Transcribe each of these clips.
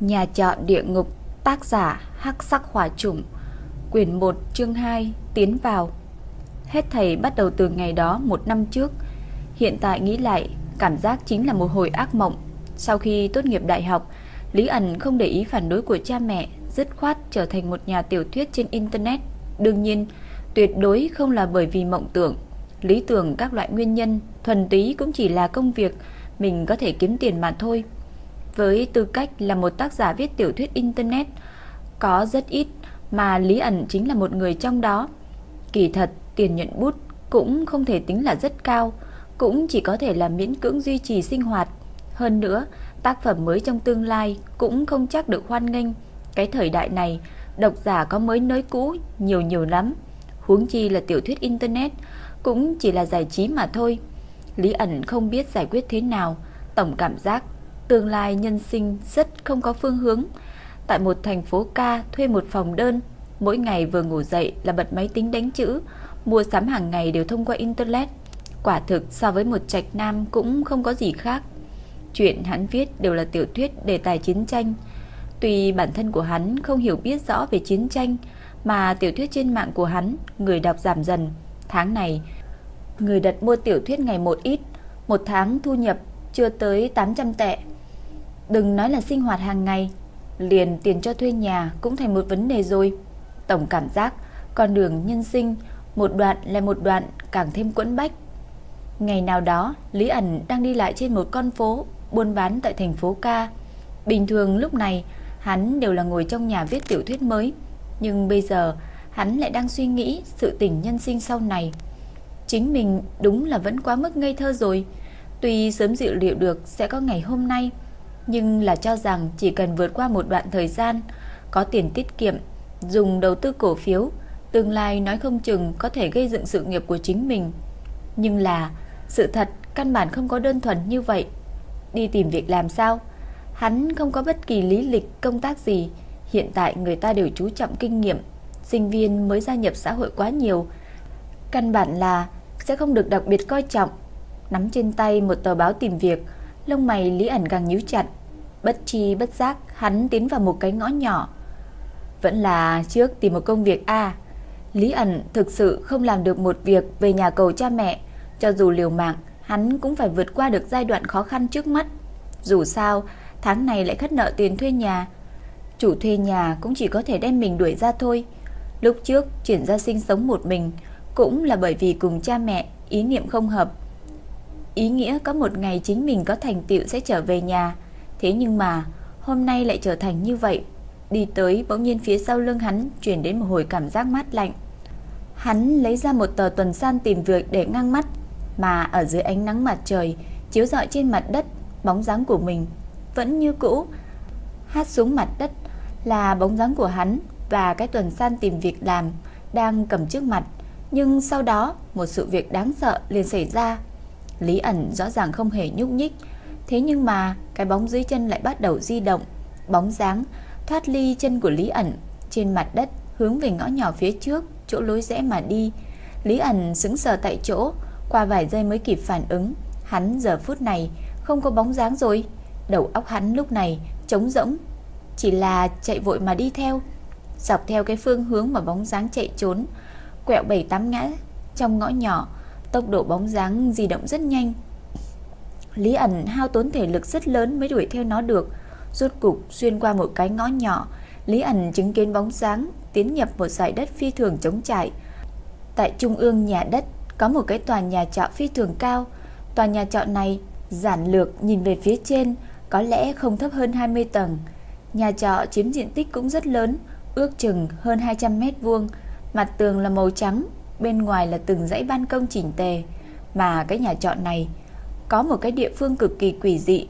Nhà trọ địa ngục, Tác giả Hắc sắc hỏa chủng, Quyển 1 chương 2 Tiến vào. Hết thầy bắt đầu từ ngày đó một năm trước. Hiện tại nghĩ lại, Cảm giác chính là một hồi ác mộng. Sau khi tốt nghiệp đại học, Lý ẩn không để ý phản đối của cha mẹ, Dứt khoát trở thành một nhà tiểu thuyết trên internet. Đương nhiên, Tuyệt đối không là bởi vì mộng tưởng. Lý tưởng các loại nguyên nhân, Thuần túy cũng chỉ là công việc, Mình có thể kiếm tiền mà thôi với tư cách là một tác giả viết tiểu thuyết Internet, có rất ít mà Lý ẩn chính là một người trong đó. Kỳ thật, tiền nhận bút cũng không thể tính là rất cao, cũng chỉ có thể là miễn cưỡng duy trì sinh hoạt. Hơn nữa, tác phẩm mới trong tương lai cũng không chắc được hoan nghênh. Cái thời đại này, độc giả có mới nới cũ nhiều nhiều lắm. Huống chi là tiểu thuyết Internet, cũng chỉ là giải trí mà thôi. Lý ẩn không biết giải quyết thế nào, tổng cảm giác Tương lai nhân sinh rất không có phương hướng. Tại một thành phố ca thuê một phòng đơn, mỗi ngày vừa ngủ dậy là bật máy tính đánh chữ, mua sắm hàng ngày đều thông qua internet. Quả thực so với một trạch nam cũng không có gì khác. Chuyện hắn viết đều là tiểu thuyết đề tài chiến tranh. Tuy bản thân của hắn không hiểu biết rõ về chiến tranh, mà tiểu thuyết trên mạng của hắn người đọc giảm dần. Tháng này, người đặt mua tiểu thuyết ngày một ít, một tháng thu nhập chưa tới 800 tệ. Đừng nói là sinh hoạt hàng ngày, liền tiền cho thuê nhà cũng thành một vấn đề rồi. Tổng cảm giác con đường nhân sinh một đoạn lại một đoạn càng thêm quẫn bách. Ngày nào đó, Lý ẩn đang đi lại trên một con phố buôn bán tại thành phố Ca. Bình thường lúc này, hắn đều là ngồi trong nhà viết tiểu thuyết mới, nhưng bây giờ hắn lại đang suy nghĩ sự tình nhân sinh sau này. Chính mình đúng là vẫn quá mức ngây thơ rồi. Tuy sớm dự liệu được sẽ có ngày hôm nay, nhưng là cho rằng chỉ cần vượt qua một đoạn thời gian, có tiền tiết kiệm, dùng đầu tư cổ phiếu, tương lai nói không chừng có thể gây dựng sự nghiệp của chính mình. Nhưng là sự thật căn bản không có đơn thuần như vậy. Đi tìm việc làm sao? Hắn không có bất kỳ lý lịch công tác gì, hiện tại người ta đều chú trọng kinh nghiệm, sinh viên mới gia nhập xã hội quá nhiều, căn bản là sẽ không được đặc biệt coi trọng. Nắm trên tay một tờ báo tìm việc, lông mày Lý ẩn càng nhíu chặt. Bất chi bất giác, hắn tiến vào một cái ngõ nhỏ. Vẫn là trước tìm một công việc a. Lý ẩn thực sự không làm được một việc về nhà cầu cha mẹ, cho dù liều mạng, hắn cũng phải vượt qua được giai đoạn khó khăn trước mắt. Dù sao, tháng này lại khất nợ tiền thuê nhà, chủ thuê nhà cũng chỉ có thể đem mình đuổi ra thôi. Lúc trước chuyển ra sinh sống một mình cũng là bởi vì cùng cha mẹ ý niệm không hợp. Ý nghĩa có một ngày chính mình có thành tựu sẽ trở về nhà, Thế nhưng mà hôm nay lại trở thành như vậy. Đi tới bỗng nhiên phía sau lưng hắn Chuyển đến một hồi cảm giác mát lạnh. Hắn lấy ra một tờ tuần san tìm việc để ngang mắt Mà ở dưới ánh nắng mặt trời Chiếu rọi trên mặt đất Bóng dáng của mình Vẫn như cũ Hát xuống mặt đất là bóng dáng của hắn Và cái tuần san tìm việc làm Đang cầm trước mặt. Nhưng sau đó một sự việc đáng sợ liền xảy ra. Lý ẩn rõ ràng không hề nhúc nhích. Thế nhưng mà, cái bóng dưới chân lại bắt đầu di động, Bóng dáng, thoát ly chân của Lý ẩn Trên mặt đất, hướng về ngõ nhỏ phía trước, Chỗ lối rẽ mà đi. Lý ẩn sững sờ tại chỗ, Qua vài giây mới kịp phản ứng. Hắn giờ phút này không có bóng dáng rồi. Đầu óc hắn lúc này trống rỗng, Chỉ là chạy vội mà đi theo, Dọc theo cái phương hướng mà bóng dáng chạy trốn, Quẹo bảy tám ngã Trong ngõ nhỏ. Tốc độ bóng dáng di động rất nhanh Lý ẩn hao tốn thể lực rất lớn mới đuổi theo nó được. Rốt cục xuyên qua một cái ngõ nhỏ, Lý ẩn chứng kiến bóng sáng tiến nhập một dải đất phi thường trống trải. Tại trung ương nhà đất có một cái tòa nhà trọ phi thường cao. Tòa nhà trọ này giản lược nhìn về phía trên, có lẽ không thấp hơn 20 tầng. Nhà trọ chiếm diện tích cũng rất lớn, ước chừng hơn 200 mét vuông. Mặt tường là màu trắng, bên ngoài là từng dãy ban công chỉnh tề. Mà cái nhà trọ này có một cái địa phương cực kỳ quỷ dị.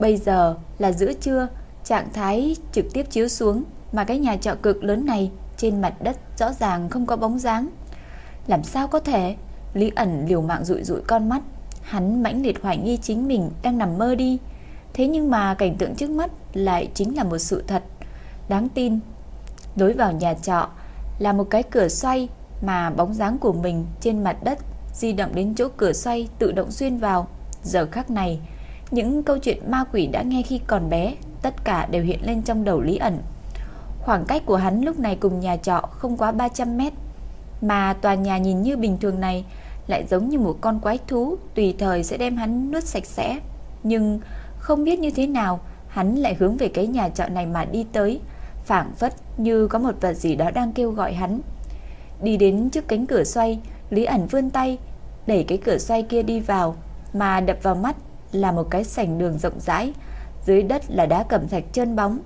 Bây giờ là giữa trưa, trạng thái trực tiếp chiếu xuống mà cái nhà trọ cực lớn này trên mặt đất rõ ràng không có bóng dáng. Làm sao có thể? Lý ẩn liều mạng rụi rụi con mắt, hắn mãnh liệt hoài nghi chính mình đang nằm mơ đi. Thế nhưng mà cảnh tượng trước mắt lại chính là một sự thật đáng tin. Đối vào nhà trọ là một cái cửa xoay mà bóng dáng của mình trên mặt đất di động đến chỗ cửa xoay tự động xuyên vào. Giờ khắc này, Những câu chuyện ma quỷ đã nghe khi còn bé, tất cả đều hiện lên trong đầu Lý ẩn. Khoảng cách của hắn lúc này cùng nhà trọ không quá 300 mét, mà tòa nhà nhìn như bình thường này lại giống như một con quái thú tùy thời sẽ đem hắn nuốt sạch sẽ. Nhưng không biết như thế nào, hắn lại hướng về cái nhà trọ này mà đi tới, phảng phất như có một vật gì đó đang kêu gọi hắn. Đi đến trước cánh cửa xoay, Lý ẩn vươn tay, đẩy cái cửa xoay kia đi vào, mà đập vào mắt là một cái sảnh đường rộng rãi, dưới đất là đá cẩm thạch trơn bóng.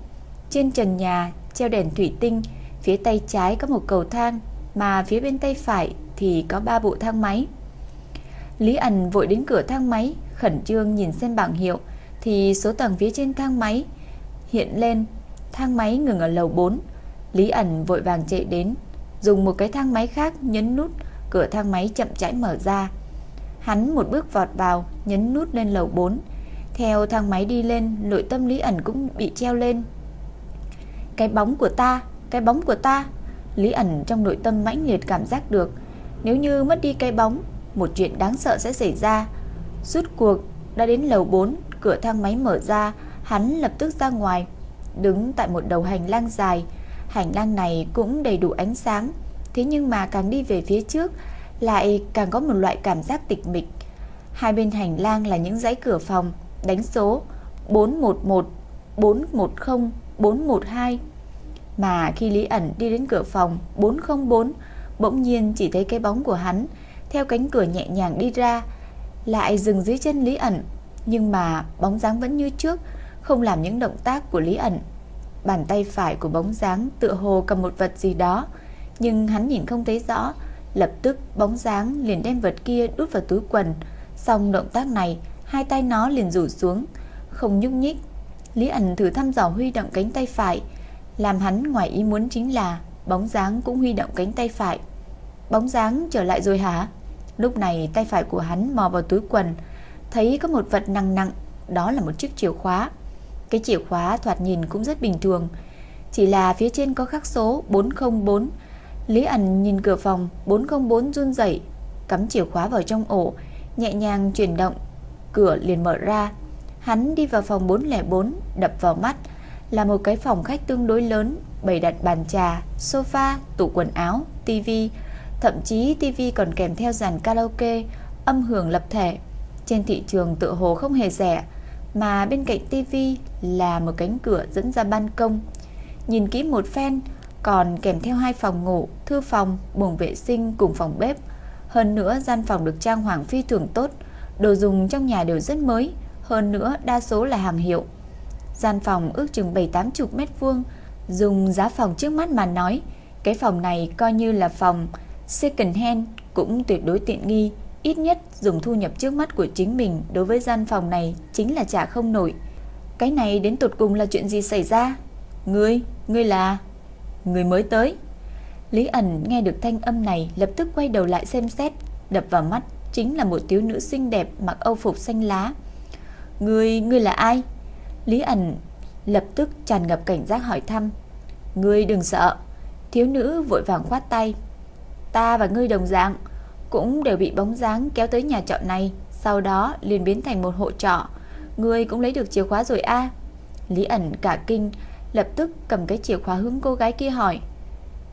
Trên trần nhà treo đèn thủy tinh, phía tay trái có một cầu thang, mà phía bên tay phải thì có ba bộ thang máy. Lý ẩn vội đến cửa thang máy, khẩn trương nhìn xem bảng hiệu thì số tầng phía trên thang máy hiện lên, thang máy ngừng ở lầu 4. Lý ẩn vội vàng chạy đến, dùng một cái thang máy khác nhấn nút, cửa thang máy chậm rãi mở ra. Hắn một bước vọt vào, nhấn nút lên lầu 4. Theo thang máy đi lên, nội tâm Lý ẩn cũng bị treo lên. Cái bóng của ta, cái bóng của ta. Lý ẩn trong nội tâm mãnh liệt cảm giác được, nếu như mất đi cái bóng, một chuyện đáng sợ sẽ xảy ra. Rút cuộc đã đến lầu 4, cửa thang máy mở ra, hắn lập tức ra ngoài, đứng tại một đầu hành lang dài. Hành lang này cũng đầy đủ ánh sáng, thế nhưng mà càng đi về phía trước lại càng có một loại cảm giác tịch mịch. Hai bên hành lang là những dãy cửa phòng, đánh số 411, 410, 412. Mà khi Lý ẩn đi đến cửa phòng 404, bỗng nhiên chỉ thấy cái bóng của hắn theo cánh cửa nhẹ nhàng đi ra, lại dừng dưới chân Lý ẩn, nhưng mà bóng dáng vẫn như trước, không làm những động tác của Lý ẩn. Bàn tay phải của bóng dáng tựa hồ cầm một vật gì đó, nhưng hắn nhìn không thấy rõ, lập tức bóng dáng liền đem vật kia đút vào túi quần, xong động tác này, hai tay nó liền rủ xuống, không nhúc nhích. Lý ẩn thử thăm dò huy động cánh tay phải, làm hắn ngoài ý muốn chính là bóng dáng cũng huy động cánh tay phải. Bóng dáng trở lại rồi hả? Lúc này tay phải của hắn mò vào túi quần, thấy có một vật nặng nặng, đó là một chiếc chìa khóa. Cái chìa khóa thoạt nhìn cũng rất bình thường, chỉ là phía trên có khắc số 404. Lý ẩn nhìn cửa phòng 404 run rẩy, cắm chìa khóa vào trong ổ, nhẹ nhàng chuyển động, cửa liền mở ra. Hắn đi vào phòng 404, đập vào mắt là một cái phòng khách tương đối lớn, bày đặt bàn trà, sofa, tủ quần áo, tivi, thậm chí tivi còn kèm theo dàn karaoke, âm hưởng lập thể. Trên thị trường tự hồ không hề rẻ, mà bên cạnh tivi là một cánh cửa dẫn ra ban công. Nhìn kỹ một phen, còn kèm theo hai phòng ngủ, thư phòng, buồng vệ sinh cùng phòng bếp. Hơn nữa gian phòng được trang hoàng phi thường tốt, đồ dùng trong nhà đều rất mới, hơn nữa đa số là hàng hiệu. Gian phòng ước chừng 7-80 mét vuông, dùng giá phòng trước mắt mà nói, cái phòng này coi như là phòng second hand cũng tuyệt đối tiện nghi, ít nhất dùng thu nhập trước mắt của chính mình đối với gian phòng này chính là trả không nổi. Cái này đến tột cùng là chuyện gì xảy ra? Ngươi, ngươi là... Người mới tới. Lý ẩn nghe được thanh âm này lập tức quay đầu lại xem xét, đập vào mắt chính là một thiếu nữ xinh đẹp mặc âu phục xanh lá. Ngươi, ngươi là ai? Lý ẩn lập tức tràn ngập cảnh giác hỏi thăm. Ngươi đừng sợ. Thiếu nữ vội vàng khoát tay. Ta và ngươi đồng dạng, cũng đều bị bóng dáng kéo tới nhà trọ này, sau đó liền biến thành một hộ trọ. Ngươi cũng lấy được chìa khóa rồi a Lý ẩn cả kinh, lập tức cầm cái chìa khóa hướng cô gái kia hỏi.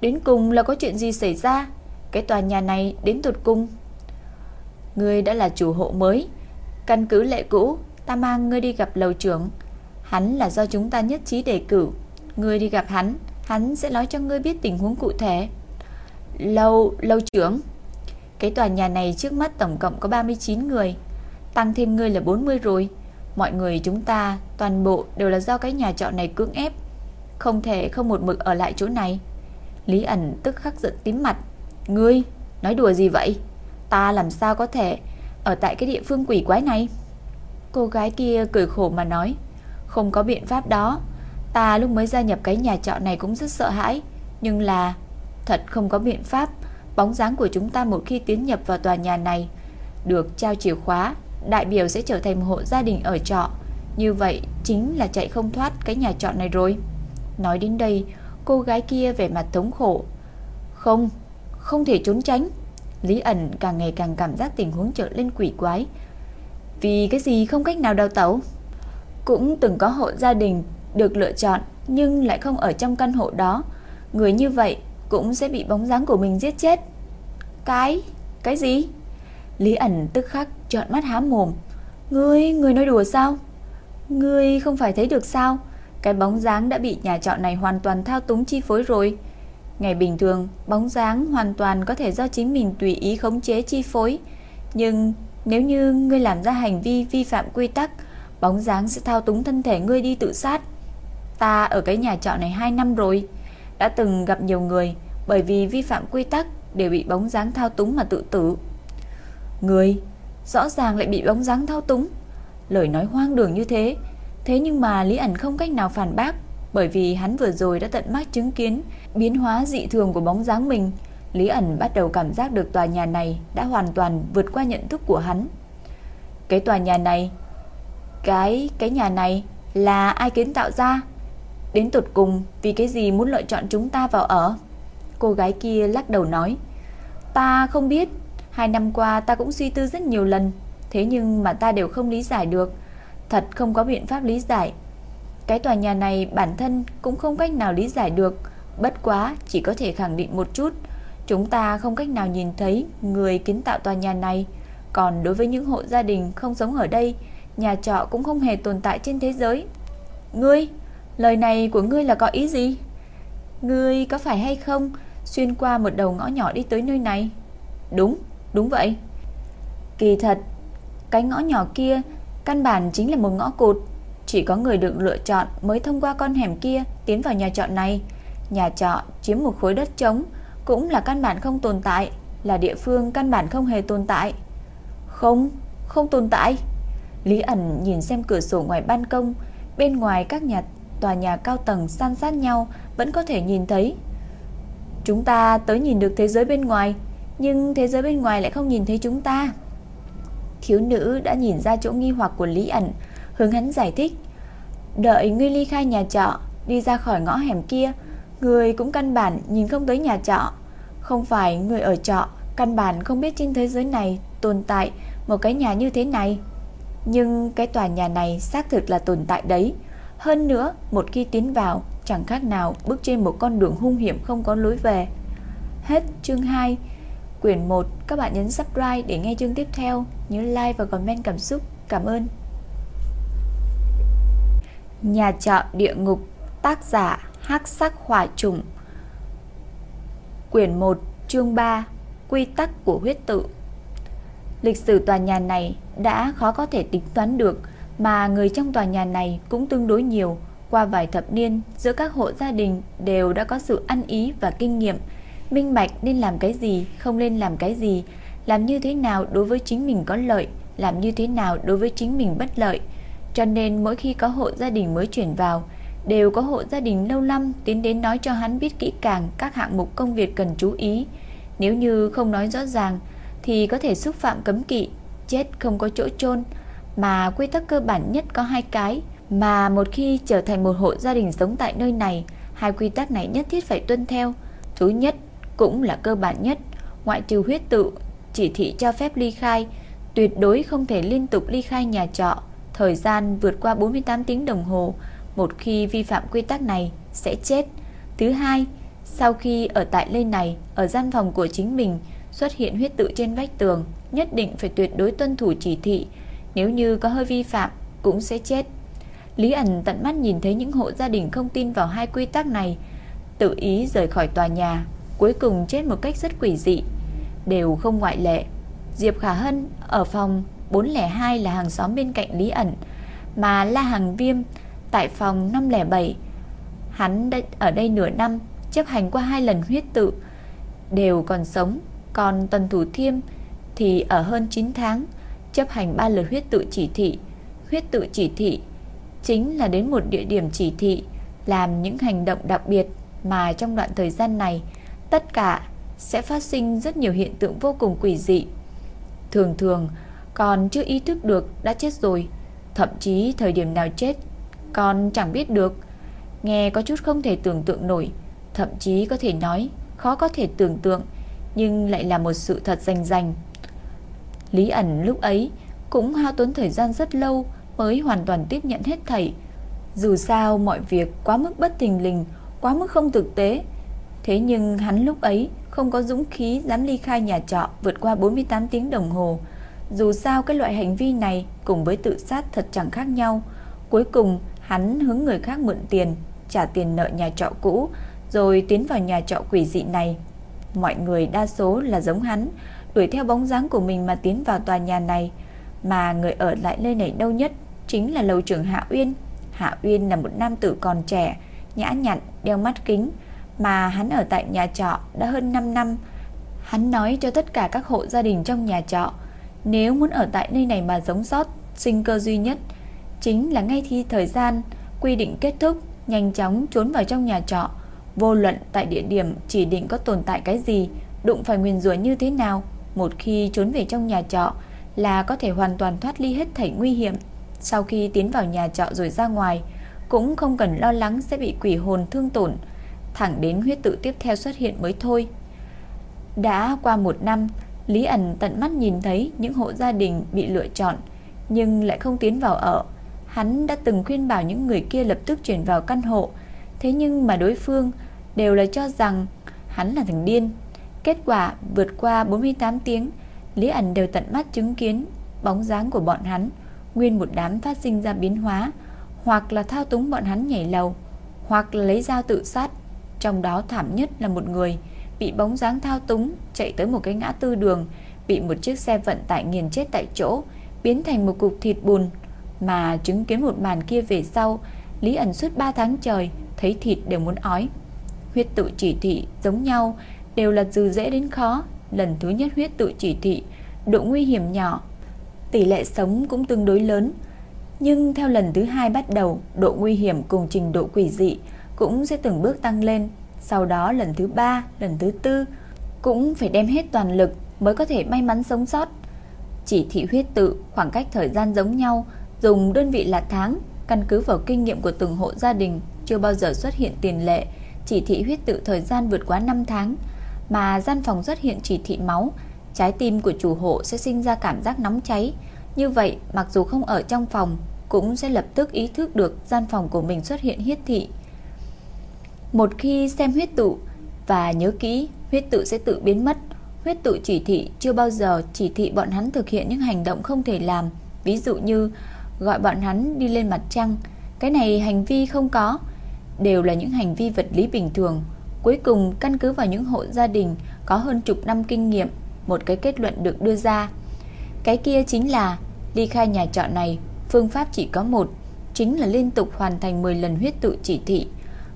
Đến cùng là có chuyện gì xảy ra? Cái tòa nhà này đến tụt cung. Ngươi đã là chủ hộ mới. Căn cứ lệ cũ, ta mang ngươi đi gặp lầu trưởng. Hắn là do chúng ta nhất trí đề cử. Ngươi đi gặp hắn, hắn sẽ nói cho ngươi biết tình huống cụ thể. Lâu, lâu trưởng. Cái tòa nhà này trước mắt tổng cộng có 39 người, tăng thêm ngươi là 40 rồi. Mọi người chúng ta toàn bộ đều là do cái nhà trọ này cưỡng ép, không thể không một mực ở lại chỗ này. Lý ẩn tức khắc giận tím mặt. Ngươi, nói đùa gì vậy? Ta làm sao có thể ở tại cái địa phương quỷ quái này? Cô gái kia cười khổ mà nói. Không có biện pháp đó. Ta lúc mới gia nhập cái nhà trọ này cũng rất sợ hãi. Nhưng là thật không có biện pháp. Bóng dáng của chúng ta một khi tiến nhập vào tòa nhà này được trao chìa khóa, đại biểu sẽ trở thành một hộ gia đình ở trọ. Như vậy chính là chạy không thoát cái nhà trọ này rồi. Nói đến đây, cô gái kia vẻ mặt thống khổ. Không, không thể trốn tránh. Lý ẩn càng ngày càng cảm giác tình huống trở lên quỷ quái. Vì cái gì không cách nào đào tẩu? Cũng từng có hộ gia đình được lựa chọn nhưng lại không ở trong căn hộ đó. Người như vậy cũng sẽ bị bóng dáng của mình giết chết. Cái? Cái gì? Lý ẩn tức khắc trợn mắt há mồm. Ngươi, ngươi nói đùa sao? Ngươi không phải thấy được sao? Cái bóng dáng đã bị nhà trọ này hoàn toàn thao túng chi phối rồi. Ngày bình thường, bóng dáng hoàn toàn có thể do chính mình tùy ý khống chế chi phối. Nhưng nếu như ngươi làm ra hành vi vi phạm quy tắc, bóng dáng sẽ thao túng thân thể ngươi đi tự sát. Ta ở cái nhà trọ này 2 năm rồi, đã từng gặp nhiều người bởi vì vi phạm quy tắc đều bị bóng dáng thao túng mà tự tử. Người rõ ràng lại bị bóng dáng thao túng. Lời nói hoang đường như thế, thế nhưng mà Lý ẩn không cách nào phản bác, bởi vì hắn vừa rồi đã tận mắt chứng kiến biến hóa dị thường của bóng dáng mình. Lý ẩn bắt đầu cảm giác được tòa nhà này đã hoàn toàn vượt qua nhận thức của hắn. Cái tòa nhà này, cái cái nhà này là ai kiến tạo ra? Đến tột cùng vì cái gì muốn lựa chọn chúng ta vào ở? Cô gái kia lắc đầu nói, ta không biết, hai năm qua ta cũng suy tư rất nhiều lần, thế nhưng mà ta đều không lý giải được, thật không có biện pháp lý giải. Cái tòa nhà này bản thân cũng không cách nào lý giải được, bất quá chỉ có thể khẳng định một chút, chúng ta không cách nào nhìn thấy người kiến tạo tòa nhà này, còn đối với những hộ gia đình không sống ở đây, nhà trọ cũng không hề tồn tại trên thế giới. Ngươi, lời này của ngươi là có ý gì? Ngươi có phải hay không xuyên qua một đầu ngõ nhỏ đi tới nơi này? Đúng, đúng vậy. Kỳ thật, cái ngõ nhỏ kia căn bản chính là một ngõ cụt, chỉ có người được lựa chọn mới thông qua con hẻm kia tiến vào nhà trọ này. Nhà trọ chiếm một khối đất trống cũng là căn bản không tồn tại, là địa phương căn bản không hề tồn tại. Không, không tồn tại. Lý ẩn nhìn xem cửa sổ ngoài ban công, bên ngoài các nhà tòa nhà cao tầng san sát nhau vẫn có thể nhìn thấy. Chúng ta tới nhìn được thế giới bên ngoài, nhưng thế giới bên ngoài lại không nhìn thấy chúng ta. Thiếu nữ đã nhìn ra chỗ nghi hoặc của Lý ẩn, hướng hắn giải thích. Đợi ngươi ly khai nhà trọ, đi ra khỏi ngõ hẻm kia, người cũng căn bản nhìn không tới nhà trọ. Không phải người ở trọ, căn bản không biết trên thế giới này tồn tại một cái nhà như thế này. Nhưng cái tòa nhà này xác thực là tồn tại đấy. Hơn nữa, một khi tiến vào, chẳng khác nào bước trên một con đường hung hiểm không có lối về. Hết chương 2 Quyển 1, các bạn nhấn subscribe để nghe chương tiếp theo, nhớ like và comment cảm xúc. Cảm ơn. Nhà trọ địa ngục, tác giả Hắc Sắc Hỏa Trùng. Quyển 1, chương 3, quy tắc của huyết tự. Lịch sử tòa nhà này đã khó có thể tính toán được, mà người trong tòa nhà này cũng tương đối nhiều. Qua vài thập niên, giữa các hộ gia đình đều đã có sự ăn ý và kinh nghiệm, minh bạch nên làm cái gì, không nên làm cái gì, làm như thế nào đối với chính mình có lợi, làm như thế nào đối với chính mình bất lợi. Cho nên mỗi khi có hộ gia đình mới chuyển vào, đều có hộ gia đình lâu năm tiến đến nói cho hắn biết kỹ càng các hạng mục công việc cần chú ý. Nếu như không nói rõ ràng thì có thể xúc phạm cấm kỵ, chết không có chỗ chôn mà quy tắc cơ bản nhất có hai cái, mà một khi trở thành một hộ gia đình sống tại nơi này, hai quy tắc này nhất thiết phải tuân theo. Thứ nhất cũng là cơ bản nhất, ngoại trừ huyết tự, chỉ thị cho phép ly khai, tuyệt đối không thể liên tục ly khai nhà trọ, thời gian vượt qua 48 tiếng đồng hồ, một khi vi phạm quy tắc này sẽ chết. Thứ hai, sau khi ở tại nơi này, ở gian phòng của chính mình xuất hiện huyết tự trên vách tường, nhất định phải tuyệt đối tuân thủ chỉ thị, nếu như có hơi vi phạm cũng sẽ chết. Lý ẩn tận mắt nhìn thấy những hộ gia đình không tin vào hai quy tắc này, tự ý rời khỏi tòa nhà, cuối cùng chết một cách rất quỷ dị, đều không ngoại lệ. Diệp Khả Hân ở phòng 402 là hàng xóm bên cạnh Lý ẩn, mà La Hằng Viêm tại phòng 507. Hắn đã ở đây nửa năm, chấp hành qua hai lần huyết tự, đều còn sống, còn Tần Thủ Thiêm thì ở hơn 9 tháng, chấp hành ba lượt huyết tự chỉ thị. Huyết tự chỉ thị chính là đến một địa điểm chỉ thị, làm những hành động đặc biệt mà trong đoạn thời gian này tất cả sẽ phát sinh rất nhiều hiện tượng vô cùng quỷ dị. Thường thường còn chưa ý thức được đã chết rồi, thậm chí thời điểm nào chết còn chẳng biết được. Nghe có chút không thể tưởng tượng nổi, thậm chí có thể nói khó có thể tưởng tượng, nhưng lại là một sự thật rành rành. Lý ẩn lúc ấy cũng hao tốn thời gian rất lâu mới hoàn toàn tiếp nhận hết thảy. Dù sao mọi việc quá mức bất thình lình, quá mức không thực tế. Thế nhưng hắn lúc ấy không có dũng khí dám ly khai nhà trọ vượt qua 48 tiếng đồng hồ. Dù sao cái loại hành vi này cùng với tự sát thật chẳng khác nhau. Cuối cùng hắn hướng người khác mượn tiền, trả tiền nợ nhà trọ cũ, rồi tiến vào nhà trọ quỷ dị này. Mọi người đa số là giống hắn, đuổi theo bóng dáng của mình mà tiến vào tòa nhà này, mà người ở lại nơi này đâu nhất chính là lầu trưởng Hạ Uyên. Hạ Uyên là một nam tử còn trẻ, nhã nhặn, đeo mắt kính, mà hắn ở tại nhà trọ đã hơn 5 năm. Hắn nói cho tất cả các hộ gia đình trong nhà trọ, nếu muốn ở tại nơi này mà sống sót, sinh cơ duy nhất chính là ngay khi thời gian quy định kết thúc, nhanh chóng trốn vào trong nhà trọ, vô luận tại địa điểm chỉ định có tồn tại cái gì, đụng phải nguyên rủa như thế nào, một khi trốn về trong nhà trọ là có thể hoàn toàn thoát ly hết thảy nguy hiểm. Sau khi tiến vào nhà trọ rồi ra ngoài, cũng không cần lo lắng sẽ bị quỷ hồn thương tổn, thẳng đến huyết tự tiếp theo xuất hiện mới thôi. Đã qua một năm, Lý ẩn tận mắt nhìn thấy những hộ gia đình bị lựa chọn, nhưng lại không tiến vào ở. Hắn đã từng khuyên bảo những người kia lập tức chuyển vào căn hộ, thế nhưng mà đối phương đều là cho rằng hắn là thằng điên. Kết quả vượt qua 48 tiếng, Lý ẩn đều tận mắt chứng kiến bóng dáng của bọn hắn, nguyên một đám phát sinh ra biến hóa, hoặc là thao túng bọn hắn nhảy lầu, hoặc là lấy dao tự sát. Trong đó thảm nhất là một người bị bóng dáng thao túng chạy tới một cái ngã tư đường, bị một chiếc xe vận tải nghiền chết tại chỗ, biến thành một cục thịt bùn. Mà chứng kiến một màn kia về sau, Lý ẩn suốt 3 tháng trời, thấy thịt đều muốn ói. Huyết tự chỉ thị giống nhau, đều là từ dễ đến khó. Lần thứ nhất huyết tự chỉ thị, độ nguy hiểm nhỏ, tỷ lệ sống cũng tương đối lớn. Nhưng theo lần thứ hai bắt đầu, độ nguy hiểm cùng trình độ quỷ dị cũng sẽ từng bước tăng lên. Sau đó lần thứ ba, lần thứ tư cũng phải đem hết toàn lực mới có thể may mắn sống sót. Chỉ thị huyết tự khoảng cách thời gian giống nhau, dùng đơn vị là tháng, căn cứ vào kinh nghiệm của từng hộ gia đình, chưa bao giờ xuất hiện tiền lệ chỉ thị huyết tự thời gian vượt quá 5 tháng, mà gian phòng xuất hiện chỉ thị máu, trái tim của chủ hộ sẽ sinh ra cảm giác nóng cháy. Như vậy, mặc dù không ở trong phòng, cũng sẽ lập tức ý thức được gian phòng của mình xuất hiện huyết thị. Một khi xem huyết tụ và nhớ kỹ, huyết tự sẽ tự biến mất. Huyết tự chỉ thị chưa bao giờ chỉ thị bọn hắn thực hiện những hành động không thể làm, ví dụ như gọi bọn hắn đi lên mặt trăng. Cái này hành vi không có, đều là những hành vi vật lý bình thường. Cuối cùng căn cứ vào những hộ gia đình có hơn chục năm kinh nghiệm, một cái kết luận được đưa ra. Cái kia chính là ly khai nhà trọ này, phương pháp chỉ có một, chính là liên tục hoàn thành 10 lần huyết tự chỉ thị.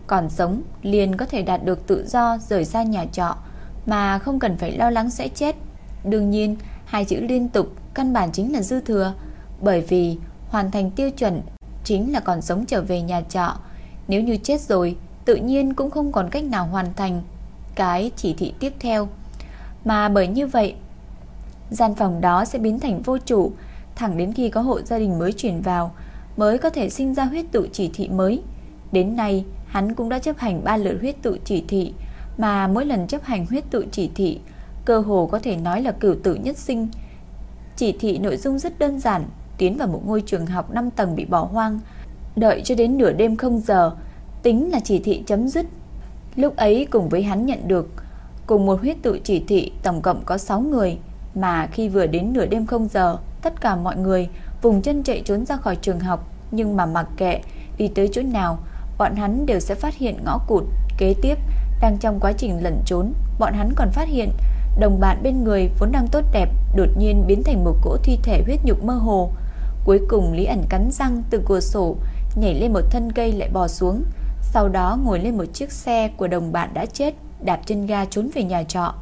Còn sống liền có thể đạt được tự do rời xa nhà trọ mà không cần phải lo lắng sẽ chết. Đương nhiên, hai chữ liên tục căn bản chính là dư thừa, bởi vì hoàn thành tiêu chuẩn chính là còn sống trở về nhà trọ. Nếu như chết rồi, tự nhiên cũng không còn cách nào hoàn thành cái chỉ thị tiếp theo. Mà bởi như vậy, gian phòng đó sẽ biến thành vô chủ, thẳng đến khi có hộ gia đình mới chuyển vào, mới có thể sinh ra huyết tự chỉ thị mới. Đến nay, hắn cũng đã chấp hành 3 lượt huyết tự chỉ thị, mà mỗi lần chấp hành huyết tự chỉ thị, cơ hồ có thể nói là cửu tử nhất sinh. Chỉ thị nội dung rất đơn giản, tiến vào một ngôi trường học 5 tầng bị bỏ hoang, đợi cho đến nửa đêm không giờ, tính là chỉ thị chấm dứt. Lúc ấy cùng với hắn nhận được, cùng một huyết tự chỉ thị tổng cộng có 6 người, mà khi vừa đến nửa đêm không giờ, tất cả mọi người vùng chân chạy trốn ra khỏi trường học, nhưng mà mặc kệ đi tới chỗ nào, bọn hắn đều sẽ phát hiện ngõ cụt. Kế tiếp, đang trong quá trình lẩn trốn, bọn hắn còn phát hiện đồng bạn bên người vốn đang tốt đẹp đột nhiên biến thành một cỗ thi thể huyết nhục mơ hồ. Cuối cùng Lý ẩn cắn răng từ cửa sổ nhảy lên một thân cây lại bò xuống, sau đó ngồi lên một chiếc xe của đồng bạn đã chết, đạp chân ga trốn về nhà trọ.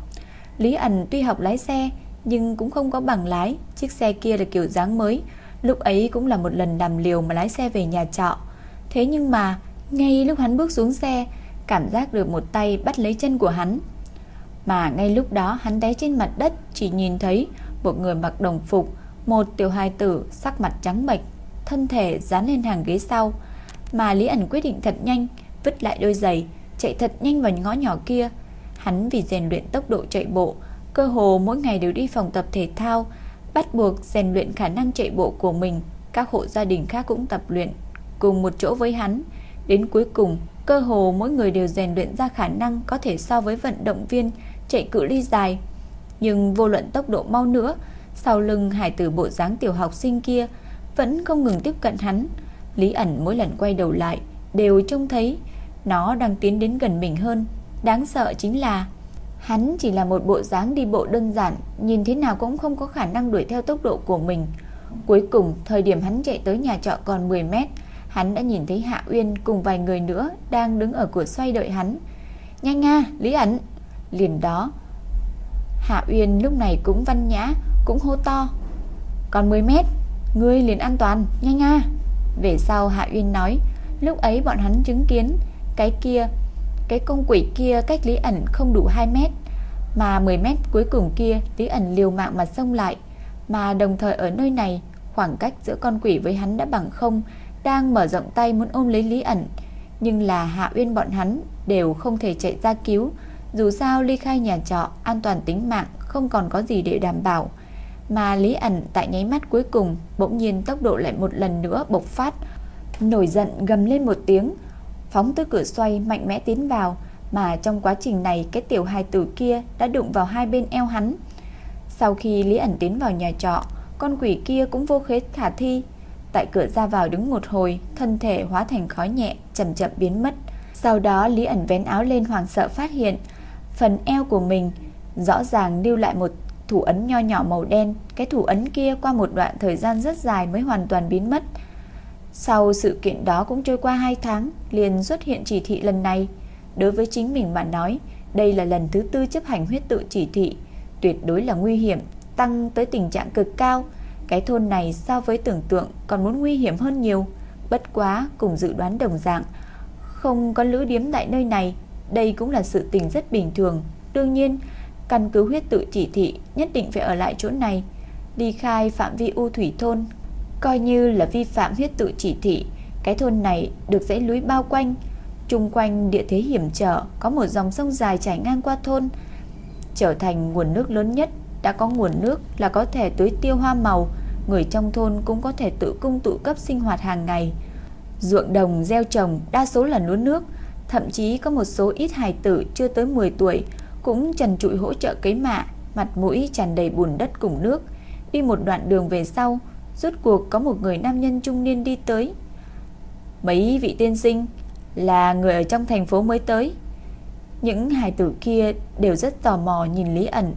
Lý ẩn tuy học lái xe nhưng cũng không có bằng lái, chiếc xe kia là kiểu dáng mới, lúc ấy cũng là một lần đàm liều mà lái xe về nhà trọ. Thế nhưng mà, ngay lúc hắn bước xuống xe, cảm giác được một tay bắt lấy chân của hắn. Mà ngay lúc đó hắn té trên mặt đất chỉ nhìn thấy một người mặc đồng phục, một tiểu hài tử sắc mặt trắng bệch, thân thể dán lên hàng ghế sau. Mà Lý ẩn quyết định thật nhanh, vứt lại đôi giày, chạy thật nhanh vào ngõ nhỏ kia. Hắn vì rèn luyện tốc độ chạy bộ, cơ hồ mỗi ngày đều đi phòng tập thể thao, bắt buộc rèn luyện khả năng chạy bộ của mình. Các hộ gia đình khác cũng tập luyện cùng một chỗ với hắn. Đến cuối cùng, cơ hồ mỗi người đều rèn luyện ra khả năng có thể so với vận động viên chạy cự ly dài. Nhưng vô luận tốc độ mau nữa, sau lưng hải tử bộ dáng tiểu học sinh kia vẫn không ngừng tiếp cận hắn. Lý ẩn mỗi lần quay đầu lại đều trông thấy nó đang tiến đến gần mình hơn. Đáng sợ chính là hắn chỉ là một bộ dáng đi bộ đơn giản, nhìn thế nào cũng không có khả năng đuổi theo tốc độ của mình. Cuối cùng, thời điểm hắn chạy tới nhà trọ còn 10 mét, hắn đã nhìn thấy Hạ Uyên cùng vài người nữa đang đứng ở cửa xoay đợi hắn. Nhanh nga, Lý ẩn! Liền đó, Hạ Uyên lúc này cũng văn nhã, cũng hô to. Còn 10 mét, ngươi liền an toàn, nhanh nga! Về sau Hạ Uyên nói, lúc ấy bọn hắn chứng kiến cái kia, cái công quỷ kia cách Lý ẩn không đủ 2 mét, mà 10 mét cuối cùng kia Lý ẩn liều mạng mà xông lại, mà đồng thời ở nơi này, khoảng cách giữa con quỷ với hắn đã bằng không, đang mở rộng tay muốn ôm lấy Lý ẩn, nhưng là Hạ Uyên bọn hắn đều không thể chạy ra cứu, dù sao ly khai nhà trọ, an toàn tính mạng không còn có gì để đảm bảo. Mà Lý ẩn tại nháy mắt cuối cùng, bỗng nhiên tốc độ lại một lần nữa bộc phát, nổi giận gầm lên một tiếng, phóng tới cửa xoay mạnh mẽ tiến vào, mà trong quá trình này cái tiểu hài tử kia đã đụng vào hai bên eo hắn. Sau khi Lý ẩn tiến vào nhà trọ, con quỷ kia cũng vô khế khả thi, tại cửa ra vào đứng một hồi, thân thể hóa thành khói nhẹ, chậm chậm biến mất. Sau đó Lý ẩn vén áo lên hoàng sợ phát hiện, phần eo của mình rõ ràng lưu lại một thủ ấn nho nhỏ màu đen, cái thủ ấn kia qua một đoạn thời gian rất dài mới hoàn toàn biến mất. Sau sự kiện đó cũng trôi qua 2 tháng, liền xuất hiện chỉ thị lần này. Đối với chính mình mà nói, đây là lần thứ tư chấp hành huyết tự chỉ thị, tuyệt đối là nguy hiểm, tăng tới tình trạng cực cao. Cái thôn này so với tưởng tượng còn muốn nguy hiểm hơn nhiều, bất quá cùng dự đoán đồng dạng. Không có lữ điếm tại nơi này, đây cũng là sự tình rất bình thường. Đương nhiên, căn cứ huyết tự chỉ thị nhất định phải ở lại chỗ này, đi khai phạm vi u thủy thôn coi như là vi phạm huyết tự chỉ thị. Cái thôn này được dãy núi bao quanh, chung quanh địa thế hiểm trở, có một dòng sông dài chảy ngang qua thôn, trở thành nguồn nước lớn nhất. Đã có nguồn nước là có thể tưới tiêu hoa màu, người trong thôn cũng có thể tự cung tự cấp sinh hoạt hàng ngày. Ruộng đồng gieo trồng đa số là lúa nước, thậm chí có một số ít hài tử chưa tới 10 tuổi cũng trần trụi hỗ trợ cấy mạ, mặt mũi tràn đầy bùn đất cùng nước. Đi một đoạn đường về sau, Rốt cuộc có một người nam nhân trung niên đi tới. Mấy vị tiên sinh Là người ở trong thành phố mới tới. Những hài tử kia Đều rất tò mò nhìn Lý ẩn.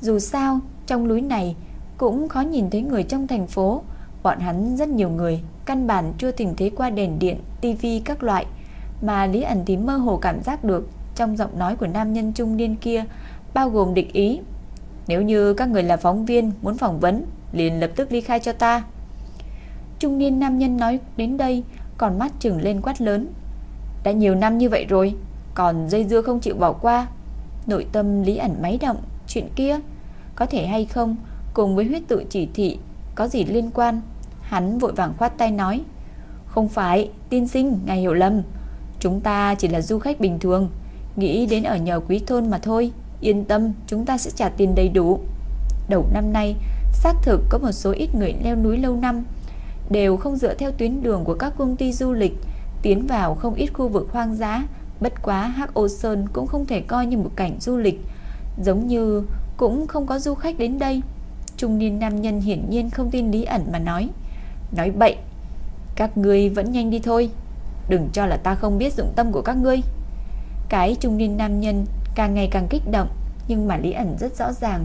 Dù sao trong núi này Cũng khó nhìn thấy người trong thành phố. Bọn hắn rất nhiều người Căn bản chưa tìm thấy qua đèn điện tivi các loại. Mà Lý ẩn thì mơ hồ cảm giác được trong giọng nói của nam nhân trung niên kia Bao gồm địch ý Nếu như các người là phóng viên Muốn phỏng vấn liền lập tức ly khai cho ta. Trung niên nam nhân nói đến đây, còn mắt trừng lên quát lớn. Đã nhiều năm như vậy rồi, còn dây dưa không chịu bỏ qua. Nội tâm Lý ẩn máy động, chuyện kia có thể hay không cùng với huyết tự chỉ thị có gì liên quan? Hắn vội vàng khoát tay nói, không phải, tiên sinh, ngài hiểu lầm. Chúng ta chỉ là du khách bình thường, nghĩ đến ở nhờ quý thôn mà thôi. Yên tâm, chúng ta sẽ trả tiền đầy đủ. Đầu năm nay, Xác thực có một số ít người leo núi lâu năm Đều không dựa theo tuyến đường của các công ty du lịch Tiến vào không ít khu vực hoang dã Bất quá Hắc Ô Sơn cũng không thể coi như một cảnh du lịch Giống như cũng không có du khách đến đây Trung niên nam nhân hiển nhiên không tin Lý ẩn mà nói Nói bậy Các ngươi vẫn nhanh đi thôi Đừng cho là ta không biết dụng tâm của các ngươi cái trung niên nam nhân càng ngày càng kích động, Nhưng mà Lý ẩn rất rõ ràng,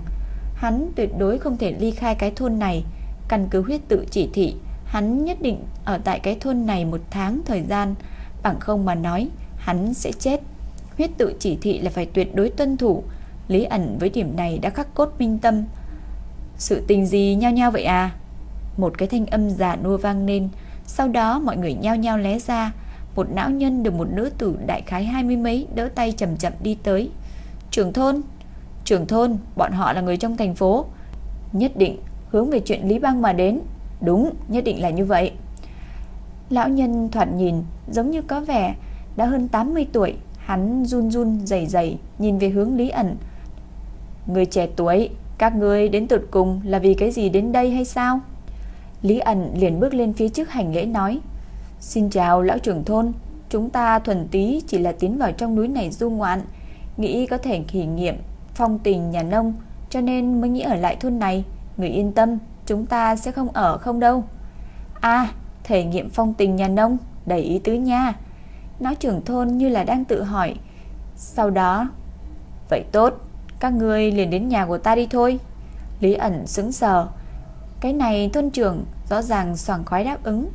Hắn tuyệt đối không thể ly khai cái thôn này. Căn cứ huyết tự chỉ thị, Hắn nhất định ở tại cái thôn này một tháng thời gian. Bằng không mà nói, Hắn sẽ chết. Huyết tự chỉ thị là phải tuyệt đối tuân thủ. Lý ẩn với điểm này đã khắc cốt minh tâm. Sự tình gì nhau nhau vậy à? Một cái thanh âm giả nua vang lên. Sau đó mọi người nhao nhao lé ra. Một não nhân được một nữ tử đại khái hai mươi mấy Đỡ tay chậm chậm đi tới Trưởng thôn Trưởng thôn, bọn họ là người trong thành phố, nhất định hướng về chuyện Lý Bang mà đến. Đúng, nhất định là như vậy. Lão nhân thoạt nhìn giống như có vẻ đã hơn 80 tuổi, hắn run run rẩy rẩy nhìn về hướng Lý ẩn. Người trẻ tuổi, Các ngươi đến tụt cùng là vì cái gì đến đây hay sao? Lý ẩn liền bước lên phía trước hành lễ nói Xin chào lão trưởng thôn, Chúng ta thuần tí chỉ là tiến vào trong núi này du ngoạn, Nghĩ có thể kỷ nghiệm phong tình nhà nông, Cho nên mới nghĩ ở lại thôn này. Người yên tâm, Chúng ta sẽ không ở không đâu. À thể nghiệm phong tình nhà nông, Đầy ý tứ nha. Lão trưởng thôn như là đang tự hỏi. Sau đó, Vậy tốt, Các ngươi liền đến nhà của ta đi thôi. Lý ẩn sững sờ. Cái này thôn trưởng rõ ràng soảng khoái đáp ứng.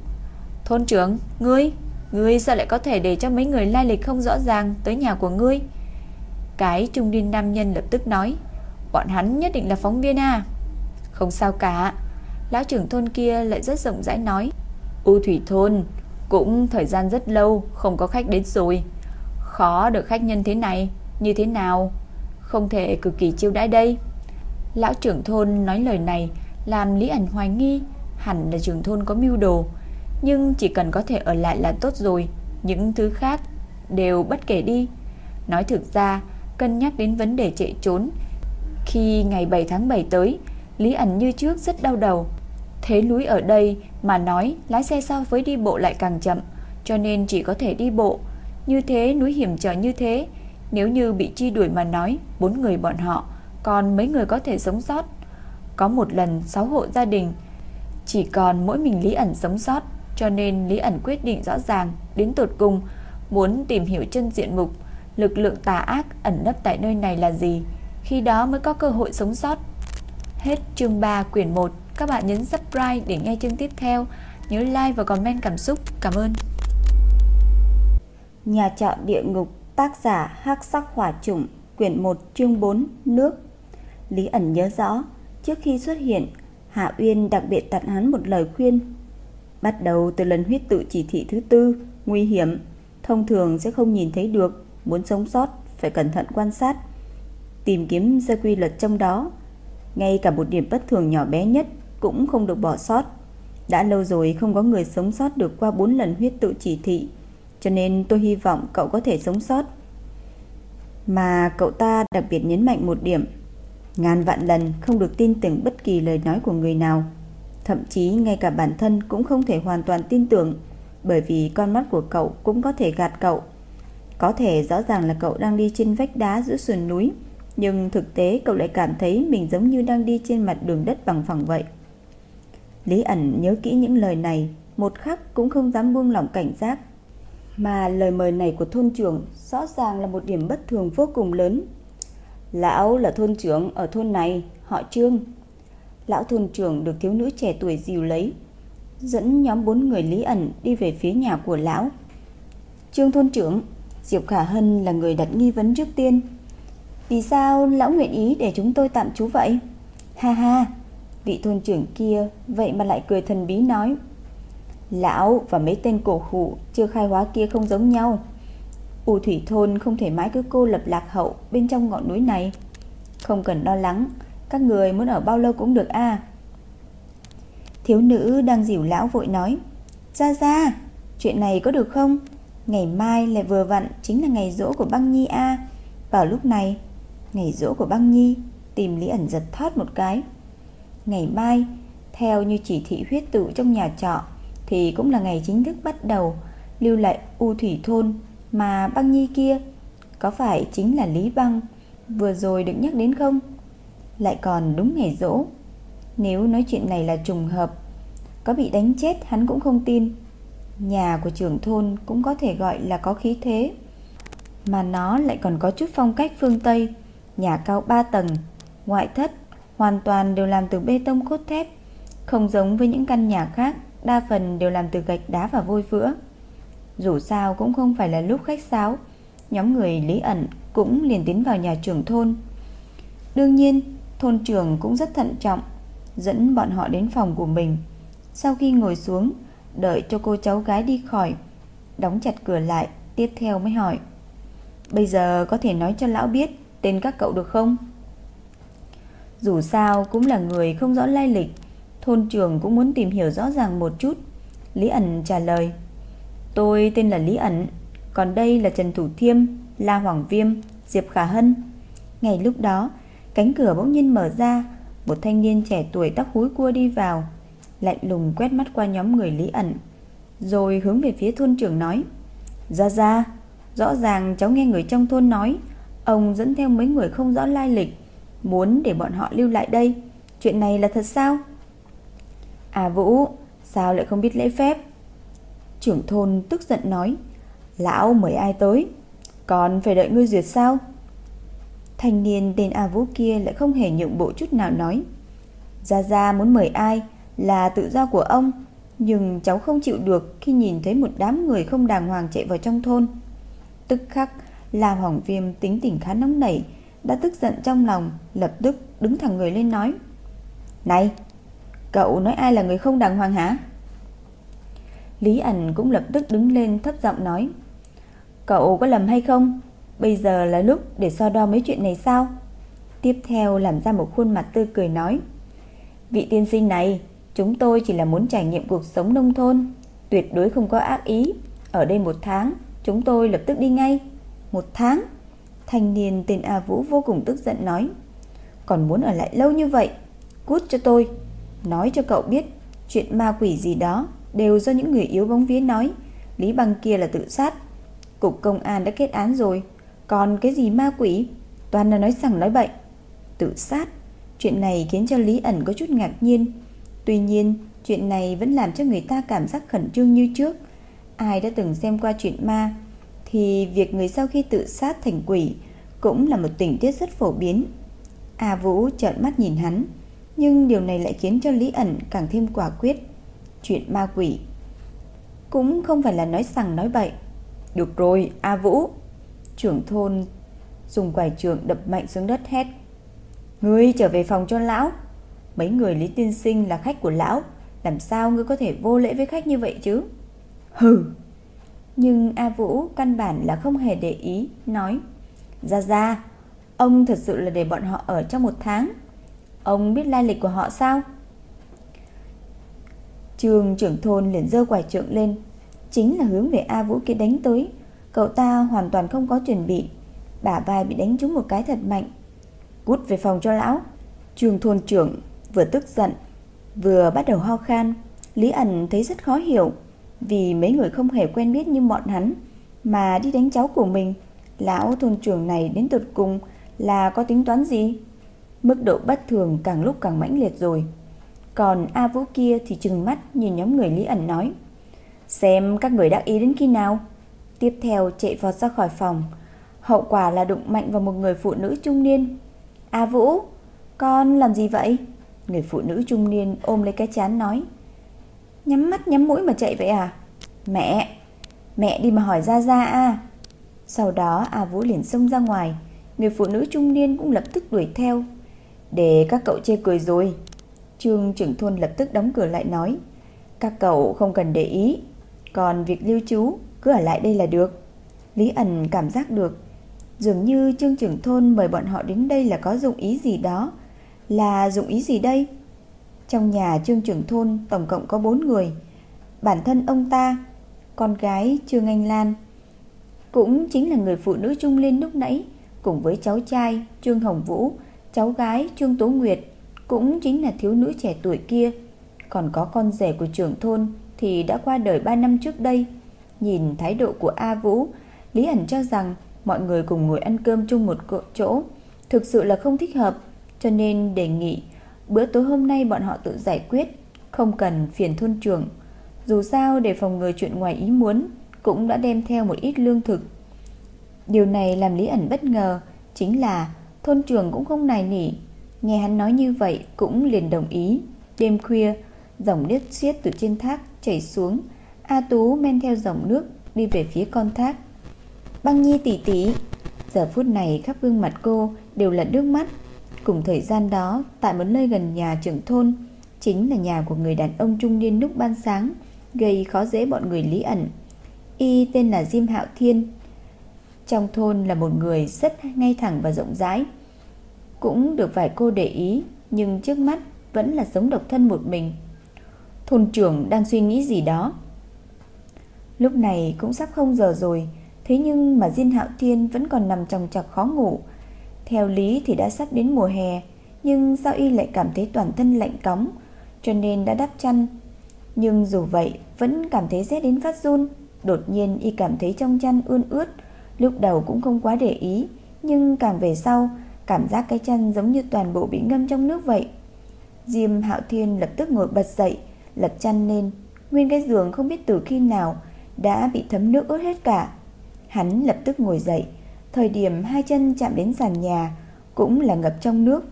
Thôn trưởng, Ngươi Ngươi sao lại có thể để cho mấy người lai lịch không rõ ràng Tới nhà của ngươi? Cái trung niên nam nhân lập tức nói, Bọn hắn nhất định là phóng viên à? Không sao cả. Lão trưởng thôn kia lại rất rộng rãi nói, U thủy thôn, Cũng thời gian rất lâu Không có khách đến rồi. Khó được khách nhân thế này, Như thế nào? Không thể cực kỳ chiêu đãi đây. Lão trưởng thôn nói lời này Làm Lý ẩn hoài nghi, Hẳn là trưởng thôn có mưu đồ nhưng chỉ cần có thể ở lại là tốt rồi. Những thứ khác đều bất kể đi. Nói thực ra Cân nhắc đến vấn đề chạy trốn Khi ngày 7 tháng 7 tới Lý ẩn như trước rất đau đầu. Thế núi ở đây mà nói lái xe so với đi bộ lại càng chậm, cho nên chỉ có thể đi bộ. Như thế núi hiểm trở như thế, nếu như bị truy đuổi mà nói, bốn người bọn họ, còn mấy người có thể sống sót. Có một lần sáu hộ gia đình, chỉ còn mỗi mình Lý ẩn sống sót, cho nên Lý ẩn quyết định rõ ràng đến tột cùng muốn tìm hiểu chân diện mục, lực lượng tà ác ẩn nấp tại nơi này là gì, khi đó mới có cơ hội sống sót. Hết chương 3 quyển 1 các bạn nhấn subscribe để nghe chương tiếp theo. Nhớ like và comment cảm xúc. Cảm ơn. Nhà trọ địa ngục, tác giả Hắc Sắc Hỏa Chủng, quyển 1, chương 4, nước. Lý ẩn nhớ rõ, trước khi xuất hiện, Hạ Uyên đặc biệt tặng hắn một lời khuyên. Bắt đầu từ lần huyết tự chỉ thị thứ tư, nguy hiểm, thông thường sẽ không nhìn thấy được, muốn sống sót phải cẩn thận quan sát, tìm kiếm ra quy luật trong đó. Ngay cả một điểm bất thường nhỏ bé nhất cũng không được bỏ sót. Đã lâu rồi không có người sống sót được qua 4 lần huyết tự chỉ thị, cho nên tôi hy vọng cậu có thể sống sót. Mà cậu ta đặc biệt nhấn mạnh một điểm, ngàn vạn lần không được tin tưởng bất kỳ lời nói của người nào. Thậm chí ngay cả bản thân cũng không thể hoàn toàn tin tưởng, bởi vì con mắt của cậu cũng có thể gạt cậu. Có thể rõ ràng là cậu đang đi trên vách đá giữa sườn núi, nhưng thực tế cậu lại cảm thấy mình giống như đang đi trên mặt đường đất bằng phẳng vậy. Lý ẩn nhớ kỹ những lời này, một khắc cũng không dám buông lỏng cảnh giác. Mà lời mời này của thôn trưởng rõ ràng là một điểm bất thường vô cùng lớn. Lão là thôn trưởng ở thôn này, họ Trương. Lão thôn trưởng được thiếu nữ trẻ tuổi dìu lấy, dẫn nhóm bốn người Lý ẩn đi về phía nhà của lão. Trương thôn trưởng, Diệp Khả Hân là người đặt nghi vấn trước tiên. Vì sao lão nguyện ý để chúng tôi tạm trú vậy? Ha ha, Vị thôn trưởng kia vậy mà lại cười thần bí nói Lão và mấy tên cổ hủ chưa khai hóa kia không giống nhau U thủy thôn không thể mãi cứ cô lập lạc hậu bên trong ngọn núi này Không cần lo lắng các người muốn ở bao lâu cũng được a Thiếu nữ đang dìu lão vội nói Ra ra Chuyện này có được không Ngày mai lại vừa vặn chính là ngày rỗ của băng nhi a Vào lúc này Ngày rỗ của băng nhi Tìm Lý ẩn giật thoát một cái ngày mai, theo như chỉ thị huyết tự trong nhà trọ, thì cũng là ngày chính thức bắt đầu lưu lại U Thủy Thôn mà băng nhi kia. Có phải chính là Lý Băng vừa rồi được nhắc đến không? Lại còn đúng ngày rỗ. Nếu nói chuyện này là trùng hợp, có bị đánh chết hắn cũng không tin. Nhà của trưởng thôn cũng có thể gọi là có khí thế. Mà nó lại còn có chút phong cách phương Tây, nhà cao 3 tầng, ngoại thất hoàn toàn đều làm từ bê tông cốt thép, không giống với những căn nhà khác, đa phần đều làm từ gạch đá và vôi vữa. Dù sao cũng không phải là lúc khách sáo, nhóm người Lý ẩn cũng liền tiến vào nhà trưởng thôn. Đương nhiên, thôn trưởng cũng rất thận trọng, dẫn bọn họ đến phòng của mình. Sau khi ngồi xuống, đợi cho cô cháu gái đi khỏi, đóng chặt cửa lại, tiếp theo mới hỏi. Bây giờ có thể nói cho lão biết tên các cậu được không? Dù sao cũng là người không rõ lai lịch Thôn trưởng cũng muốn tìm hiểu rõ ràng một chút Lý ẩn trả lời Tôi tên là Lý ẩn Còn đây là Trần Thủ Thiêm La Hoàng Viêm Diệp Khả Hân Ngày lúc đó Cánh cửa bỗng nhiên mở ra, một thanh niên trẻ tuổi tóc húi cua đi vào, lạnh lùng quét mắt qua nhóm người Lý ẩn, rồi hướng về phía thôn trưởng nói: "Ra ra, rõ ràng cháu nghe người trong thôn nói, ông dẫn theo mấy người không rõ lai lịch, muốn để bọn họ lưu lại đây, chuyện này là thật sao?" "À Vũ, sao lại không biết lễ phép?" Trưởng thôn tức giận nói: "Lão mời ai tới? Còn phải đợi ngươi duyệt sao?" Thanh niên tên A Vũ kia lại không hề nhượng bộ chút nào nói. Gia Gia muốn mời ai là tự do của ông, Nhưng cháu không chịu được khi nhìn thấy một đám người không đàng hoàng chạy vào trong thôn. Tức khắc là Hoàng Viêm tính tình khá nóng nảy, Đã tức giận trong lòng, Lập tức đứng thẳng người lên nói. Này, Cậu nói ai là người không đàng hoàng hả? Lý ẩn cũng lập tức đứng lên thấp giọng nói. Cậu có lầm hay không? Bây giờ là lúc để so đo mấy chuyện này sao? Tiếp theo làm ra một khuôn mặt tươi cười nói, Vị tiên sinh này, Chúng tôi chỉ là muốn trải nghiệm cuộc sống nông thôn. Tuyệt đối không có ác ý. Ở đây một tháng, Chúng tôi lập tức đi ngay. Một tháng? Thanh niên tên A Vũ vô cùng tức giận nói, Còn muốn ở lại lâu như vậy? Cút cho tôi. Nói cho cậu biết, Chuyện ma quỷ gì đó Đều do những người yếu bóng vía nói. Lý Băng kia là tự sát. Cục công an đã kết án rồi còn cái gì ma quỷ? Toàn là nói rằng nói bậy. Tự sát. Chuyện này khiến cho Lý ẩn có chút ngạc nhiên. Tuy nhiên, chuyện này vẫn làm cho người ta cảm giác khẩn trương như trước. Ai đã từng xem qua chuyện ma, Thì việc người sau khi tự sát thành quỷ Cũng là một tình tiết rất phổ biến. A Vũ trợn mắt nhìn hắn, Nhưng điều này lại khiến cho Lý ẩn càng thêm quả quyết. Chuyện ma quỷ Cũng không phải là nói rằng nói bậy. Được rồi, A Vũ. Trưởng thôn dùng quải trường đập mạnh xuống đất hét, Ngươi trở về phòng cho lão. Mấy người Lý Tiên Sinh là khách của lão, Làm sao ngươi có thể vô lễ với khách như vậy chứ? Hừ! Nhưng A Vũ căn bản là không hề để ý, Nói, Ra ra, Ông thật sự là để bọn họ ở trong một tháng. Ông biết lai lịch của họ sao? Trường trưởng thôn liền dơ quải trượng lên, Chính là hướng về A Vũ kia đánh tới. Cậu ta hoàn toàn không có chuẩn bị. Bả vai bị đánh trúng một cái thật mạnh. Cút về phòng cho lão. Trường thôn trưởng vừa tức giận, Vừa bắt đầu ho khan. Lý ẩn thấy rất khó hiểu, Vì mấy người không hề quen biết như bọn hắn, Mà đi đánh cháu của mình. Lão thôn trưởng này đến tột cùng Là có tính toán gì? Mức độ bất thường càng lúc càng mãnh liệt rồi. Còn A Vũ kia thì trừng mắt Nhìn nhóm người Lý ẩn nói, Xem các người đắc ý đến khi nào. Tiếp theo chạy vọt ra khỏi phòng. Hậu quả là đụng mạnh vào một người phụ nữ trung niên. A Vũ, Con làm gì vậy? Người phụ nữ trung niên ôm lấy cái chán nói. Nhắm mắt nhắm mũi mà chạy vậy à? Mẹ Mẹ đi mà hỏi ra ra a. Sau đó A Vũ liền xông ra ngoài. Người phụ nữ trung niên cũng lập tức đuổi theo. Để các cậu chê cười rồi. Trương trưởng thôn lập tức đóng cửa lại nói. Các cậu không cần để ý, Còn việc lưu trú cứ ở lại đây là được. Lý ẩn cảm giác được, dường như Trương trưởng thôn mời bọn họ đến đây là có dụng ý gì đó. Là dụng ý gì đây? Trong nhà Trương trưởng thôn tổng cộng có 4 người. Bản thân ông ta, con gái Trương Anh Lan, cũng chính là người phụ nữ trung liên lúc nãy, cùng với cháu trai Trương Hồng Vũ, cháu gái Trương Tố Nguyệt, cũng chính là thiếu nữ trẻ tuổi kia. Còn có con rể của trưởng thôn thì đã qua đời 3 năm trước đây. Nhìn thái độ của A Vũ, Lý ẩn cho rằng mọi người cùng ngồi ăn cơm chung một chỗ thực sự là không thích hợp, cho nên đề nghị bữa tối hôm nay bọn họ tự giải quyết, không cần phiền thôn trưởng. Dù sao để phòng ngừa chuyện ngoài ý muốn, cũng đã đem theo một ít lương thực. Điều này làm Lý ẩn bất ngờ, chính là thôn trưởng cũng không nài nỉ. Nghe hắn nói như vậy cũng liền đồng ý. Đêm khuya, dòng nước xiết từ trên thác chảy xuống, A Tú men theo dòng nước đi về phía con thác. Băng Nhi tỷ tỷ, giờ phút này khắp gương mặt cô đều là nước mắt. Cùng thời gian đó, tại một nơi gần nhà trưởng thôn, chính là nhà của người đàn ông trung niên lúc ban sáng, gây khó dễ bọn người lý ẩn. Y tên là Diêm Hạo Thiên. Trong thôn là một người rất ngay thẳng và rộng rãi. Cũng được vài cô để ý, nhưng trước mắt vẫn là sống độc thân một mình. Thôn trưởng đang suy nghĩ gì đó, Lúc này cũng sắp không giờ rồi Thế nhưng mà Diên Hạo Thiên vẫn còn nằm trong chọc khó ngủ Theo lý thì đã sắp đến mùa hè, nhưng sao y lại cảm thấy toàn thân lạnh cóng, cho nên đã đắp chăn. Nhưng dù vậy, vẫn cảm thấy rét đến phát run. Đột nhiên y cảm thấy trong chăn ươn ướt, lúc đầu cũng không quá để ý, nhưng càng về sau, cảm giác cái chăn giống như toàn bộ bị ngâm trong nước vậy. Diêm Hạo Thiên lập tức ngồi bật dậy, lật chăn lên, nguyên cái giường không biết từ khi nào đã bị thấm nước ướt hết cả. Hắn lập tức ngồi dậy, thời điểm hai chân chạm đến sàn nhà cũng là ngập trong nước.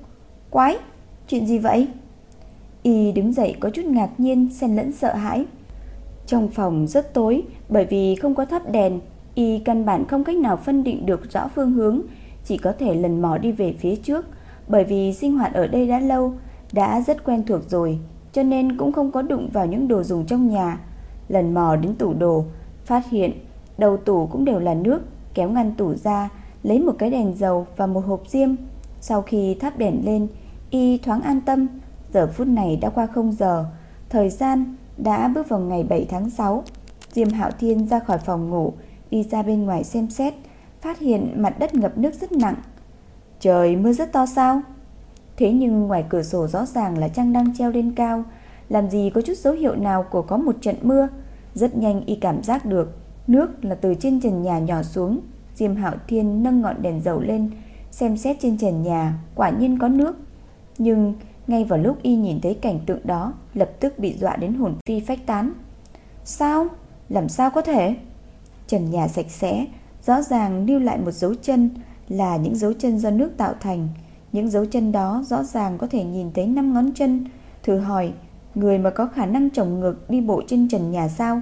Quái, chuyện gì vậy? Y đứng dậy có chút ngạc nhiên xen lẫn sợ hãi. Trong phòng rất tối, bởi vì không có thắp đèn, Y căn bản không cách nào phân định được rõ phương hướng, chỉ có thể lần mò đi về phía trước, bởi vì sinh hoạt ở đây đã lâu, đã rất quen thuộc rồi, cho nên cũng không có đụng vào những đồ dùng trong nhà. Lần mò đến tủ đồ, phát hiện đầu tủ cũng đều là nước, kéo ngăn tủ ra, lấy một cái đèn dầu và một hộp diêm. Sau khi thắp đèn lên, y thoáng an tâm, giờ phút này đã qua không giờ, thời gian đã bước vào ngày 7 tháng 6. Diêm Hạo Thiên ra khỏi phòng ngủ, đi ra bên ngoài xem xét, phát hiện mặt đất ngập nước rất nặng. Trời mưa rất to sao? Thế nhưng ngoài cửa sổ rõ ràng là trăng đang treo lên cao, làm gì có chút dấu hiệu nào của có một trận mưa. Rất nhanh y cảm giác được, nước là từ trên trần nhà nhỏ xuống. Diêm Hạo Thiên nâng ngọn đèn dầu lên, xem xét trên trần nhà, quả nhiên có nước. Nhưng ngay vào lúc y nhìn thấy cảnh tượng đó, lập tức bị dọa đến hồn phi phách tán. Sao? Làm sao có thể? Trần nhà sạch sẽ, rõ ràng lưu lại một dấu chân là những dấu chân do nước tạo thành. Những dấu chân đó rõ ràng có thể nhìn thấy năm ngón chân. Thử hỏi, người mà có khả năng trồng ngược đi bộ trên trần nhà sao?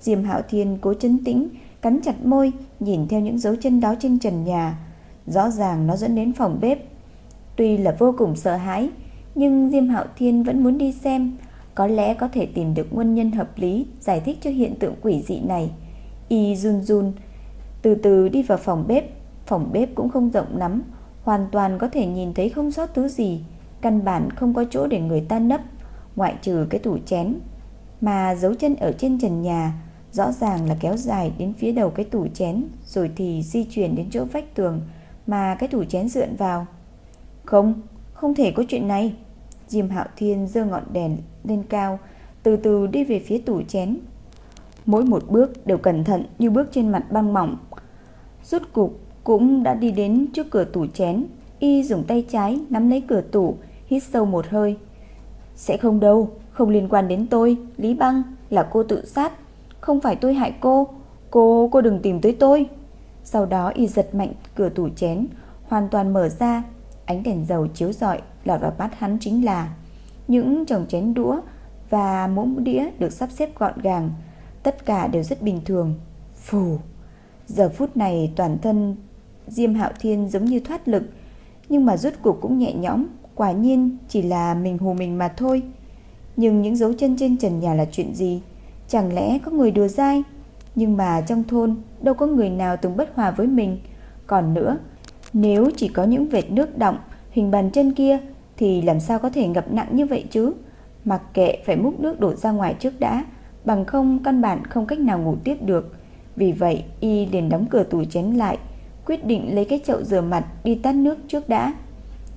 Diêm Hạo Thiên cố chấn tĩnh, cắn chặt môi, nhìn theo những dấu chân đó trên trần nhà. Rõ ràng nó dẫn đến phòng bếp. Tuy là vô cùng sợ hãi, nhưng Diêm Hạo Thiên vẫn muốn đi xem, có lẽ có thể tìm được nguyên nhân hợp lý giải thích cho hiện tượng quỷ dị này. Y run run, từ từ đi vào phòng bếp, phòng bếp cũng không rộng lắm, hoàn toàn có thể nhìn thấy không sót thứ gì, căn bản không có chỗ để người ta nấp, ngoại trừ cái tủ chén. Mà dấu chân ở trên trần nhà rõ ràng là kéo dài đến phía đầu cái tủ chén, rồi thì di chuyển đến chỗ vách tường mà cái tủ chén dựa vào. Không, không thể có chuyện này. Diêm Hạo Thiên giơ ngọn đèn lên cao, từ từ đi về phía tủ chén. Mỗi một bước đều cẩn thận như bước trên mặt băng mỏng. Rút cục cũng đã đi đến trước cửa tủ chén, y dùng tay trái nắm lấy cửa tủ, hít sâu một hơi. Sẽ không đâu, không liên quan đến tôi, Lý Băng, là cô tự sát, không phải tôi hại cô, cô, cô đừng tìm tới tôi. Sau đó y giật mạnh cửa tủ chén, hoàn toàn mở ra, ánh đèn dầu chiếu rọi lọt vào mắt hắn chính là những chồng chén đũa và muỗng đĩa được sắp xếp gọn gàng, tất cả đều rất bình thường. Phù. Giờ phút này toàn thân Diêm Hạo Thiên giống như thoát lực, nhưng mà rút cuộc cũng nhẹ nhõm, quả nhiên chỉ là mình hù mình mà thôi. Nhưng những dấu chân trên trần nhà là chuyện gì? Chẳng lẽ có người đùa dai? Nhưng mà trong thôn đâu có người nào từng bất hòa với mình. Còn nữa, nếu chỉ có những vệt nước động hình bàn chân kia thì làm sao có thể ngập nặng như vậy chứ? Mặc kệ phải múc nước đổ ra ngoài trước đã, bằng không căn bản không cách nào ngủ tiếp được. Vì vậy, y liền đóng cửa tủ chén lại, quyết định lấy cái chậu rửa mặt đi tắt nước trước đã.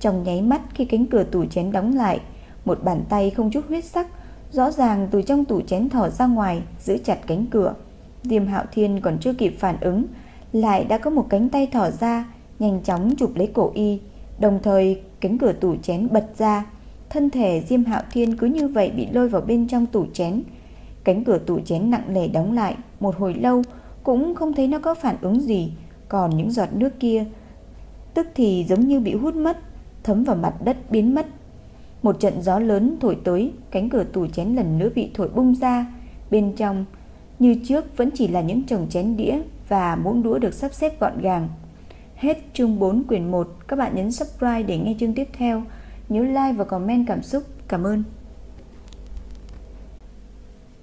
Trong nháy mắt khi cánh cửa tủ chén đóng lại, một bàn tay không chút huyết sắc rõ ràng từ trong tủ chén thỏ ra ngoài, giữ chặt cánh cửa. Diêm Hạo Thiên còn chưa kịp phản ứng, lại đã có một cánh tay thỏ ra, nhanh chóng chụp lấy cổ y, đồng thời cánh cửa tủ chén bật ra. Thân thể Diêm Hạo Thiên cứ như vậy bị lôi vào bên trong tủ chén. Cánh cửa tủ chén nặng nề đóng lại, một hồi lâu cũng không thấy nó có phản ứng gì, còn những giọt nước kia tức thì giống như bị hút mất, thấm vào mặt đất biến mất. Một trận gió lớn thổi tới, cánh cửa tủ chén lần nữa bị thổi bung ra, bên trong như trước vẫn chỉ là những chồng chén đĩa và muỗng đũa được sắp xếp gọn gàng. Hết chương 4 quyển 1, các bạn nhấn subscribe để nghe chương tiếp theo. Nhớ like và comment cảm xúc. Cảm ơn.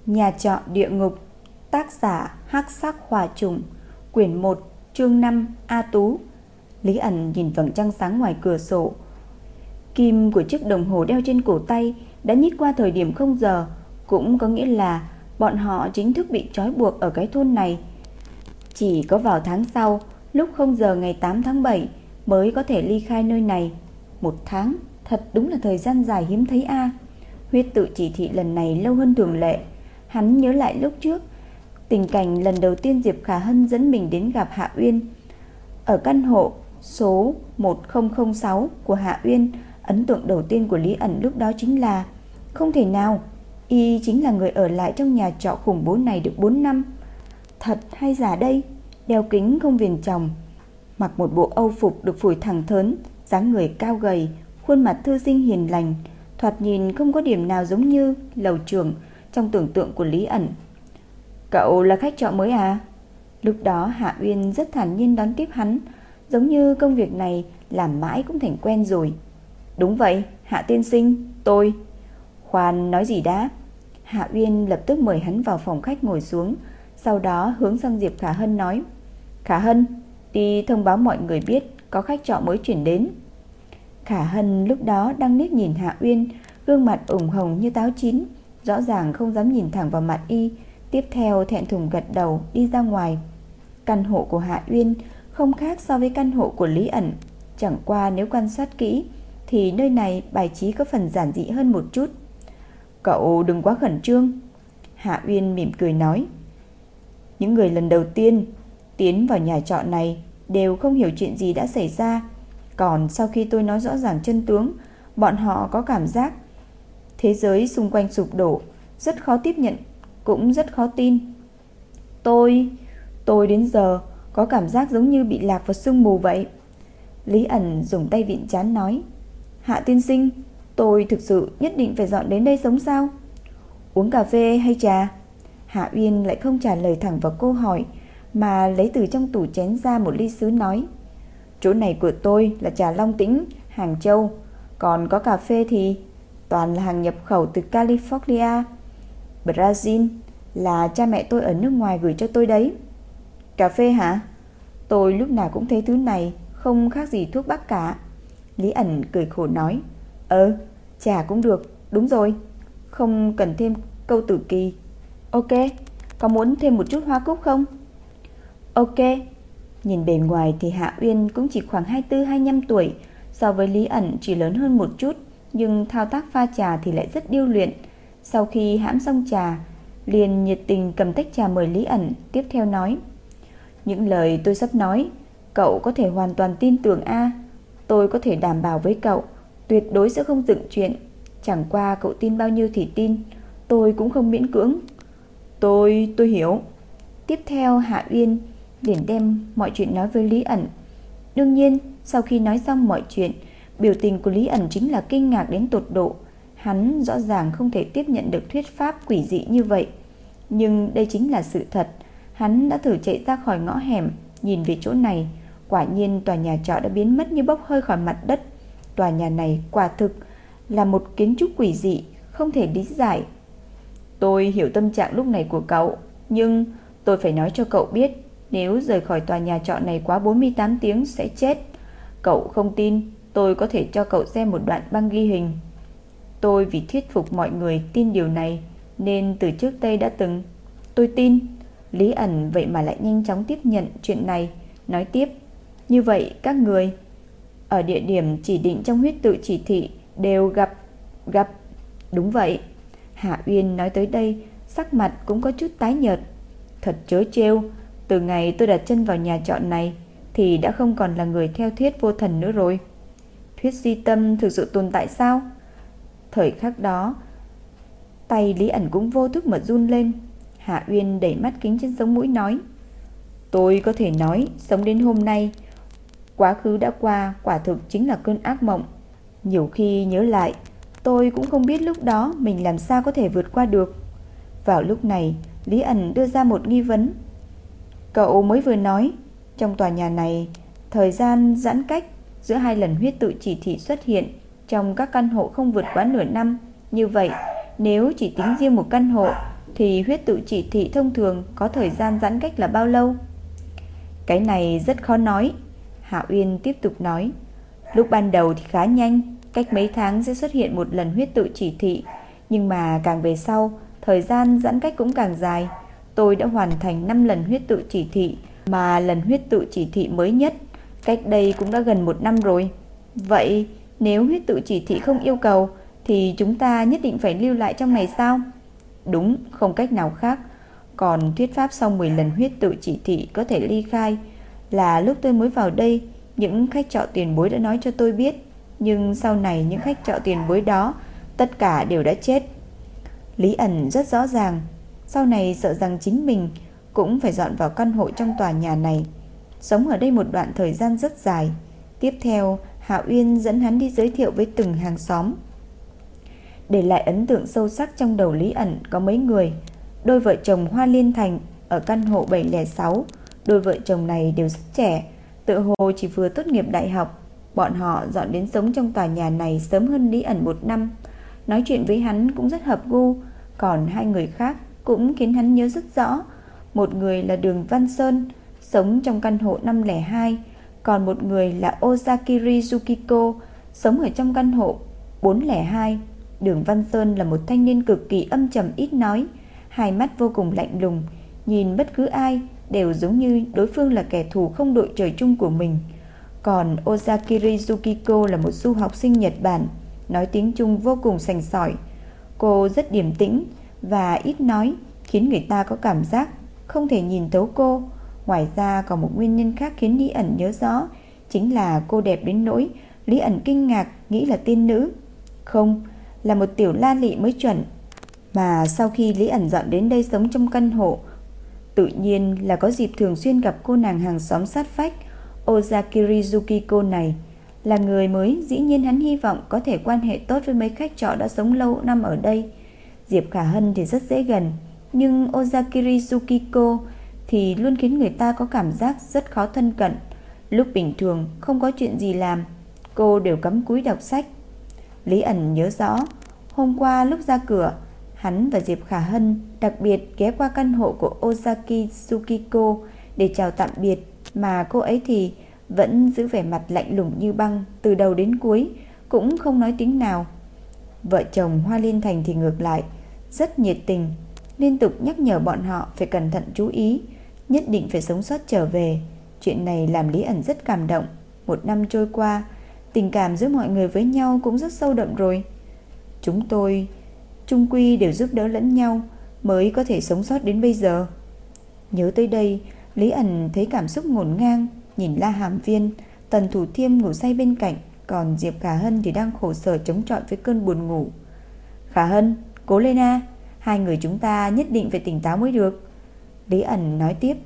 Nhà trọ địa ngục, tác giả Hắc Sắc Hòa Trùng, quyển 1, chương 5, A Tú. Lý ẩn nhìn vầng trăng sáng ngoài cửa sổ. Kim của chiếc đồng hồ đeo trên cổ tay đã nhích qua thời điểm không giờ, cũng có nghĩa là bọn họ chính thức bị trói buộc ở cái thôn này. Chỉ có vào tháng sau, lúc không giờ ngày 8 tháng 7 mới có thể ly khai nơi này. Một tháng, thật đúng là thời gian dài hiếm thấy a. Huyết tự chỉ thị lần này lâu hơn thường lệ. Hắn nhớ lại lúc trước, tình cảnh lần đầu tiên Diệp Khả Hân dẫn mình đến gặp Hạ Uyên. Ở căn hộ số 1006 của Hạ Uyên, ấn tượng đầu tiên của Lý ẩn lúc đó chính là không thể nào, y chính là người ở lại trong nhà trọ khủng bố này được 4 năm. Thật hay giả đây? Đeo kính không viền chồng, mặc một bộ âu phục được phủi thẳng thớn, dáng người cao gầy, khuôn mặt thư sinh hiền lành, thoạt nhìn không có điểm nào giống như lầu trưởng trong tưởng tượng của Lý ẩn. Cậu là khách trọ mới à? Lúc đó Hạ Uyên rất thản nhiên đón tiếp hắn, giống như công việc này làm mãi cũng thành quen rồi. Đúng vậy, Hạ tiên sinh, tôi. Khoan nói gì đã? Hạ Uyên lập tức mời hắn vào phòng khách ngồi xuống, sau đó hướng sang Diệp Khả Hân nói: "Khả Hân, đi thông báo mọi người biết có khách trọ mới chuyển đến." Khả Hân lúc đó đang liếc nhìn Hạ Uyên, gương mặt ửng hồng như táo chín, rõ ràng không dám nhìn thẳng vào mặt y, tiếp theo thẹn thùng gật đầu đi ra ngoài. Căn hộ của Hạ Uyên không khác so với căn hộ của Lý ẩn, chẳng qua nếu quan sát kỹ thì nơi này bài trí có phần giản dị hơn một chút. Cậu đừng quá khẩn trương. Hạ Uyên mỉm cười nói. Những người lần đầu tiên tiến vào nhà trọ này đều không hiểu chuyện gì đã xảy ra. Còn sau khi tôi nói rõ ràng chân tướng, bọn họ có cảm giác thế giới xung quanh sụp đổ, rất khó tiếp nhận, cũng rất khó tin. Tôi, tôi đến giờ có cảm giác giống như bị lạc vào sương mù vậy. Lý ẩn dùng tay vịn chán nói. Hạ tiên sinh, tôi thực sự nhất định phải dọn đến đây sống sao? Uống cà phê hay trà? Hạ Uyên lại không trả lời thẳng vào câu hỏi mà lấy từ trong tủ chén ra một ly sứ nói. Chỗ này của tôi là trà Long Tĩnh, Hàng Châu, còn có cà phê thì toàn là hàng nhập khẩu từ California, Brazil, là cha mẹ tôi ở nước ngoài gửi cho tôi đấy. Cà phê hả? Tôi lúc nào cũng thấy thứ này không khác gì thuốc bắc cả. Lý ẩn cười khổ nói. Ờ, trà cũng được, đúng rồi. Không cần thêm câu tử kỳ. Ok, có muốn thêm một chút hoa cúc không? Ok. Nhìn bề ngoài thì Hạ Uyên cũng chỉ khoảng 24-25 tuổi, so với Lý ẩn chỉ lớn hơn một chút, nhưng thao tác pha trà thì lại rất điêu luyện. Sau khi hãm xong trà, liền nhiệt tình cầm tách trà mời Lý ẩn, tiếp theo nói: "Những lời tôi sắp nói, cậu có thể hoàn toàn tin tưởng a, tôi có thể đảm bảo với cậu, tuyệt đối sẽ không dựng chuyện, chẳng qua cậu tin bao nhiêu thì tin, tôi cũng không miễn cưỡng." "Tôi, tôi hiểu." Tiếp theo Hạ Uyên liền đem mọi chuyện nói với Lý ẩn. Đương nhiên, sau khi nói xong mọi chuyện, biểu tình của Lý ẩn chính là kinh ngạc đến tột độ. Hắn rõ ràng không thể tiếp nhận được thuyết pháp quỷ dị như vậy. Nhưng đây chính là sự thật. Hắn đã thử chạy ra khỏi ngõ hẻm, nhìn về chỗ này. Quả nhiên tòa nhà trọ đã biến mất như bốc hơi khỏi mặt đất. Tòa nhà này quả thực là một kiến trúc quỷ dị, không thể lý giải. Tôi hiểu tâm trạng lúc này của cậu, nhưng tôi phải nói cho cậu biết, nếu rời khỏi tòa nhà trọ này quá 48 tiếng sẽ chết. Cậu không tin, tôi có thể cho cậu xem một đoạn băng ghi hình. Tôi vì thuyết phục mọi người tin điều này nên từ trước đây đã từng. Tôi tin. Lý ẩn vậy mà lại nhanh chóng tiếp nhận chuyện này, nói tiếp. Như vậy các người ở địa điểm chỉ định trong huyết tự chỉ thị đều gặp gặp đúng vậy. Hạ Uyên nói tới đây, sắc mặt cũng có chút tái nhợt. Thật chớ trêu, từ ngày tôi đặt chân vào nhà trọ này thì đã không còn là người theo thuyết vô thần nữa rồi. Thuyết di tâm thực sự tồn tại sao? Thời khắc đó, tay Lý ẩn cũng vô thức mà run lên. Hạ Uyên đẩy mắt kính trên sống mũi nói. Tôi có thể nói, sống đến hôm nay, quá khứ đã qua quả thực chính là cơn ác mộng. Nhiều khi nhớ lại, tôi cũng không biết lúc đó mình làm sao có thể vượt qua được. Vào lúc này, Lý ẩn đưa ra một nghi vấn. Cậu mới vừa nói, trong tòa nhà này, thời gian giãn cách giữa hai lần huyết tự chỉ thị xuất hiện trong các căn hộ không vượt quá nửa năm. Như vậy, nếu chỉ tính riêng một căn hộ thì huyết tự chỉ thị thông thường có thời gian giãn cách là bao lâu? Cái này rất khó nói. Hạ Uyên tiếp tục nói. Lúc ban đầu thì khá nhanh, cách mấy tháng sẽ xuất hiện một lần huyết tự chỉ thị. Nhưng mà càng về sau, thời gian giãn cách cũng càng dài. Tôi đã hoàn thành 5 lần huyết tự chỉ thị, mà lần huyết tự chỉ thị mới nhất Cách đây cũng đã gần một năm rồi. Vậy nếu huyết tự chỉ thị không yêu cầu thì chúng ta nhất định phải lưu lại trong này sao? Đúng, không cách nào khác. Còn thuyết pháp sau 10 lần huyết tự chỉ thị có thể ly khai là lúc tôi mới vào đây, những khách trọ tiền bối đã nói cho tôi biết, nhưng sau này những khách trọ tiền bối đó tất cả đều đã chết. Lý ẩn rất rõ ràng, sau này sợ rằng chính mình cũng phải dọn vào căn hộ trong tòa nhà này, sống ở đây một đoạn thời gian rất dài. Tiếp theo, Hạ Uyên dẫn hắn đi giới thiệu với từng hàng xóm. Để lại ấn tượng sâu sắc trong đầu Lý ẩn có mấy người, đôi vợ chồng Hoa Liên Thành ở căn hộ 706, đôi vợ chồng này đều rất trẻ, tự hồ chỉ vừa tốt nghiệp đại học. Bọn họ dọn đến sống trong tòa nhà này sớm hơn Lý ẩn một năm. Nói chuyện với hắn cũng rất hợp gu, còn hai người khác cũng khiến hắn nhớ rất rõ. Một người là Đường Văn Sơn, sống trong căn hộ 502, còn một người là Ozakiri Yukiko, sống ở trong căn hộ 402. Đường Văn Sơn là một thanh niên cực kỳ âm trầm ít nói, hai mắt vô cùng lạnh lùng, nhìn bất cứ ai đều giống như đối phương là kẻ thù không đội trời chung của mình. Còn Ozakiri Yukiko là một du học sinh Nhật Bản, nói tiếng Trung vô cùng sành sỏi. Cô rất điềm tĩnh và ít nói, khiến người ta có cảm giác không thể nhìn thấu cô. Ngoài ra còn một nguyên nhân khác khiến Lý ẩn nhớ rõ, chính là cô đẹp đến nỗi Lý ẩn kinh ngạc nghĩ là tiên nữ. Không, là một tiểu la lị mới chuẩn. Mà sau khi Lý ẩn dọn đến đây sống trong căn hộ, tự nhiên là có dịp thường xuyên gặp cô nàng hàng xóm sát phách Ozakiri Yukiko này. Là người mới, dĩ nhiên hắn hy vọng có thể quan hệ tốt với mấy khách trọ đã sống lâu năm ở đây. Diệp Khả Hân thì rất dễ gần, nhưng Ozakiri Yukiko thì luôn khiến người ta có cảm giác rất khó thân cận. Lúc bình thường không có chuyện gì làm, cô đều cắm cúi đọc sách. Lý ẩn nhớ rõ, hôm qua lúc ra cửa, hắn và Diệp Khả Hân đặc biệt ghé qua căn hộ của Ozaki Tsukiko để chào tạm biệt, mà cô ấy thì vẫn giữ vẻ mặt lạnh lùng như băng từ đầu đến cuối, cũng không nói tiếng nào. Vợ chồng Hoa Liên Thành thì ngược lại, rất nhiệt tình, liên tục nhắc nhở bọn họ phải cẩn thận chú ý, nhất định phải sống sót trở về. Chuyện này làm Lý ẩn rất cảm động. Một năm trôi qua, tình cảm giữa mọi người với nhau cũng rất sâu đậm rồi. Chúng tôi chung quy đều giúp đỡ lẫn nhau mới có thể sống sót đến bây giờ. Nhớ tới đây, Lý ẩn thấy cảm xúc ngổn ngang, nhìn La Hàm Viên, Tần Thủ Thiêm ngủ say bên cạnh, còn Diệp Khả Hân thì đang khổ sở chống chọi với cơn buồn ngủ. Khả Hân, cố lên a, hai người chúng ta nhất định phải tỉnh táo mới được. Lý ẩn nói tiếp,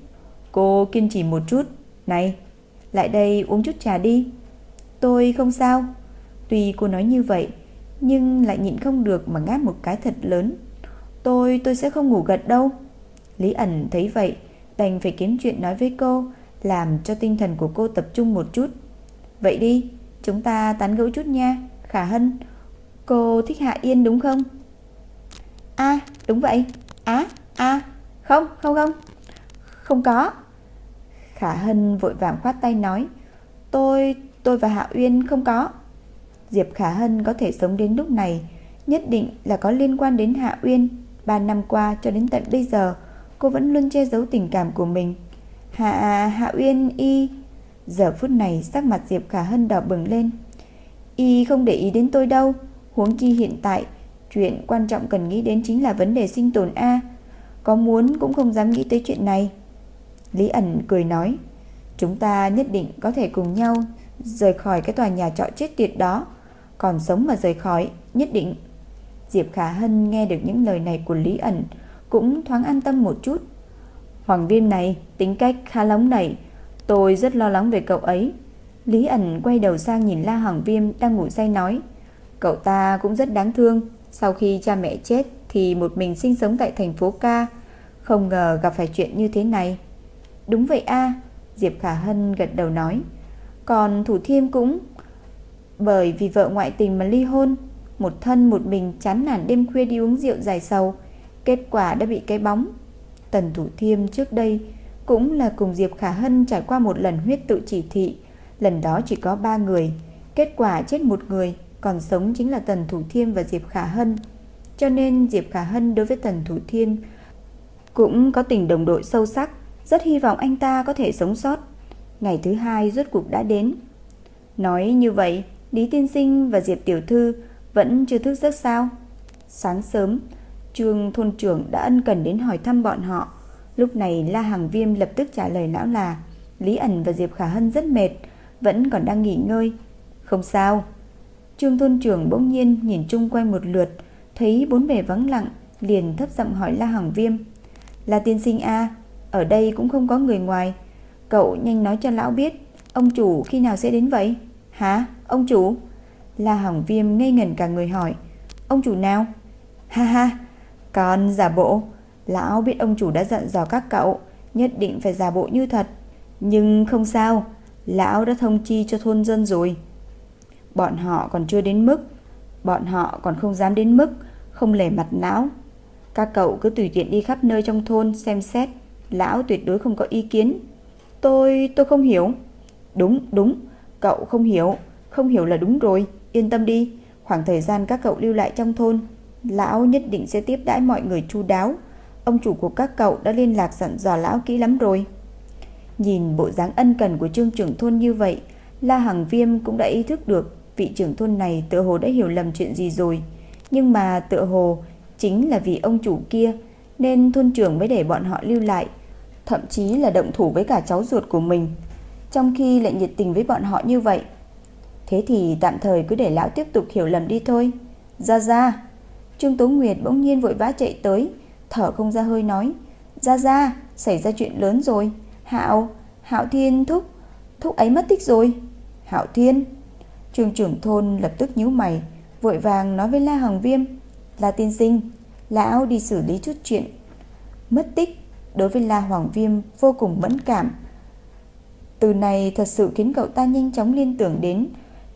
cô kiên trì một chút, này, lại đây uống chút trà đi. Tôi không sao. Tuy cô nói như vậy, nhưng lại nhịn không được mà ngáp một cái thật lớn. Tôi, tôi sẽ không ngủ gật đâu. Lý ẩn thấy vậy, đành phải kiếm chuyện nói với cô, làm cho tinh thần của cô tập trung một chút. Vậy đi, chúng ta tán gẫu chút nha, Khả Hân. Cô thích Hạ Yên đúng không? À, đúng vậy. Á, à, à, không, không không. Không có. Khả Hân vội vàng khoát tay nói, tôi, tôi và Hạ Uyên không có. Diệp Khả Hân có thể sống đến lúc này, nhất định là có liên quan đến Hạ Uyên. Ba năm qua cho đến tận bây giờ, cô vẫn luôn che giấu tình cảm của mình. Hạ Hạ Uyên y Giờ phút này sắc mặt Diệp Khả Hân đỏ bừng lên. Y không để ý đến tôi đâu. Huống chi hiện tại Chuyện quan trọng cần nghĩ đến chính là vấn đề sinh tồn A. Có muốn cũng không dám nghĩ tới chuyện này. Lý ẩn cười nói Chúng ta nhất định có thể cùng nhau Rời khỏi cái tòa nhà trọ chết tiệt đó. Còn sống mà rời khỏi Nhất định Diệp Khả Hân nghe được những lời này của Lý ẩn Cũng thoáng an tâm một chút Hoàng Viêm này tính cách khá nóng nảy, tôi rất lo lắng về cậu ấy. Lý ẩn quay đầu sang nhìn La Hoàng Viêm đang ngủ say nói, cậu ta cũng rất đáng thương, sau khi cha mẹ chết thì một mình sinh sống tại thành phố ca, không ngờ gặp phải chuyện như thế này. Đúng vậy a, Diệp Khả Hân gật đầu nói. Còn Thủ Thiêm cũng bởi vì vợ ngoại tình mà ly hôn, một thân một mình chán nản đêm khuya đi uống rượu dài sầu, kết quả đã bị cái bóng Tần Thủ Thiêm trước đây cũng là cùng Diệp Khả Hân trải qua một lần huyết tự chỉ thị. Lần đó chỉ có 3 người, kết quả chết một người, còn sống chính là Tần Thủ Thiêm và Diệp Khả Hân. Cho nên Diệp Khả Hân đối với Tần Thủ Thiêm cũng có tình đồng đội sâu sắc, rất hy vọng anh ta có thể sống sót. Ngày thứ hai rốt cuộc đã đến. Nói như vậy, Lý Tiên Sinh và Diệp Tiểu Thư vẫn chưa thức giấc sao? Sáng sớm, Trương thôn trưởng đã ân cần đến hỏi thăm bọn họ. Lúc này La Hằng Viêm lập tức trả lời lão là Lý ẩn và Diệp Khả Hân rất mệt, vẫn còn đang nghỉ ngơi. Không sao. Trương thôn trưởng bỗng nhiên nhìn chung quanh một lượt, thấy bốn bề vắng lặng, liền thấp giọng hỏi La Hằng Viêm. Là tiên sinh A, ở đây cũng không có người ngoài. Cậu nhanh nói cho lão biết, ông chủ khi nào sẽ đến vậy? Hả? Ông chủ? La hỏng Viêm ngây ngẩn cả người hỏi. Ông chủ nào? Ha ha, còn giả bộ. Lão biết ông chủ đã dặn dò các cậu, nhất định phải giả bộ như thật. Nhưng không sao, lão đã thông chi cho thôn dân rồi. Bọn họ còn chưa đến mức, bọn họ còn không dám đến mức, không lề mặt lão. Các cậu cứ tùy tiện đi khắp nơi trong thôn xem xét, lão tuyệt đối không có ý kiến. Tôi, tôi không hiểu. Đúng, đúng, cậu không hiểu, không hiểu là đúng rồi, yên tâm đi. Khoảng thời gian các cậu lưu lại trong thôn, lão nhất định sẽ tiếp đãi mọi người chu đáo. Ông chủ của các cậu đã liên lạc dặn dò lão kỹ lắm rồi. Nhìn bộ dáng ân cần của trương trưởng thôn như vậy, La Hằng Viêm cũng đã ý thức được vị trưởng thôn này tựa hồ đã hiểu lầm chuyện gì rồi. Nhưng mà tựa hồ chính là vì ông chủ kia nên thôn trưởng mới để bọn họ lưu lại, thậm chí là động thủ với cả cháu ruột của mình, trong khi lại nhiệt tình với bọn họ như vậy. Thế thì tạm thời cứ để lão tiếp tục hiểu lầm đi thôi. Ra ra. Trương Tố Nguyệt bỗng nhiên vội vã chạy tới, thở không ra hơi nói: "Ra ra, xảy ra chuyện lớn rồi." Hạo, Hạo Thiên thúc, thúc ấy mất tích rồi. Hạo Thiên. Trường trưởng thôn lập tức nhíu mày, vội vàng nói với La Hằng Viêm, "La tiên sinh, lão đi xử lý chút chuyện." Mất tích đối với La Hoàng Viêm vô cùng mẫn cảm. Từ này thật sự khiến cậu ta nhanh chóng liên tưởng đến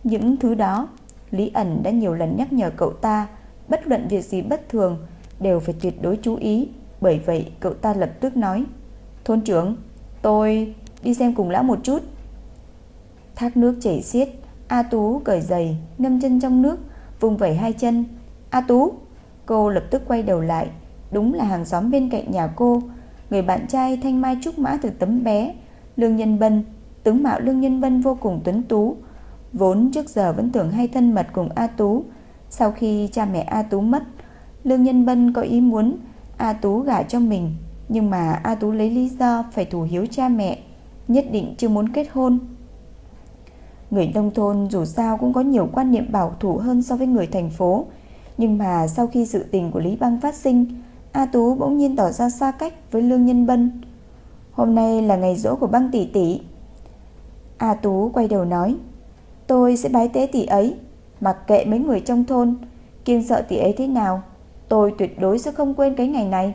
những thứ đó. Lý ẩn đã nhiều lần nhắc nhở cậu ta, bất luận việc gì bất thường đều phải tuyệt đối chú ý, bởi vậy cậu ta lập tức nói: "Thôn trưởng, Tôi đi xem cùng lão một chút. Thác nước chảy xiết A Tú cởi giày Ngâm chân trong nước Vùng vẩy hai chân. A Tú! Cô lập tức quay đầu lại. Đúng là hàng xóm bên cạnh nhà cô Người bạn trai thanh mai trúc mã từ tấm bé Lương Nhân Bân Tướng mạo Lương Nhân Bân vô cùng tuấn tú. Vốn trước giờ vẫn tưởng hay thân mật cùng A Tú. Sau khi cha mẹ A Tú mất, Lương Nhân Bân có ý muốn A Tú gả cho mình, nhưng mà A Tú lấy lý do phải thủ hiếu cha mẹ, Nhất định chưa muốn kết hôn. Người nông thôn dù sao cũng có nhiều quan niệm bảo thủ hơn so với người thành phố, Nhưng mà sau khi sự tình của Lý Băng phát sinh, A Tú bỗng nhiên tỏ ra xa cách với Lương Nhân Bân. Hôm nay là ngày rỗ của băng tỷ tỷ. A Tú quay đầu nói Tôi sẽ bái tế tỷ ấy Mặc kệ mấy người trong thôn Kiêng sợ tỷ ấy thế nào Tôi tuyệt đối sẽ không quên cái ngày này.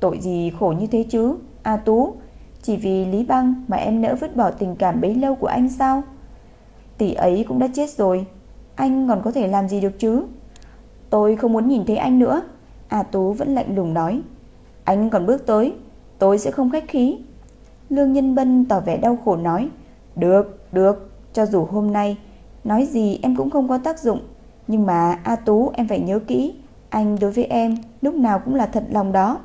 Tội gì khổ như thế chứ A Tú? Chỉ vì Lý Băng mà em nỡ vứt bỏ tình cảm bấy lâu của anh sao? Tỷ ấy cũng đã chết rồi Anh còn có thể làm gì được chứ? Tôi không muốn nhìn thấy anh nữa A Tú vẫn lạnh lùng nói. Anh còn bước tới Tôi sẽ không khách khí. Lương Nhân Bân tỏ vẻ đau khổ nói. Được, được cho dù hôm nay Nói gì em cũng không có tác dụng Nhưng mà A Tú em phải nhớ kỹ Anh đối với em lúc nào cũng là thật lòng đó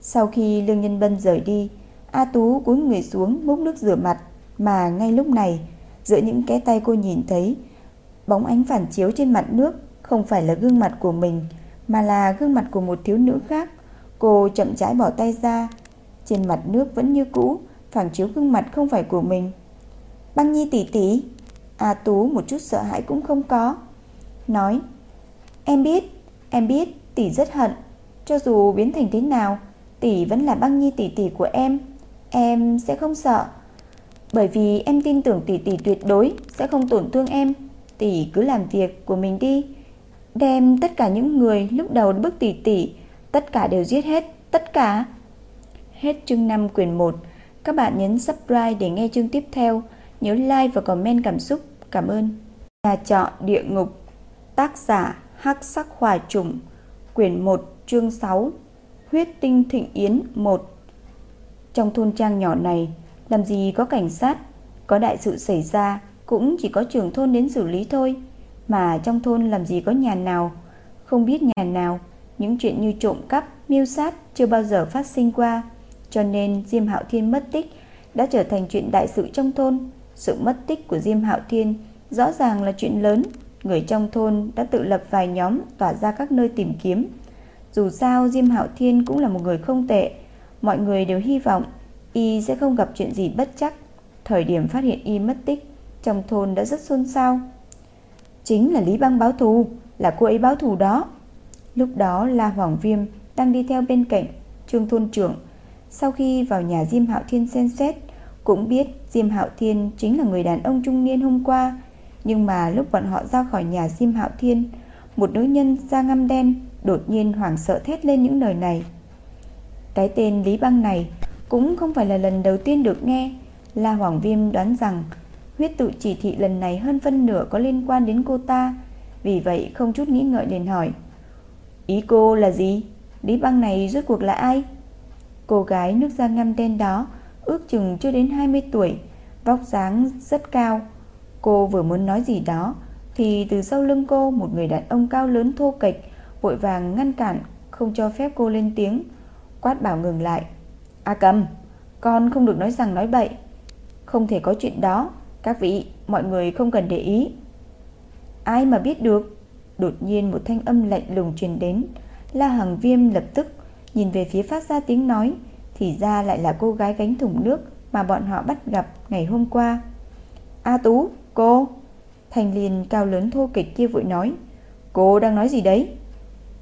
sau khi Lương Nhân Bân rời đi, A Tú cúi người xuống múc nước rửa mặt, mà ngay lúc này, giữa những cái tay cô nhìn thấy, bóng ánh phản chiếu trên mặt nước không phải là gương mặt của mình, mà là gương mặt của một thiếu nữ khác. Cô chậm rãi bỏ tay ra, trên mặt nước vẫn như cũ, phản chiếu gương mặt không phải của mình. Băng Nhi tỷ tỷ, A à, Tú một chút sợ hãi cũng không có, nói: "Em biết, em biết tỷ rất hận, cho dù biến thành thế nào, tỷ vẫn là băng nhi tỷ tỷ của em. Em sẽ không sợ. Bởi vì em tin tưởng tỷ tỷ tuyệt đối Sẽ không tổn thương em. Tỷ cứ làm việc của mình đi. Đem tất cả những người lúc đầu bức tỷ tỷ Tất cả đều giết hết Tất cả. Hết chương 5 quyển 1 Các bạn nhấn subscribe để nghe chương tiếp theo. Nhớ like và comment cảm xúc. Cảm ơn. Nhà trọ địa ngục. Tác giả Hắc sắc hòa trùng. Quyển 1 chương 6 Huyết tinh thịnh yến 1 Trong thôn trang nhỏ này Làm gì có cảnh sát? Có đại sự xảy ra Cũng chỉ có trưởng thôn đến xử lý thôi. Mà trong thôn làm gì có nhà nào? Không biết nhà nào. Những chuyện như trộm cắp, miêu sát Chưa bao giờ phát sinh qua. Cho nên Diêm Hạo Thiên mất tích đã trở thành chuyện đại sự trong thôn. Sự mất tích của Diêm Hạo Thiên rõ ràng là chuyện lớn. Người trong thôn đã tự lập vài nhóm tỏa ra các nơi tìm kiếm. Dù sao Diêm Hạo Thiên cũng là một người không tệ, mọi người đều hy vọng y sẽ không gặp chuyện gì bất chắc. Thời điểm phát hiện y mất tích, trong thôn đã rất xôn xao. Chính là Lý Băng báo thù, là cô ấy báo thù đó. Lúc đó La Hoàng Viêm đang đi theo bên cạnh Trương thôn trưởng. Sau khi vào nhà Diêm Hạo Thiên xem xét, cũng biết Diêm Hạo Thiên chính là người đàn ông trung niên hôm qua, nhưng mà lúc bọn họ ra khỏi nhà Diêm Hạo Thiên, một nữ nhân da ngăm đen đột nhiên hoảng sợ thét lên những lời này. Cái tên Lý Băng này cũng không phải là lần đầu tiên được nghe, La Hoàng Viêm đoán rằng huyết tự chỉ thị lần này hơn phân nửa có liên quan đến cô ta, vì vậy không chút nghĩ ngợi liền hỏi. Ý cô là gì? Lý băng này rốt cuộc là ai? Cô gái nước da ngăm đen đó ước chừng chưa đến 20 tuổi, vóc dáng rất cao. Cô vừa muốn nói gì đó thì từ sau lưng cô một người đàn ông cao lớn thô kịch vội vàng ngăn cản không cho phép cô lên tiếng, quát bảo ngừng lại. "A Cầm, con không được nói rằng nói bậy, không thể có chuyện đó, các vị, mọi người không cần để ý." Ai mà biết được? Đột nhiên một thanh âm lạnh lùng truyền đến, La Hằng Viêm lập tức nhìn về phía phát ra tiếng nói, thì ra lại là cô gái gánh thùng nước mà bọn họ bắt gặp ngày hôm qua. A Tú, cô! Thành liền cao lớn thô kịch kia vội nói, cô đang nói gì đấy?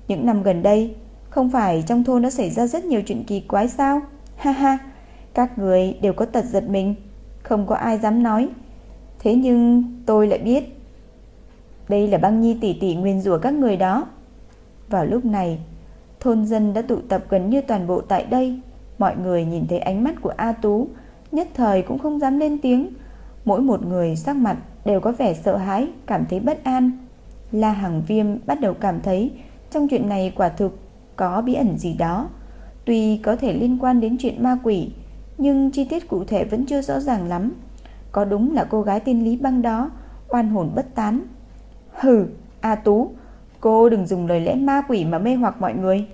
Những năm gần đây, không phải trong thôn đã xảy ra rất nhiều chuyện kỳ quái sao? Ha ha, các người đều có tật giật mình, không có ai dám nói. Thế nhưng tôi lại biết, đây là băng nhi tỷ tỷ nguyên rủa các người đó. Vào lúc này, thôn dân đã tụ tập gần như toàn bộ tại đây. Mọi người nhìn thấy ánh mắt của A Tú, nhất thời cũng không dám lên tiếng. Mỗi một người sắc mặt đều có vẻ sợ hãi, cảm thấy bất an. La Hằng Viêm bắt đầu cảm thấy trong chuyện này quả thực có bí ẩn gì đó. Tuy có thể liên quan đến chuyện ma quỷ, nhưng chi tiết cụ thể vẫn chưa rõ ràng lắm. Có đúng là cô gái tên Lý Băng đó, oan hồn bất tán. Hừ, A Tú, Cô đừng dùng lời lẽ ma quỷ mà mê hoặc mọi người.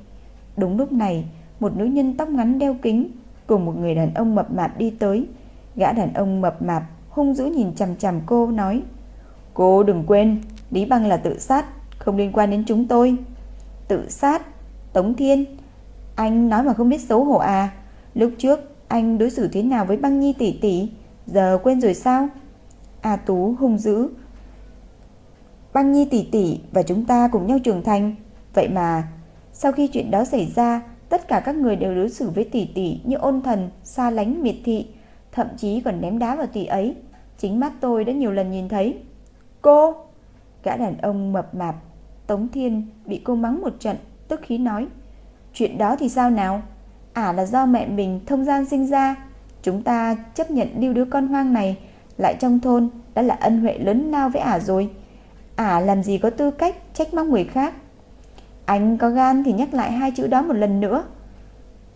Đúng lúc này, một nữ nhân tóc ngắn đeo kính cùng một người đàn ông mập mạp đi tới. Gã đàn ông mập mạp hung dữ nhìn chằm chằm cô nói: "Cô đừng quên, Lý Băng là tự sát, không liên quan đến chúng tôi." Tự sát? Tống Thiên, anh nói mà không biết xấu hổ à? Lúc trước anh đối xử thế nào với Băng Nhi tỷ tỷ, giờ quên rồi sao? A Tú hung dữ Băng Nhi tỷ tỷ và chúng ta cùng nhau trưởng thành. Vậy mà, sau khi chuyện đó xảy ra, tất cả các người đều đối xử với tỷ tỷ như ôn thần, xa lánh miệt thị, thậm chí còn ném đá vào tỷ ấy. Chính mắt tôi đã nhiều lần nhìn thấy. Cô! Gã đàn ông mập mạp, Tống Thiên bị cô mắng một trận, tức khí nói. Chuyện đó thì sao nào? Ả là do mẹ mình thông gian sinh ra. Chúng ta chấp nhận lưu đứa con hoang này lại trong thôn đã là ân huệ lớn lao với Ả rồi. Ả à, làm gì có tư cách trách móc người khác anh có gan thì nhắc lại hai chữ đó một lần nữa.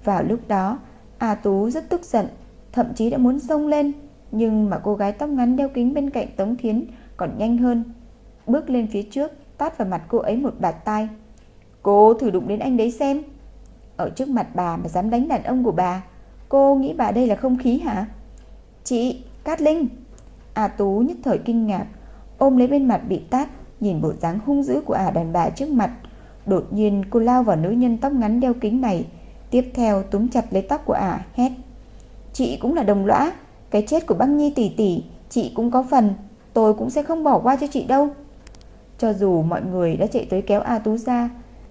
Vào lúc đó A Tú rất tức giận Thậm chí đã muốn xông lên Nhưng mà cô gái tóc ngắn đeo kính bên cạnh Tống Thiến Còn nhanh hơn. Bước lên phía trước Tát vào mặt cô ấy một bạt tay Cô thử đụng đến anh đấy xem. Ở trước mặt bà mà dám đánh đàn ông của bà Cô nghĩ bà đây là không khí hả? Chị Cát Linh. A Tú nhất thời kinh ngạc ôm lấy bên mặt bị tát, nhìn bộ dáng hung dữ của ả đàn bà trước mặt. Đột nhiên cô lao vào nữ nhân tóc ngắn đeo kính này, tiếp theo túm chặt lấy tóc của ả, hét. Chị cũng là đồng lõa, cái chết của băng nhi tỷ tỷ, chị cũng có phần, tôi cũng sẽ không bỏ qua cho chị đâu. Cho dù mọi người đã chạy tới kéo A Tú ra,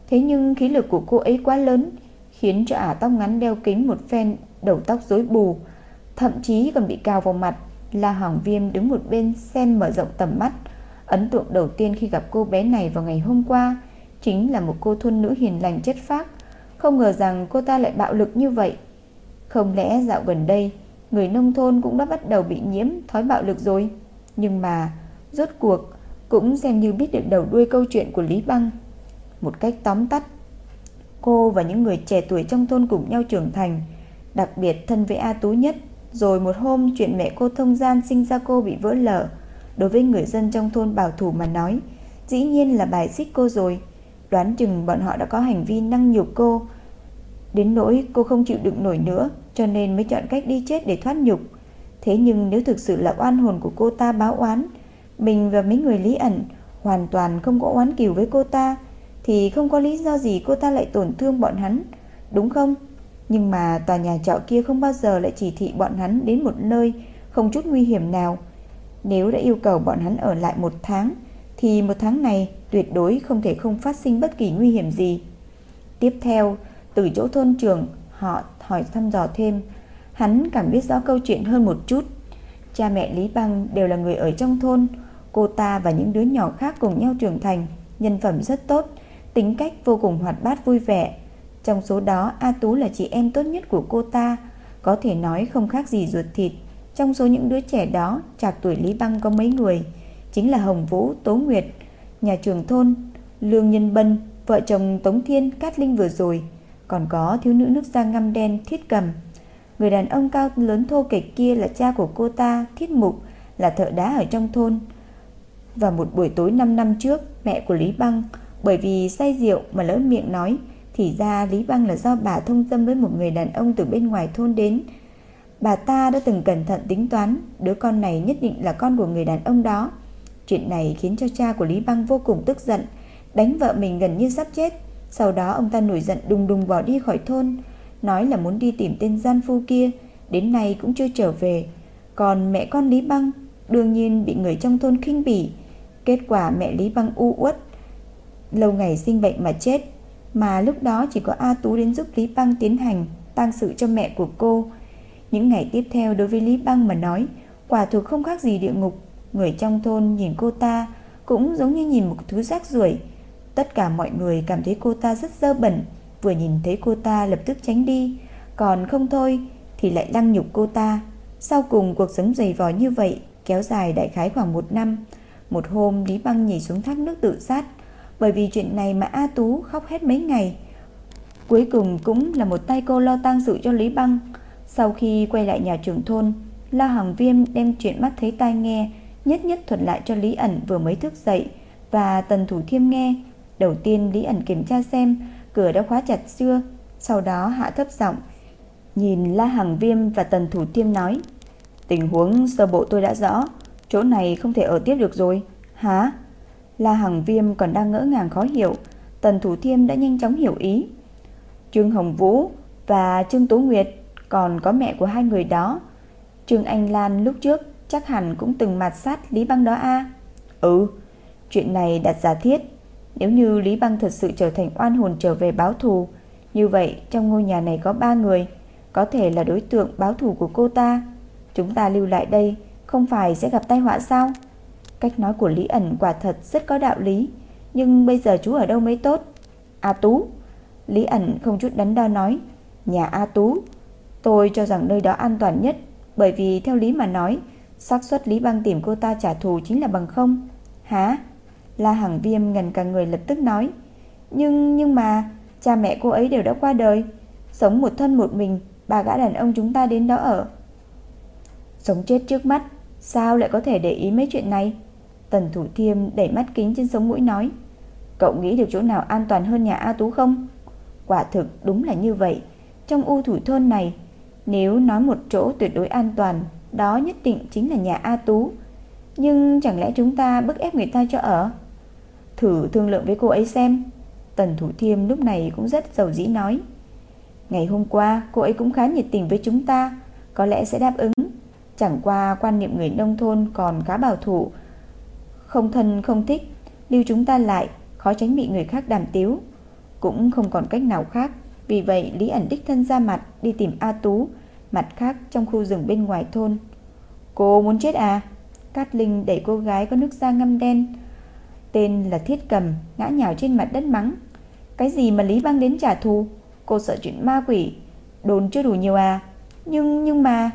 thế nhưng khí lực của cô ấy quá lớn, khiến cho ả tóc ngắn đeo kính một phen đầu tóc rối bù, thậm chí còn bị cào vào mặt. La Hoàng Viêm đứng một bên xem mở rộng tầm mắt. Ấn tượng đầu tiên khi gặp cô bé này vào ngày hôm qua chính là một cô thôn nữ hiền lành chất phác. Không ngờ rằng cô ta lại bạo lực như vậy. Không lẽ dạo gần đây người nông thôn cũng đã bắt đầu bị nhiễm thói bạo lực rồi? Nhưng mà rốt cuộc cũng xem như biết được đầu đuôi câu chuyện của Lý Băng. Một cách tóm tắt, cô và những người trẻ tuổi trong thôn cùng nhau trưởng thành, đặc biệt thân với A Tú nhất rồi một hôm chuyện mẹ cô thông gian sinh ra cô bị vỡ lở Đối với người dân trong thôn bảo thủ mà nói Dĩ nhiên là bài xích cô rồi Đoán chừng bọn họ đã có hành vi năng nhục cô Đến nỗi cô không chịu đựng nổi nữa Cho nên mới chọn cách đi chết để thoát nhục Thế nhưng nếu thực sự là oan hồn của cô ta báo oán, mình và mấy người Lý ẩn hoàn toàn không có oán kiều với cô ta, thì không có lý do gì cô ta lại tổn thương bọn hắn, đúng không? Nhưng mà tòa nhà trọ kia không bao giờ lại chỉ thị bọn hắn đến một nơi không chút nguy hiểm nào. Nếu đã yêu cầu bọn hắn ở lại một tháng, thì một tháng này tuyệt đối không thể không phát sinh bất kỳ nguy hiểm gì. Tiếp theo, từ chỗ thôn trưởng, họ hỏi thăm dò thêm, hắn cảm biết rõ câu chuyện hơn một chút. Cha mẹ Lý Băng đều là người ở trong thôn, cô ta và những đứa nhỏ khác cùng nhau trưởng thành, nhân phẩm rất tốt, tính cách vô cùng hoạt bát vui vẻ. Trong số đó, A Tú là chị em tốt nhất của cô ta, có thể nói không khác gì ruột thịt. Trong số những đứa trẻ đó, trạc tuổi Lý Băng có mấy người, chính là Hồng Vũ, Tố Nguyệt, nhà trưởng thôn, Lương Nhân Bân, vợ chồng Tống Thiên, Cát Linh vừa rồi, còn có thiếu nữ nước da ngăm đen Thiết Cầm. Người đàn ông cao lớn thô kệch kia là cha của cô ta, Thiết Mục, là thợ đá ở trong thôn. Và một buổi tối 5 năm trước, mẹ của Lý Băng bởi vì say rượu mà lỡ miệng nói, thì ra Lý Băng là do bà thông tâm với một người đàn ông từ bên ngoài thôn đến. Bà ta đã từng cẩn thận tính toán, đứa con này nhất định là con của người đàn ông đó. Chuyện này khiến cho cha của Lý Băng vô cùng tức giận, đánh vợ mình gần như sắp chết. Sau đó ông ta nổi giận đùng đùng bỏ đi khỏi thôn, nói là muốn đi tìm tên gian phu kia, đến nay cũng chưa trở về. Còn mẹ con Lý Băng đương nhiên bị người trong thôn khinh bỉ. Kết quả mẹ Lý Băng u uất, lâu ngày sinh bệnh mà chết, mà lúc đó chỉ có A Tú đến giúp Lý Băng tiến hành tang sự cho mẹ của cô. Những ngày tiếp theo đối với Lý Băng mà nói, quả thực không khác gì địa ngục. Người trong thôn nhìn cô ta cũng giống như nhìn một thứ rác rưởi. Tất cả mọi người cảm thấy cô ta rất dơ bẩn, vừa nhìn thấy cô ta lập tức tránh đi, còn không thôi thì lại lăng nhục cô ta. Sau cùng cuộc sống dày vò như vậy kéo dài đại khái khoảng một năm. Một hôm Lý Băng nhảy xuống thác nước tự sát, bởi vì chuyện này mà A Tú khóc hết mấy ngày. Cuối cùng cũng là một tay cô lo tang sự cho Lý Băng. Sau khi quay lại nhà trưởng thôn, La Hằng Viêm đem chuyện mắt thấy tai nghe, nhất nhất thuật lại cho Lý ẩn vừa mới thức dậy và Tần Thủ Thiêm nghe. Đầu tiên Lý ẩn kiểm tra xem cửa đã khóa chặt chưa, sau đó hạ thấp giọng nhìn La Hằng Viêm và Tần Thủ Thiêm nói: "Tình huống sơ bộ tôi đã rõ, chỗ này không thể ở tiếp được rồi." "Hả?" La Hằng Viêm còn đang ngỡ ngàng khó hiểu, Tần Thủ Thiêm đã nhanh chóng hiểu ý. Trương Hồng Vũ và Trương Tố Nguyệt còn có mẹ của hai người đó. Trương Anh Lan lúc trước chắc hẳn cũng từng mặt sát Lý Băng đó a. Ừ, chuyện này đặt giả thiết, nếu như Lý Băng thật sự trở thành oan hồn trở về báo thù, như vậy trong ngôi nhà này có ba người, có thể là đối tượng báo thù của cô ta. Chúng ta lưu lại đây, không phải sẽ gặp tai họa sao? Cách nói của Lý ẩn quả thật rất có đạo lý, nhưng bây giờ chú ở đâu mới tốt? A Tú. Lý ẩn không chút đắn đo nói, nhà A Tú. Tôi cho rằng nơi đó an toàn nhất, bởi vì theo Lý mà nói, xác suất Lý Băng tìm cô ta trả thù chính là bằng không. Hả? La Hằng Viêm ngần cả người lập tức nói, nhưng nhưng mà cha mẹ cô ấy đều đã qua đời, sống một thân một mình, bà gã đàn ông chúng ta đến đó ở. Sống chết trước mắt, sao lại có thể để ý mấy chuyện này? Tần Thủ Thiêm đẩy mắt kính trên sống mũi nói Cậu nghĩ được chỗ nào an toàn hơn nhà A Tú không? Quả thực đúng là như vậy Trong u thủ thôn này Nếu nói một chỗ tuyệt đối an toàn đó nhất định chính là nhà A Tú. Nhưng chẳng lẽ chúng ta bức ép người ta cho ở? Thử thương lượng với cô ấy xem. Tần Thủ Thiêm lúc này cũng rất giàu dĩ nói. Ngày hôm qua cô ấy cũng khá nhiệt tình với chúng ta. Có lẽ sẽ đáp ứng. Chẳng qua quan niệm người nông thôn còn khá bảo thủ. Không thân không thích, lưu chúng ta lại, khó tránh bị người khác đàm tiếu. Cũng không còn cách nào khác, vì vậy Lý ẩn đích thân ra mặt đi tìm A Tú, mặt khác trong khu rừng bên ngoài thôn. Cô muốn chết à? Cát Linh đẩy cô gái có nước da ngâm đen, tên là Thiết Cầm, ngã nhào trên mặt đất mắng. Cái gì mà Lý băng đến trả thù? Cô sợ chuyện ma quỷ, đồn chưa đủ nhiều à? Nhưng, nhưng mà...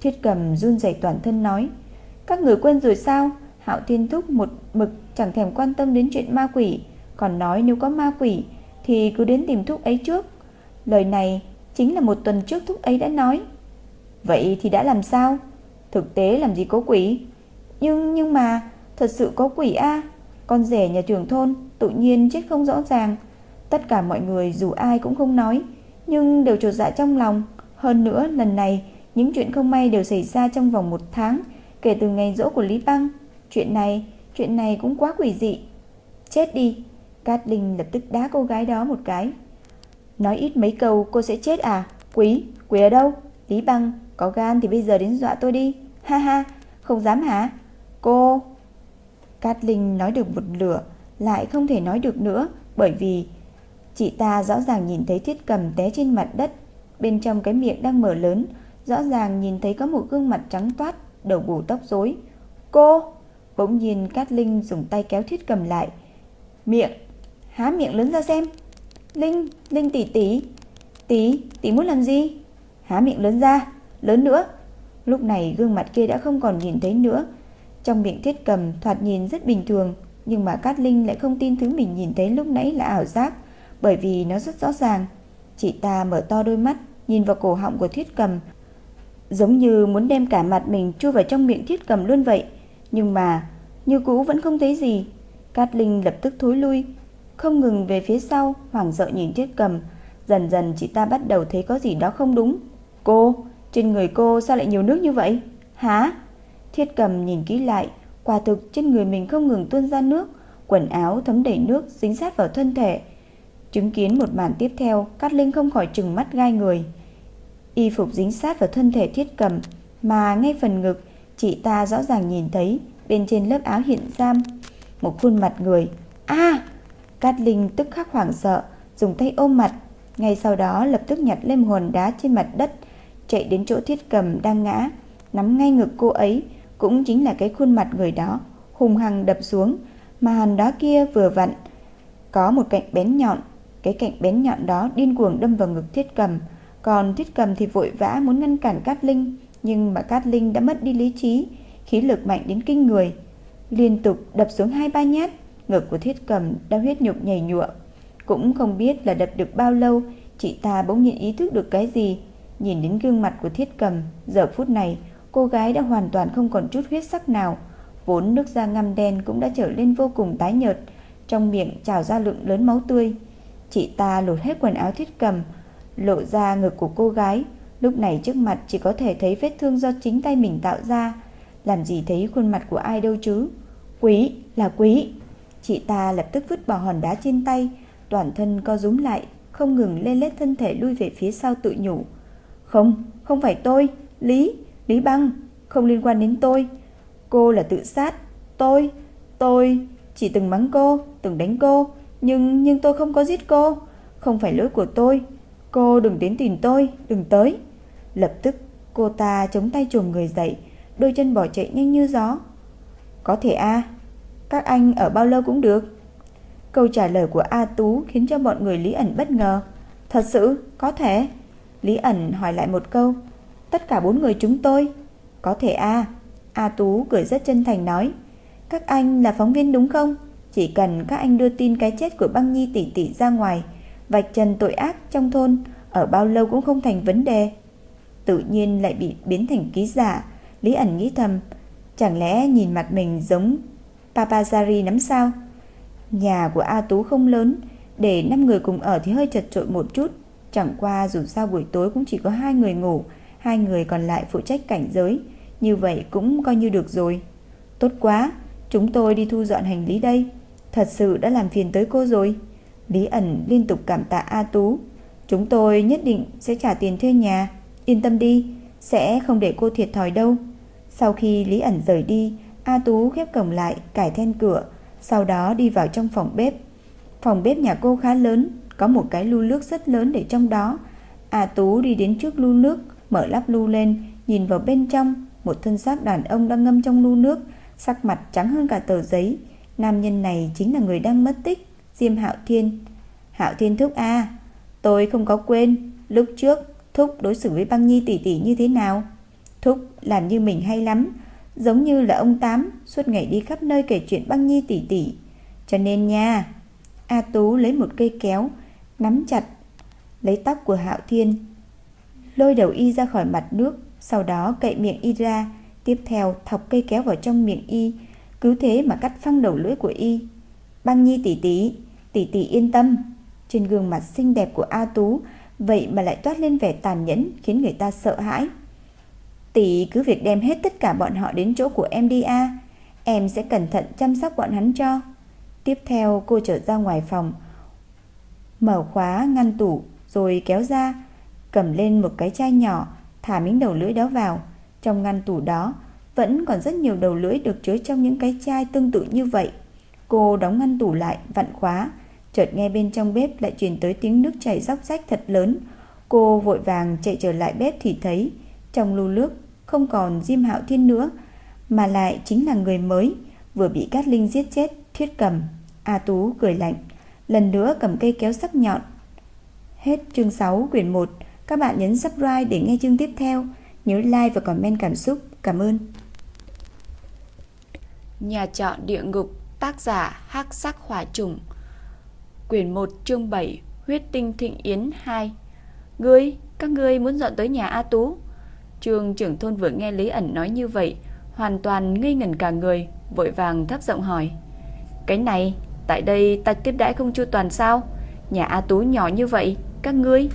Thiết Cầm run rẩy toàn thân nói. Các người quên rồi sao? Hạo Thiên Thúc một mực chẳng thèm quan tâm đến chuyện ma quỷ, còn nói nếu có ma quỷ thì cứ đến tìm Thúc ấy trước. Lời này chính là một tuần trước Thúc ấy đã nói. Vậy thì đã làm sao? Thực tế làm gì có quỷ? Nhưng nhưng mà thật sự có quỷ a. Con rể nhà trưởng thôn tự nhiên chết không rõ ràng. Tất cả mọi người dù ai cũng không nói, nhưng đều trột dạ trong lòng. Hơn nữa lần này Những chuyện không may đều xảy ra trong vòng một tháng Kể từ ngày rỗ của Lý Băng Chuyện này, chuyện này cũng quá quỷ dị Chết đi Cát Linh lập tức đá cô gái đó một cái Nói ít mấy câu cô sẽ chết à? Quý, quý ở đâu? Lý Băng, có gan thì bây giờ đến dọa tôi đi. Ha ha, không dám hả? Cô? Cát Linh nói được một lửa Lại không thể nói được nữa Bởi vì chị ta rõ ràng nhìn thấy thiết cầm té trên mặt đất Bên trong cái miệng đang mở lớn Rõ ràng nhìn thấy có một gương mặt trắng toát Đầu bù tóc rối. Cô? Bỗng nhiên Cát Linh dùng tay kéo thiết cầm lại. Miệng Há miệng lớn ra xem. Linh, Linh tỷ tỷ. Tỷ, tỷ muốn làm gì? Há miệng lớn ra, lớn nữa. Lúc này gương mặt kia đã không còn nhìn thấy nữa. Trong miệng thiết cầm thoạt nhìn rất bình thường Nhưng mà Cát Linh lại không tin thứ mình nhìn thấy lúc nãy là ảo giác Bởi vì nó rất rõ ràng. Chị ta mở to đôi mắt Nhìn vào cổ họng của thiết cầm. Giống như muốn đem cả mặt mình chui vào trong miệng thiết cầm luôn vậy Nhưng mà Như cũ vẫn không thấy gì. Cát Linh lập tức thối lui. Không ngừng về phía sau, Hoảng sợ nhìn thiết cầm. Dần dần chị ta bắt đầu thấy có gì đó không đúng. Cô, Trên người cô sao lại nhiều nước như vậy? Hả? Thiết cầm nhìn kỹ lại, Quả thực trên người mình không ngừng tuôn ra nước. Quần áo thấm đầy nước, dính sát vào thân thể. Chứng kiến một màn tiếp theo Cát Linh không khỏi trừng mắt gai người. Y phục dính sát vào thân thể thiết cầm, Mà ngay phần ngực, Chị ta rõ ràng nhìn thấy, Bên trên lớp áo hiện giam. Một khuôn mặt người, a Cát Linh tức khắc hoảng sợ Dùng tay ôm mặt. Ngay sau đó lập tức nhặt lên hồn đá trên mặt đất Chạy đến chỗ thiết cầm đang ngã Nắm ngay ngực cô ấy Cũng chính là cái khuôn mặt người đó Hùng hăng đập xuống. Mà hòn đá kia vừa vặn Có một cạnh bén nhọn. Cái cạnh bén nhọn đó điên cuồng đâm vào ngực thiết cầm. Còn Thiết Cầm thì vội vã muốn ngăn cản Cát Linh, nhưng mà Cát Linh đã mất đi lý trí, khí lực mạnh đến kinh người, liên tục đập xuống hai ba nhát, ngực của Thiết Cầm đã huyết nhục nhảy nhụa. Cũng không biết là đập được bao lâu, chị ta bỗng nhiên ý thức được cái gì, nhìn đến gương mặt của Thiết Cầm, giờ phút này, cô gái đã hoàn toàn không còn chút huyết sắc nào, vốn nước da ngăm đen cũng đã trở lên vô cùng tái nhợt, trong miệng trào ra lượng lớn máu tươi. Chị ta lột hết quần áo Thiết Cầm, lộ ra ngực của cô gái. Lúc này trước mặt chỉ có thể thấy vết thương do chính tay mình tạo ra. Làm gì thấy khuôn mặt của ai đâu chứ? Quý, là quý. Chị ta lập tức vứt bỏ hòn đá trên tay, toàn thân co rúm lại, không ngừng lê lết thân thể lui về phía sau tự nhủ. Không, không phải tôi, Lý, Lý Băng, không liên quan đến tôi. Cô là tự sát, tôi, tôi chỉ từng mắng cô, từng đánh cô, nhưng nhưng tôi không có giết cô, không phải lỗi của tôi, Cô đừng đến tìm tôi, đừng tới. Lập tức cô ta chống tay chùm người dậy, đôi chân bỏ chạy nhanh như gió. Có thể a các anh ở bao lâu cũng được. Câu trả lời của A Tú khiến cho mọi người Lý ẩn bất ngờ. Thật sự, có thể. Lý ẩn hỏi lại một câu. Tất cả bốn người chúng tôi. Có thể a A Tú cười rất chân thành nói. Các anh là phóng viên đúng không? Chỉ cần các anh đưa tin cái chết của băng nhi tỷ tỷ ra ngoài vạch trần tội ác trong thôn ở bao lâu cũng không thành vấn đề. Tự nhiên lại bị biến thành ký giả, Lý ẩn nghĩ thầm, chẳng lẽ nhìn mặt mình giống Papazari nắm sao? Nhà của A Tú không lớn, để 5 người cùng ở thì hơi chật trội một chút, chẳng qua dù sao buổi tối cũng chỉ có hai người ngủ, hai người còn lại phụ trách cảnh giới, như vậy cũng coi như được rồi. Tốt quá, chúng tôi đi thu dọn hành lý đây, thật sự đã làm phiền tới cô rồi. Lý ẩn liên tục cảm tạ A Tú. Chúng tôi nhất định sẽ trả tiền thuê nhà. Yên tâm đi, sẽ không để cô thiệt thòi đâu. Sau khi Lý ẩn rời đi, A Tú khép cổng lại, cải then cửa, sau đó đi vào trong phòng bếp. Phòng bếp nhà cô khá lớn, có một cái lu nước rất lớn để trong đó. A Tú đi đến trước lu nước, mở lắp lu lên, nhìn vào bên trong, một thân xác đàn ông đang ngâm trong lu nước, sắc mặt trắng hơn cả tờ giấy. Nam nhân này chính là người đang mất tích. Diêm Hạo Thiên. Hạo Thiên thúc a, tôi không có quên lúc trước thúc đối xử với Băng Nhi tỷ tỷ như thế nào. Thúc làm như mình hay lắm, giống như là ông Tám suốt ngày đi khắp nơi kể chuyện Băng Nhi tỷ tỷ. Cho nên nha, A Tú lấy một cây kéo, nắm chặt lấy tóc của Hạo Thiên, lôi đầu y ra khỏi mặt nước, sau đó cậy miệng y ra, tiếp theo thọc cây kéo vào trong miệng y, cứ thế mà cắt phăng đầu lưỡi của y. Băng Nhi tỷ tỷ, Tỷ tỷ yên tâm Trên gương mặt xinh đẹp của A Tú Vậy mà lại toát lên vẻ tàn nhẫn Khiến người ta sợ hãi Tỷ cứ việc đem hết tất cả bọn họ đến chỗ của em đi a. Em sẽ cẩn thận chăm sóc bọn hắn cho. Tiếp theo cô trở ra ngoài phòng, mở khóa ngăn tủ rồi kéo ra, cầm lên một cái chai nhỏ, thả miếng đầu lưỡi đó vào. Trong ngăn tủ đó vẫn còn rất nhiều đầu lưỡi được chứa trong những cái chai tương tự như vậy. Cô đóng ngăn tủ lại, vặn khóa, chợt nghe bên trong bếp lại truyền tới tiếng nước chảy róc rách thật lớn. Cô vội vàng chạy trở lại bếp thì thấy trong lưu nước không còn Diêm Hạo Thiên nữa, mà lại chính là người mới vừa bị Cát Linh giết chết, Thiết Cầm. A Tú cười lạnh, lần nữa cầm cây kéo sắc nhọn. Hết chương 6 quyển 1, các bạn nhấn subscribe để nghe chương tiếp theo, nhớ like và comment cảm xúc. Cảm ơn. Nhà trọ địa ngục, tác giả Hắc Sắc Hỏa Trùng. Quyển 1 chương 7, Huyết tinh thịnh yến 2. Ngươi, các ngươi muốn dọn tới nhà A Tú? Trương trưởng thôn vừa nghe Lý ẩn nói như vậy, hoàn toàn ngây ngẩn cả người, vội vàng thấp giọng hỏi: "Cái này, tại đây ta tiếp đãi không chu toàn sao? Nhà A Tú nhỏ như vậy, các ngươi?"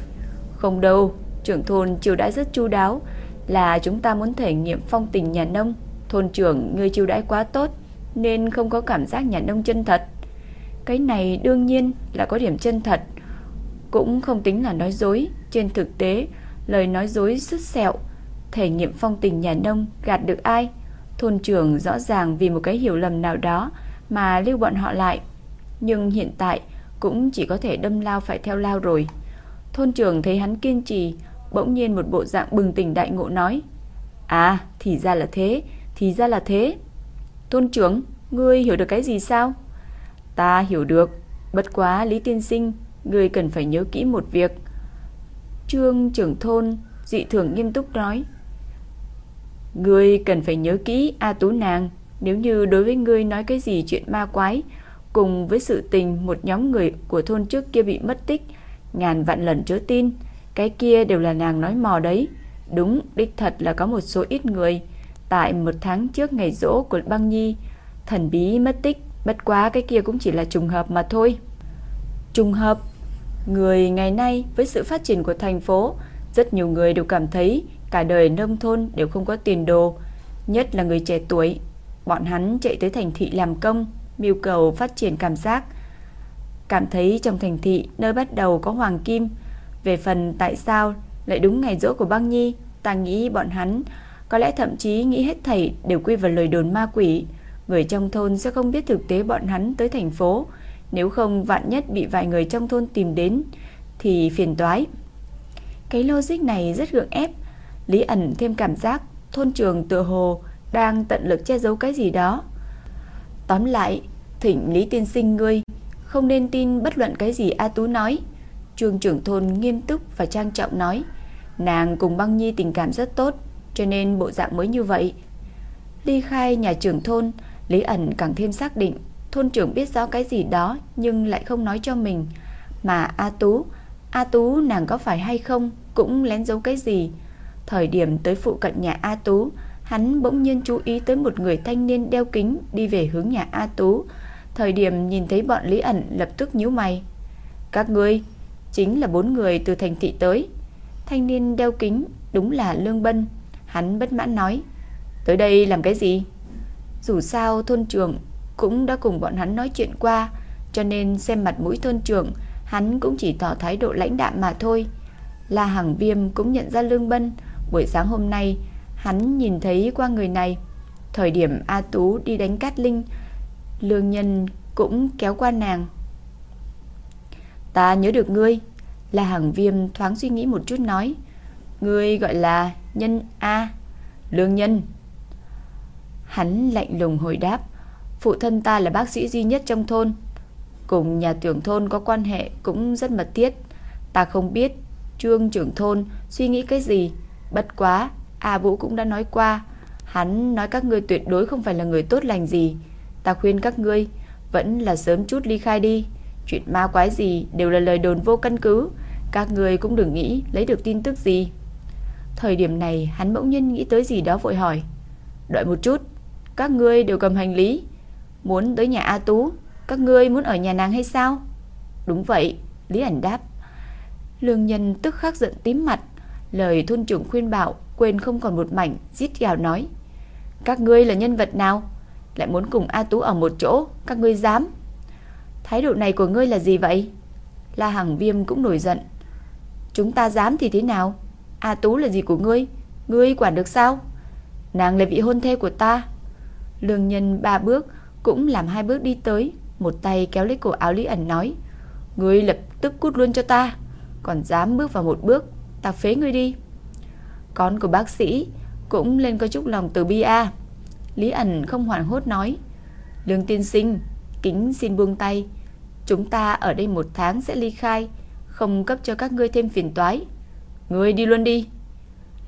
"Không đâu, trưởng thôn chiêu đãi rất chu đáo, là chúng ta muốn thể nghiệm phong tình nhà nông, thôn trưởng ngươi chiêu đãi quá tốt nên không có cảm giác nhà nông chân thật." Cái này đương nhiên là có điểm chân thật, cũng không tính là nói dối, trên thực tế, lời nói dối sứt sẹo thể nghiệm phong tình nhà nông gạt được ai. Thôn trưởng rõ ràng vì một cái hiểu lầm nào đó mà lưu bọn họ lại. Nhưng hiện tại cũng chỉ có thể đâm lao phải theo lao rồi. Thôn trưởng thấy hắn kiên trì, bỗng nhiên một bộ dạng bừng tỉnh đại ngộ nói. À, thì ra là thế, thì ra là thế. Thôn trưởng, ngươi hiểu được cái gì sao? Ta hiểu được, bất quá Lý Tiên Sinh, ngươi cần phải nhớ kỹ một việc. Trương trưởng thôn dị thường nghiêm túc nói. Ngươi cần phải nhớ kỹ A Tú nàng, nếu như đối với ngươi nói cái gì chuyện ma quái, cùng với sự tình một nhóm người của thôn trước kia bị mất tích, ngàn vạn lần chớ tin, cái kia đều là nàng nói mò đấy. Đúng, đích thật là có một số ít người tại một tháng trước ngày rỗ của Băng Nhi, thần bí mất tích, bất quá cái kia cũng chỉ là trùng hợp mà thôi. Trùng hợp, người ngày nay với sự phát triển của thành phố, rất nhiều người đều cảm thấy Cả đời nông thôn đều không có tiền đồ, Nhất là người trẻ tuổi. Bọn hắn chạy tới thành thị làm công, Mưu cầu phát triển cảm giác. Cảm thấy trong thành thị Nơi bắt đầu có hoàng kim. Về phần tại sao lại đúng ngày rỗ của băng nhi, Ta nghĩ bọn hắn Có lẽ thậm chí nghĩ hết thảy Đều quy vào lời đồn ma quỷ. Người trong thôn sẽ không biết thực tế bọn hắn tới thành phố. Nếu không vạn nhất bị vài người trong thôn tìm đến, Thì phiền toái. Cái logic này rất gượng ép. Lý ẩn thêm cảm giác thôn trường tựa hồ đang tận lực che giấu cái gì đó. Tóm lại, thỉnh Lý tiên sinh ngươi không nên tin bất luận cái gì A Tú nói. Trường trưởng thôn nghiêm túc và trang trọng nói, nàng cùng Băng Nhi tình cảm rất tốt, cho nên bộ dạng mới như vậy. Ly khai nhà trưởng thôn, Lý ẩn càng thêm xác định thôn trưởng biết rõ cái gì đó nhưng lại không nói cho mình. Mà A Tú, A Tú nàng có phải hay không cũng lén giấu cái gì, Thời điểm tới phụ cận nhà A Tú, hắn bỗng nhiên chú ý tới một người thanh niên đeo kính đi về hướng nhà A Tú. Thời điểm nhìn thấy bọn Lý ẩn lập tức nhíu mày. Các ngươi chính là bốn người từ thành thị tới. Thanh niên đeo kính đúng là Lương Bân. Hắn bất mãn nói. Tới đây làm cái gì? Dù sao thôn trưởng cũng đã cùng bọn hắn nói chuyện qua, cho nên xem mặt mũi thôn trưởng, hắn cũng chỉ tỏ thái độ lãnh đạm mà thôi. La Hằng Viêm cũng nhận ra Lương Bân, Buổi sáng hôm nay, hắn nhìn thấy qua người này. Thời điểm A Tú đi đánh Cát Linh, Lương Nhân cũng kéo qua nàng. Ta nhớ được ngươi, là hàng viêm thoáng suy nghĩ một chút nói. Ngươi gọi là Nhân A, Lương Nhân. Hắn lạnh lùng hồi đáp, phụ thân ta là bác sĩ duy nhất trong thôn. Cùng nhà trưởng thôn có quan hệ cũng rất mật thiết. Ta không biết trương trưởng thôn suy nghĩ cái gì, Bất quá, A Vũ cũng đã nói qua, hắn nói các ngươi tuyệt đối không phải là người tốt lành gì. Ta khuyên các ngươi vẫn là sớm chút ly khai đi. Chuyện ma quái gì đều là lời đồn vô căn cứ, các ngươi cũng đừng nghĩ lấy được tin tức gì. Thời điểm này hắn bỗng nhiên nghĩ tới gì đó vội hỏi. Đợi một chút, các ngươi đều cầm hành lý, muốn tới nhà A Tú, các ngươi muốn ở nhà nàng hay sao? Đúng vậy, Lý ảnh đáp. Lương nhân tức khắc giận tím mặt, Lời thôn trưởng khuyên bảo quên không còn một mảnh, rít gào nói. Các ngươi là nhân vật nào? Lại muốn cùng A Tú ở một chỗ, các ngươi dám? Thái độ này của ngươi là gì vậy? La Hằng Viêm cũng nổi giận. Chúng ta dám thì thế nào? A Tú là gì của ngươi? Ngươi quản được sao? Nàng là vị hôn thê của ta. Lương nhân ba bước cũng làm hai bước đi tới, một tay kéo lấy cổ áo Lý ẩn nói. Ngươi lập tức cút luôn cho ta. Còn dám bước vào một bước, ta phế ngươi đi. Con của bác sĩ cũng lên có chút lòng từ bi a. Lý ẩn không hoảng hốt nói. Lương tiên sinh, kính xin buông tay. Chúng ta ở đây một tháng sẽ ly khai, không cấp cho các ngươi thêm phiền toái. Ngươi đi luôn đi.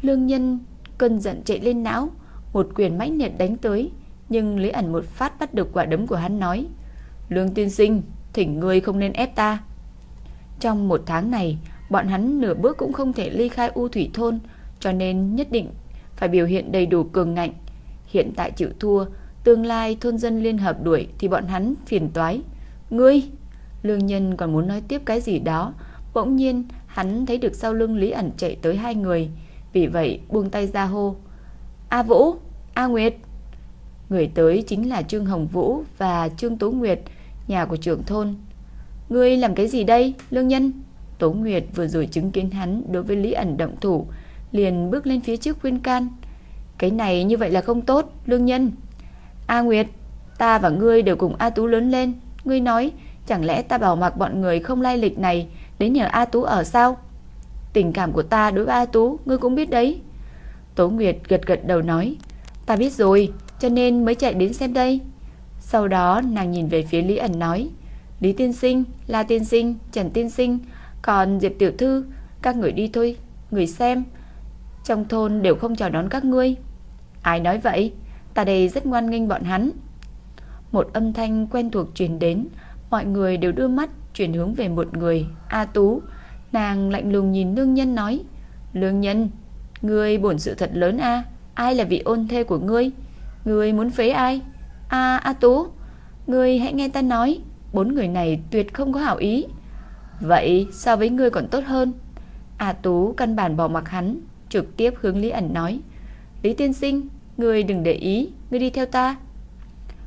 Lương nhân cơn giận chạy lên não, một quyền mãnh liệt đánh tới, nhưng Lý ẩn một phát bắt được quả đấm của hắn nói: "Lương tiên sinh, thỉnh ngươi không nên ép ta." Trong một tháng này, bọn hắn nửa bước cũng không thể ly khai U Thủy thôn, cho nên nhất định phải biểu hiện đầy đủ cường ngạnh. Hiện tại chịu thua, tương lai thôn dân liên hợp đuổi thì bọn hắn phiền toái. "Ngươi!" Lương Nhân còn muốn nói tiếp cái gì đó, bỗng nhiên hắn thấy được sau lưng Lý ẩn chạy tới hai người, vì vậy buông tay ra hô. A Vũ, A Nguyệt. Người tới chính là Trương Hồng Vũ và Trương Tố Nguyệt, nhà của trưởng thôn. Ngươi làm cái gì đây, Lương Nhân? Tố Nguyệt vừa rồi chứng kiến hắn đối với Lý ẩn động thủ, liền bước lên phía trước khuyên can. Cái này như vậy là không tốt, Lương Nhân. A Nguyệt, ta và ngươi đều cùng A Tú lớn lên, ngươi nói chẳng lẽ ta bảo mặc bọn người không lai lịch này đến nhờ A Tú ở sao? Tình cảm của ta đối với A Tú, ngươi cũng biết đấy. Tố Nguyệt gật gật đầu nói, ta biết rồi, cho nên mới chạy đến xem đây. Sau đó nàng nhìn về phía Lý ẩn nói, Lý tiên sinh, La tiên sinh, Trần tiên sinh, còn Diệp tiểu thư, các người đi thôi, người xem. Trong thôn đều không chào đón các ngươi. Ai nói vậy? Ta đây rất ngoan nghênh bọn hắn. Một âm thanh quen thuộc truyền đến, mọi người đều đưa mắt chuyển hướng về một người, A Tú. Nàng lạnh lùng nhìn Lương Nhân nói, Lương Nhân, ngươi bổn sự thật lớn a ai là vị ôn thê của ngươi? Ngươi muốn phế ai? A A Tú, ngươi hãy nghe ta nói, bốn người này tuyệt không có hảo ý. Vậy so với ngươi còn tốt hơn. A Tú căn bản bỏ mặc hắn, trực tiếp hướng Lý ẩn nói, Lý tiên sinh, ngươi đừng để ý, ngươi đi theo ta.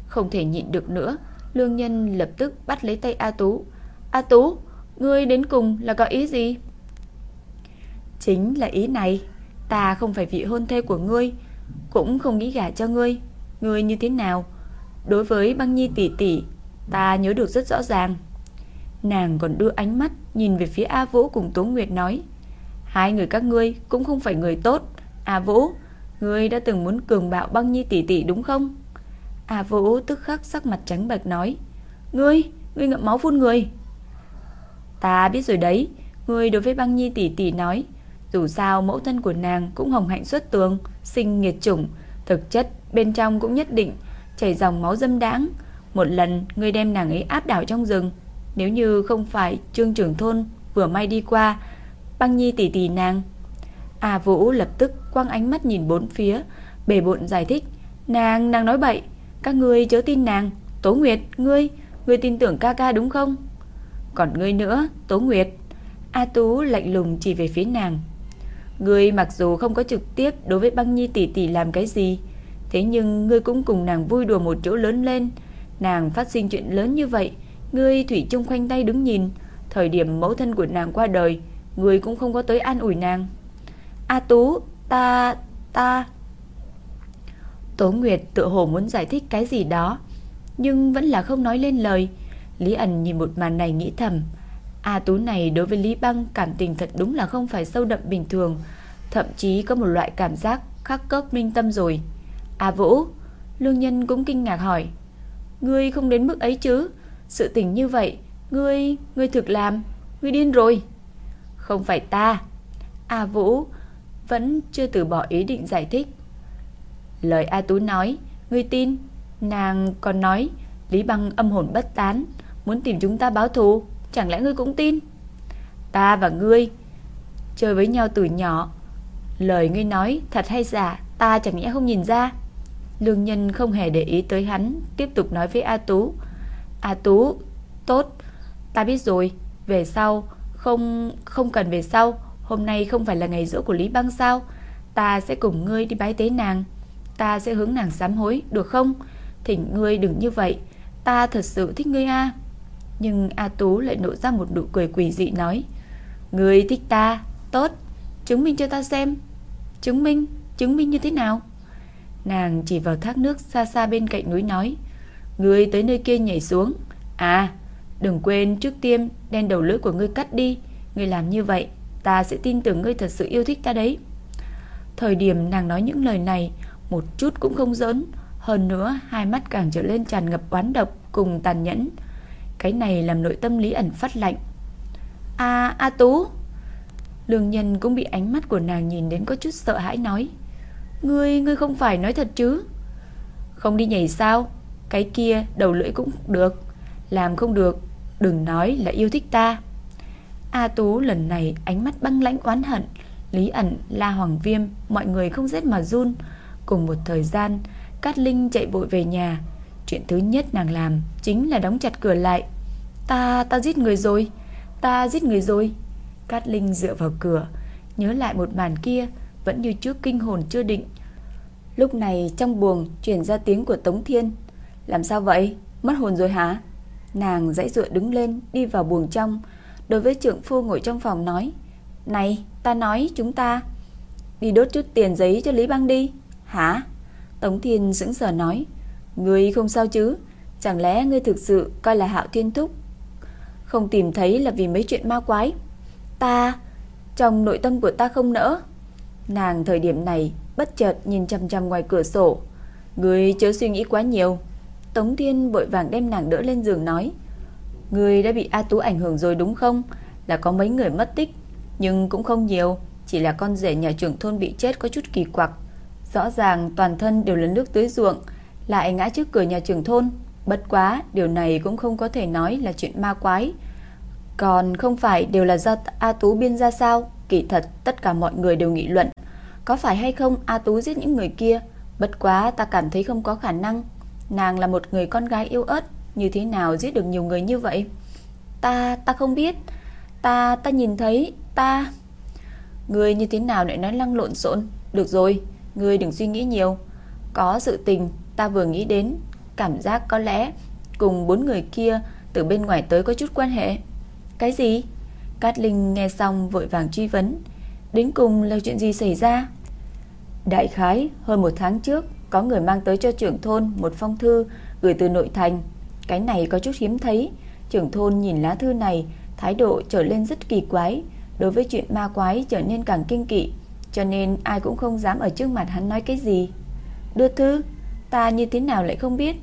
Không thể nhịn được nữa, Lương Nhân lập tức bắt lấy tay A Tú. A Tú, ngươi đến cùng là có ý gì? Chính là ý này, ta không phải vị hôn thê của ngươi, cũng không nghĩ gả cho ngươi. Ngươi như thế nào? Đối với băng nhi tỷ tỷ, ta nhớ được rất rõ ràng. Nàng còn đưa ánh mắt nhìn về phía A Vũ cùng Tố Nguyệt nói. Hai người các ngươi cũng không phải người tốt. A Vũ, ngươi đã từng muốn cường bạo băng nhi tỷ tỷ đúng không? A Vũ tức khắc sắc mặt trắng bệch nói. Ngươi, ngươi ngậm máu phun người. Ta biết rồi đấy, ngươi đối với băng nhi tỷ tỷ nói. Dù sao mẫu thân của nàng cũng hồng hạnh xuất tường, sinh nghiệt chủng. Thực chất bên trong cũng nhất định chảy dòng máu dâm đáng Một lần ngươi đem nàng ấy áp đảo trong rừng. Nếu như không phải trương trưởng thôn vừa may đi qua, băng nhi tỷ tỷ nàng. A Vũ lập tức quăng ánh mắt nhìn bốn phía, bề bộn giải thích. Nàng, nàng nói bậy, các ngươi chớ tin nàng. Tố Nguyệt, ngươi, ngươi tin tưởng ca ca đúng không? Còn ngươi nữa, Tố Nguyệt. A Tú lạnh lùng chỉ về phía nàng. Ngươi mặc dù không có trực tiếp đối với băng nhi tỷ tỷ làm cái gì, thế nhưng ngươi cũng cùng nàng vui đùa một chỗ lớn lên. Nàng phát sinh chuyện lớn như vậy, ngươi thủy chung khoanh tay đứng nhìn. Thời điểm mẫu thân của nàng qua đời, ngươi cũng không có tới an ủi nàng. A Tú, ta, ta... Tố Nguyệt tự hồ muốn giải thích cái gì đó, nhưng vẫn là không nói lên lời. Lý ẩn nhìn một màn này nghĩ thầm, A Tú này đối với Lý Băng cảm tình thật đúng là không phải sâu đậm bình thường, thậm chí có một loại cảm giác khắc cốc minh tâm rồi. A Vũ, Lương Nhân cũng kinh ngạc hỏi, ngươi không đến mức ấy chứ? Sự tình như vậy, ngươi, ngươi thực làm, ngươi điên rồi. Không phải ta. A Vũ vẫn chưa từ bỏ ý định giải thích. Lời A Tú nói, ngươi tin? Nàng còn nói, Lý Băng âm hồn bất tán, muốn tìm chúng ta báo thù, chẳng lẽ ngươi cũng tin? Ta và ngươi chơi với nhau từ nhỏ, lời ngươi nói thật hay giả, ta chẳng nhẽ không nhìn ra. Lương Nhân không hề để ý tới hắn, tiếp tục nói với A Tú. A Tú, tốt, ta biết rồi, về sau không không cần về sau, hôm nay không phải là ngày rỗ của Lý Băng sao? Ta sẽ cùng ngươi đi bái tế nàng. Ta sẽ hướng nàng sám hối Được không? Thỉnh ngươi đừng như vậy. Ta thật sự thích ngươi a. Nhưng A Tú lại nổ ra một nụ cười quỷ dị nói Ngươi thích ta Tốt. Chứng minh cho ta xem. Chứng minh Chứng minh như thế nào? Nàng chỉ vào thác nước xa xa bên cạnh núi nói Ngươi tới nơi kia nhảy xuống. À Đừng quên trước tiên đen đầu lưỡi của ngươi cắt đi. Ngươi làm như vậy Ta sẽ tin tưởng ngươi thật sự yêu thích ta đấy. Thời điểm nàng nói những lời này Một chút cũng không giỡn. Hơn nữa hai mắt càng trở lên tràn ngập oán độc Cùng tàn nhẫn. Cái này làm nội tâm Lý ẩn phát lạnh. A A Tú. Lương nhân cũng bị ánh mắt của nàng nhìn đến có chút sợ hãi nói Ngươi, ngươi không phải nói thật chứ? Không đi nhảy sao? Cái kia đầu lưỡi cũng được Làm không được Đừng nói là yêu thích ta. A Tú lần này ánh mắt băng lãnh oán hận Lý ẩn, La Hoàng Viêm Mọi người không rét mà run. Cùng một thời gian Cát Linh chạy vội về nhà. Chuyện thứ nhất nàng làm Chính là đóng chặt cửa lại. Ta, ta giết người rồi Ta giết người rồi. Cát Linh dựa vào cửa Nhớ lại một màn kia Vẫn như trước kinh hồn chưa định. Lúc này trong buồng chuyển ra tiếng của Tống Thiên. Làm sao vậy? Mất hồn rồi hả? Nàng dãy dựa đứng lên, Đi vào buồng trong. Đối với trưởng phu ngồi trong phòng nói, Này, ta nói chúng ta, Đi đốt chút tiền giấy cho Lý Băng đi. Hả? Tống Thiên sững sờ nói, Ngươi không sao chứ? Chẳng lẽ ngươi thực sự coi là hạo thiên thúc? Không tìm thấy là vì mấy chuyện ma quái. Ta, Trong nội tâm của ta không nỡ. Nàng thời điểm này bất chợt nhìn chăm chăm ngoài cửa sổ. Ngươi chớ suy nghĩ quá nhiều. Tống Thiên vội vàng đem nàng đỡ lên giường nói Ngươi đã bị A Tú ảnh hưởng rồi đúng không? Là có mấy người mất tích, Nhưng cũng không nhiều, Chỉ là con rể nhà trưởng thôn bị chết có chút kỳ quặc. Rõ ràng toàn thân đều là nước tưới ruộng, Lại ngã trước cửa nhà trưởng thôn. Bất quá, điều này cũng không có thể nói là chuyện ma quái. Còn không phải đều là do A Tú biên ra sao? Kỳ thật, tất cả mọi người đều nghị luận, Có phải hay không A Tú giết những người kia? Bất quá ta cảm thấy không có khả năng. Nàng là một người con gái yêu ớt Như thế nào giết được nhiều người như vậy? Ta, ta không biết. Ta, ta nhìn thấy Ta. Người như thế nào lại nói lăng lộn xộn? Được rồi, người đừng suy nghĩ nhiều. Có sự tình ta vừa nghĩ đến Cảm giác có lẽ Cùng bốn người kia từ bên ngoài tới có chút quan hệ. Cái gì? Cát Linh nghe xong vội vàng truy vấn. Đến cùng là chuyện gì xảy ra? Đại khái hơn một tháng trước có người mang tới cho trưởng thôn Một phong thư gửi từ nội thành. Cái này có chút hiếm thấy. Trưởng thôn nhìn lá thư này, Thái độ trở lên rất kỳ quái. Đối với chuyện ma quái trở nên càng kinh kỵ, Cho nên ai cũng không dám ở trước mặt hắn nói cái gì. Đưa thư, Ta như thế nào lại không biết?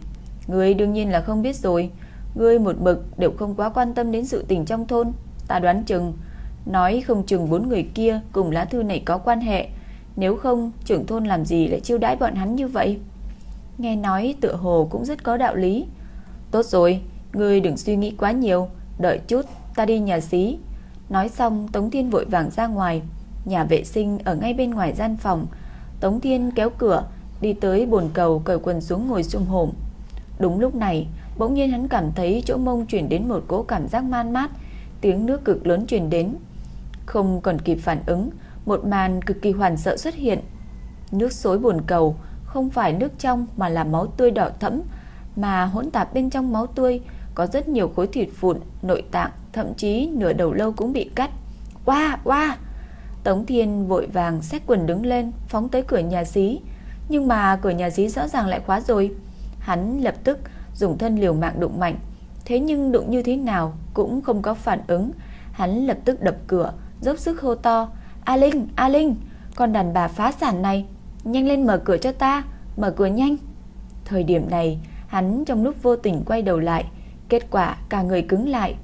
Ngươi đương nhiên là không biết rồi. Ngươi một mực đều không quá quan tâm đến sự tình trong thôn. Ta đoán chừng, Nói không chừng bốn người kia cùng lá thư này có quan hệ. Nếu không, trưởng thôn làm gì lại chiêu đãi bọn hắn như vậy? Nghe nói, tựa hồ cũng rất có đạo lý. Tốt rồi, Ngươi đừng suy nghĩ quá nhiều, Đợi chút, ta đi nhà xí. Nói xong, Tống Thiên vội vàng ra ngoài. Nhà vệ sinh ở ngay bên ngoài gian phòng. Tống Thiên kéo cửa, Đi tới bồn cầu cởi quần xuống ngồi xung hổm. Đúng lúc này, Bỗng nhiên hắn cảm thấy chỗ mông chuyển đến một cỗ cảm giác man mát. Tiếng nước cực lớn truyền đến. Không còn kịp phản ứng một màn cực kỳ hoàn sợ xuất hiện. Nước xối bồn cầu, Không phải nước trong mà là máu tươi đỏ thẫm, Mà hỗn tạp bên trong máu tươi Có rất nhiều khối thịt vụn, Nội tạng, Thậm chí nửa đầu lâu cũng bị cắt. Oa oa! Tống Thiên vội vàng xách quần đứng lên, Phóng tới cửa nhà xí. Nhưng mà cửa nhà xí rõ ràng lại khóa rồi. Hắn lập tức dùng thân liều mạng đụng mạnh. Thế nhưng đụng như thế nào cũng không có phản ứng. Hắn lập tức đập cửa, Dốc sức hô to. A Linh, A Linh Con đàn bà phá sản này Nhanh lên mở cửa cho ta Mở cửa nhanh. Thời điểm này hắn trong lúc vô tình quay đầu lại Kết quả cả người cứng lại.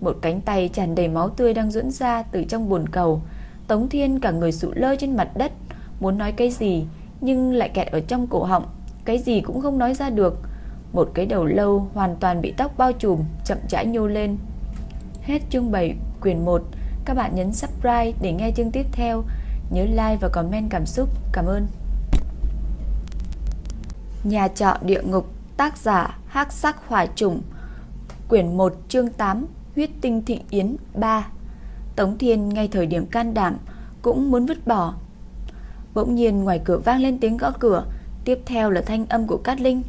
Một cánh tay tràn đầy máu tươi đang dẫn ra từ trong bồn cầu. Tống Thiên cả người sụ lơ trên mặt đất Muốn nói cái gì Nhưng lại kẹt ở trong cổ họng. Cái gì cũng không nói ra được. Một cái đầu lâu hoàn toàn bị tóc bao trùm Chậm rãi nhô lên. Hết chương 7 quyển 1 các bạn nhấn subscribe để nghe chương tiếp theo Nhớ like và comment cảm xúc Cảm ơn Nhà trọ địa ngục Tác giả hắc sắc hỏa trùng Quyển 1 chương 8 Huyết tinh thịnh yến 3 Tống Thiên ngay thời điểm can đảm Cũng muốn vứt bỏ Bỗng nhiên ngoài cửa vang lên tiếng gõ cửa, tiếp theo là thanh âm của Cát Linh.